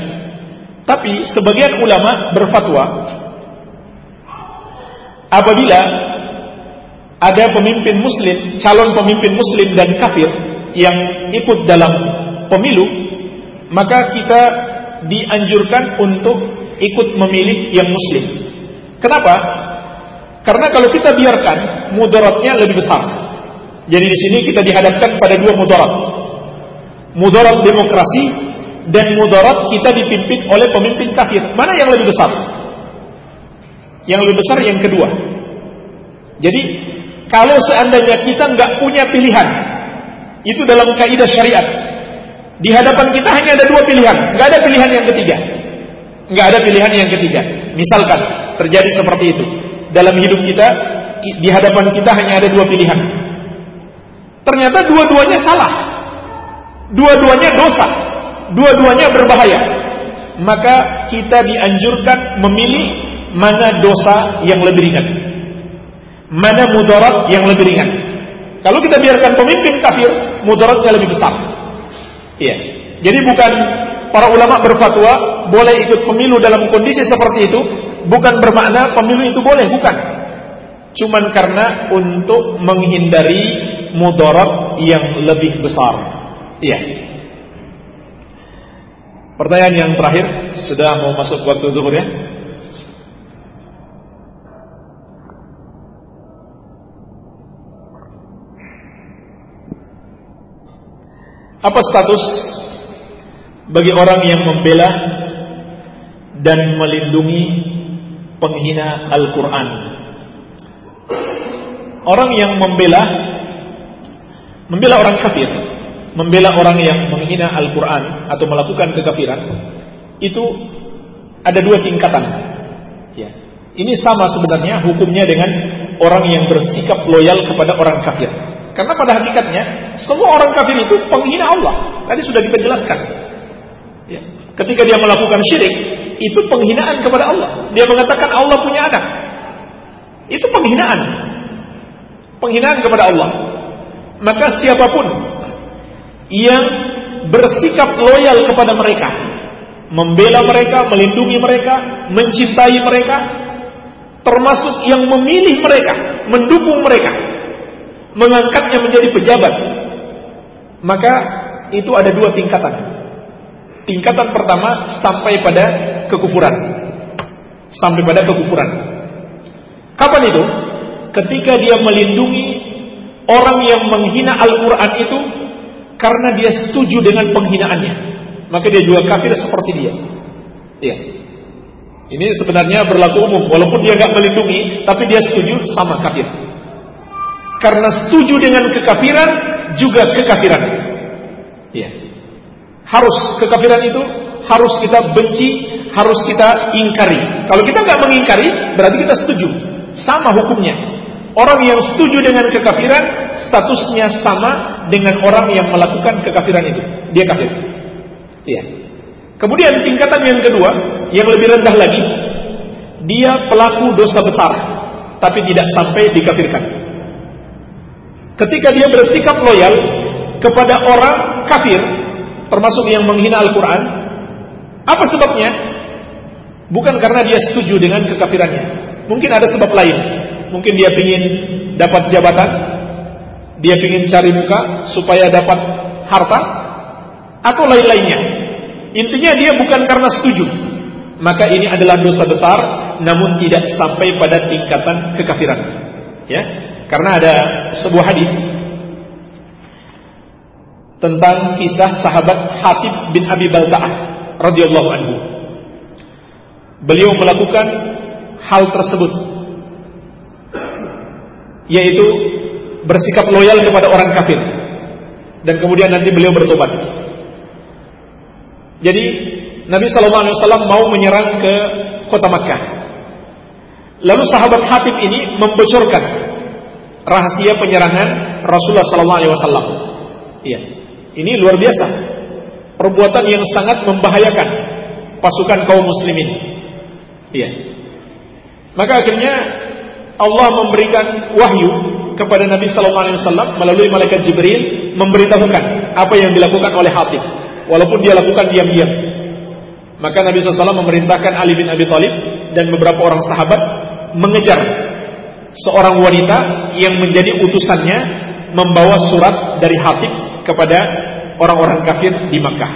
Tapi sebagian ulama berfatwa apabila ada pemimpin muslim, calon pemimpin muslim dan kafir yang ikut dalam pemilu, maka kita dianjurkan untuk ikut memilih yang muslim. Kenapa? Karena kalau kita biarkan mudaratnya lebih besar. Jadi di sini kita dihadapkan pada dua mudarat. Mudarat demokrasi dan mudarat kita dipimpin oleh pemimpin kafir. Mana yang lebih besar? Yang lebih besar yang kedua. Jadi kalau seandainya kita nggak punya pilihan, itu dalam kaidah syariat. Di hadapan kita hanya ada dua pilihan, nggak ada pilihan yang ketiga. Nggak ada pilihan yang ketiga. Misalkan terjadi seperti itu dalam hidup kita, di hadapan kita hanya ada dua pilihan. Ternyata dua-duanya salah. Dua-duanya dosa. Dua-duanya berbahaya. Maka kita dianjurkan memilih mana dosa yang lebih ringan. Mana mudarat yang lebih ringan. Kalau kita biarkan pemimpin kafir, mudaratnya lebih besar. Iya. Jadi bukan para ulama berfatwa boleh ikut pemilu dalam kondisi seperti itu, bukan bermakna pemilu itu boleh, bukan. Cuman karena untuk menghindari mudarat yang lebih besar. Iya. Pertanyaan yang terakhir, sudah mau masuk waktu zuhur ya? Apa status bagi orang yang membela dan melindungi penghina Al-Quran? Orang yang membela membela orang kafir, membela orang yang menghina Al-Quran atau melakukan kekafiran, itu ada dua tingkatan. Ya. Ini sama sebenarnya hukumnya dengan orang yang bersikap loyal kepada orang kafir. Karena pada hakikatnya semua orang kafir itu penghina Allah. Tadi sudah kita jelaskan. Ya. Ketika dia melakukan syirik, itu penghinaan kepada Allah. Dia mengatakan Allah punya anak. Itu penghinaan. Penghinaan kepada Allah. Maka siapa pun yang bersikap loyal kepada mereka, membela mereka, melindungi mereka, mencintai mereka, termasuk yang memilih mereka, mendukung mereka, mengangkatnya menjadi pejabat, maka itu ada dua tingkatan. Tingkatan pertama sampai pada kekufuran. Sampai pada kekufuran. Kapan itu? Ketika dia melindungi orang yang menghina Al-Quran itu karena dia setuju dengan penghinaannya. Maka dia juga kafir seperti dia. Iya. Ini sebenarnya berlaku umum. Walaupun dia nggak melindungi, tapi dia setuju sama kafir. Karena setuju dengan kekafiran juga kekafiran. Ya. Harus kekafiran itu harus kita benci, harus kita ingkari. Kalau kita nggak mengingkari, berarti kita setuju. Sama hukumnya. Orang yang setuju dengan kekafiran, statusnya sama dengan orang yang melakukan kekafiran itu. dia kafir. Iya. Kemudian tingkatan yang kedua, yang lebih rendah lagi, dia pelaku dosa besar, tapi tidak sampai dikafirkan. Ketika dia bersikap loyal kepada orang kafir, termasuk yang menghina Al-Quran, apa sebabnya? Bukan karena dia setuju dengan kekafirannya. Mungkin ada sebab lain. Mungkin dia ingin dapat jabatan, dia ingin cari muka supaya dapat harta, atau lain-lainnya. Intinya dia bukan karena setuju. Maka ini adalah dosa besar, namun tidak sampai pada tingkatan kekafiran. Ya, karena ada sebuah hadis tentang kisah sahabat Hatib bin Abi Balta'ah radhiyallahu anhu. Beliau melakukan hal tersebut yaitu bersikap loyal kepada orang kafir dan kemudian nanti beliau bertobat. Jadi Nabi Shallallahu Alaihi Wasallam mau menyerang ke kota Makkah. Lalu sahabat Hatib ini membocorkan rahasia penyerangan Rasulullah Shallallahu Alaihi Wasallam. Iya, ini luar biasa. Perbuatan yang sangat membahayakan pasukan kaum muslimin. Iya. Maka akhirnya Allah memberikan wahyu kepada Nabi Sallallahu Alaihi Wasallam melalui malaikat Jibril memberitahukan apa yang dilakukan oleh Hatib, walaupun dia lakukan diam-diam. Maka Nabi SAW memerintahkan Ali bin Abi Thalib dan beberapa orang sahabat mengejar seorang wanita yang menjadi utusannya membawa surat dari Hatib kepada orang-orang kafir di Makkah.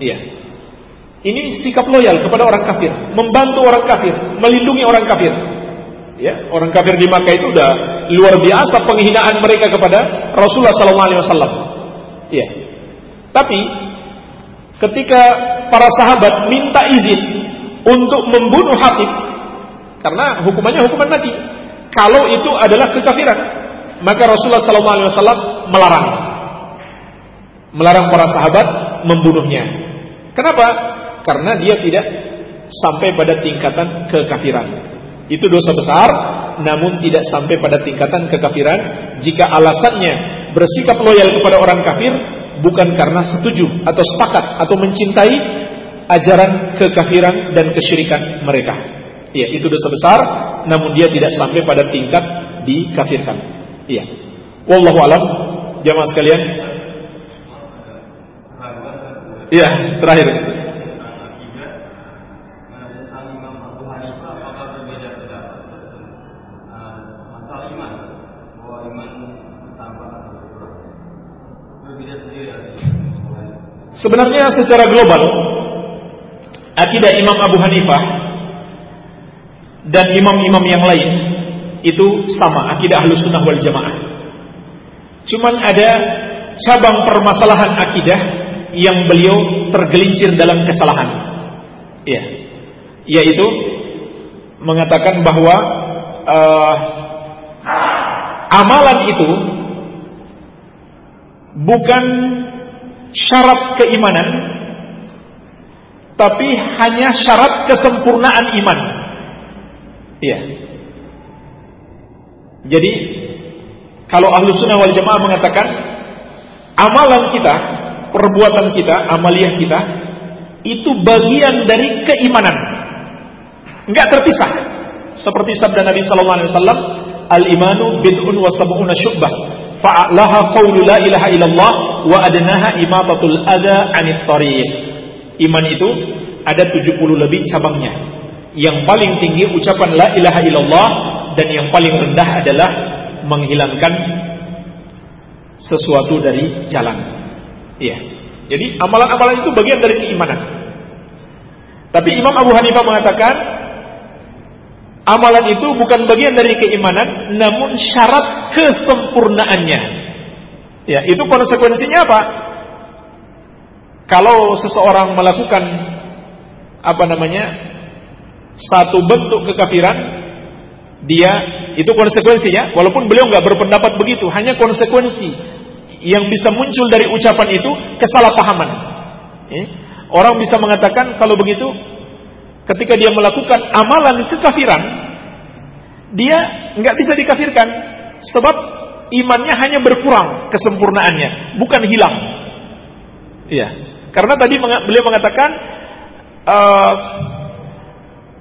Iya. Ini sikap loyal kepada orang kafir, membantu orang kafir, melindungi orang kafir. Ya, orang kafir di Makkah itu udah luar biasa penghinaan mereka kepada Rasulullah sallallahu alaihi wasallam. Iya. Tapi ketika para sahabat minta izin untuk membunuh Hatib karena hukumannya hukuman mati. Kalau itu adalah kekafiran, maka Rasulullah wasallam melarang melarang para sahabat membunuhnya. Kenapa? Karena dia tidak sampai pada tingkatan kekafiran. Itu dosa besar, namun tidak sampai pada tingkatan kekafiran jika alasannya bersikap loyal kepada orang kafir bukan karena setuju atau sepakat atau mencintai ajaran kekafiran dan kesyirikan mereka. Ya, itu dosa besar, namun dia tidak sampai pada tingkat dikafirkan. Iya. Wallahu alam, jamaah sekalian, Iya, terakhir. Sebenarnya secara global akidah Imam Abu Hanifah dan imam-imam yang lain itu sama akidah Ahlus Sunnah wal Jamaah. Cuman ada cabang permasalahan akidah yang beliau tergelincir dalam kesalahan. Ya. Yaitu mengatakan bahwa uh, amalan itu bukan syarat keimanan tapi hanya syarat kesempurnaan iman. Iya. Jadi kalau ahlu sunnah wal jamaah mengatakan amalan kita perbuatan kita, amaliyah kita itu bagian dari keimanan. Enggak terpisah. Seperti sabda Nabi sallallahu alaihi wasallam, "Al-imanu bid'un wa sab'una syu'bah, fa'alaha qawlu la ilaha illallah wa adnaha imatatul adha 'anit tariq." Iman itu ada 70 lebih cabangnya. Yang paling tinggi ucapan la ilaha illallah dan yang paling rendah adalah menghilangkan sesuatu dari jalan. Iya. Jadi amalan-amalan itu bagian dari keimanan. Tapi Imam Abu Hanifah mengatakan amalan itu bukan bagian dari keimanan, namun syarat kesempurnaannya. Ya, itu konsekuensinya apa? Kalau seseorang melakukan apa namanya satu bentuk kekafiran, dia itu konsekuensinya. Walaupun beliau nggak berpendapat begitu, hanya konsekuensi yang bisa muncul dari ucapan itu kesalahpahaman. Ya. Orang bisa mengatakan kalau begitu ketika dia melakukan amalan kekafiran, dia nggak bisa dikafirkan sebab imannya hanya berkurang kesempurnaannya, bukan hilang. Iya. Karena tadi beliau mengatakan uh,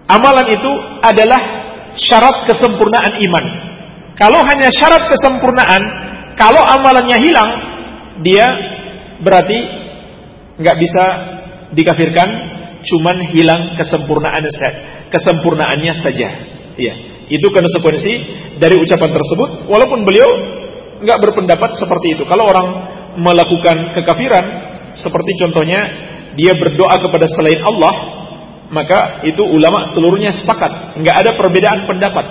amalan itu adalah syarat kesempurnaan iman. Kalau hanya syarat kesempurnaan, kalau amalannya hilang, dia berarti nggak bisa dikafirkan, cuman hilang kesempurnaan kesempurnaannya saja. Iya. Itu konsekuensi dari ucapan tersebut. Walaupun beliau nggak berpendapat seperti itu. Kalau orang melakukan kekafiran, seperti contohnya dia berdoa kepada selain Allah, maka itu ulama seluruhnya sepakat, nggak ada perbedaan pendapat.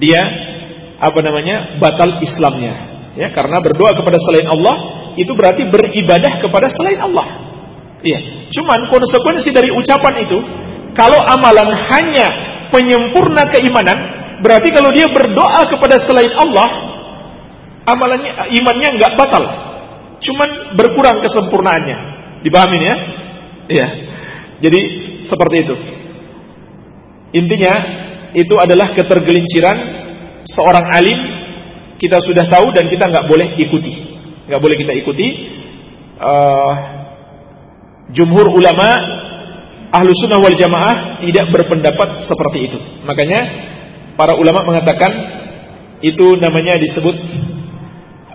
Dia apa namanya batal Islamnya, ya karena berdoa kepada selain Allah itu berarti beribadah kepada selain Allah. Iya. Cuman konsekuensi dari ucapan itu, kalau amalan hanya penyempurna keimanan, berarti kalau dia berdoa kepada selain Allah, amalannya imannya nggak batal, cuman berkurang kesempurnaannya. Dipahami ya? Iya. Jadi seperti itu. Intinya itu adalah ketergelinciran seorang alim kita sudah tahu dan kita nggak boleh ikuti, nggak boleh kita ikuti. Uh, jumhur ulama ahlu sunnah wal jamaah tidak berpendapat seperti itu. Makanya para ulama mengatakan itu namanya disebut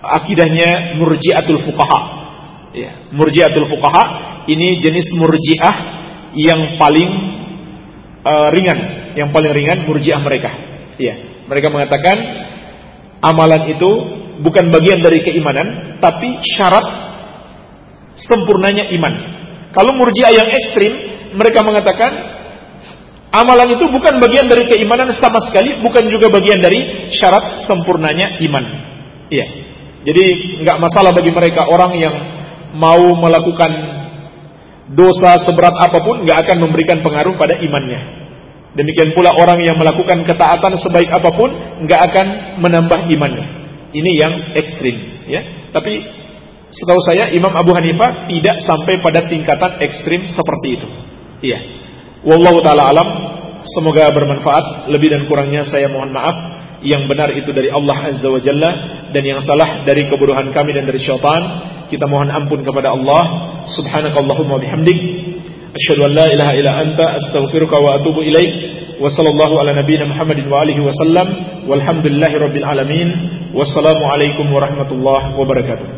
akidahnya murjiatul fuqaha. Ya, murjiatul fuqaha ini jenis murjiah yang paling uh, ringan, yang paling ringan murjiah mereka. Ya, mereka mengatakan amalan itu bukan bagian dari keimanan, tapi syarat sempurnanya iman. Kalau murjiah yang ekstrim, mereka mengatakan amalan itu bukan bagian dari keimanan sama sekali, bukan juga bagian dari syarat sempurnanya iman. Iya. Jadi nggak masalah bagi mereka orang yang mau melakukan dosa seberat apa pun nggak akan memberikan pengaruh pada imannya. Demikian pula orang yang melakukan ketaatan sebaik apa pun nggak akan menambah imannya. Ini yang ekstrim, ya. Tapi setahu saya Imam Abu Hanifah tidak sampai pada tingkatan ekstrim seperti itu. Iya. Wallahu taala alam. Semoga bermanfaat. Lebih dan kurangnya saya mohon maaf yang benar itu dari Allah Azza wa Jalla dan yang salah dari kebodohan kami dan dari syaitan. Kita mohon ampun kepada Allah. Subhanakallahumma bihamdik. Asyhadu an la ilaha illa anta astaghfiruka wa atubu ilaik. Wa sallallahu ala nabiyyina Muhammadin wa alihi wa sallam. Alamin. Wassalamu alaikum warahmatullahi wabarakatuh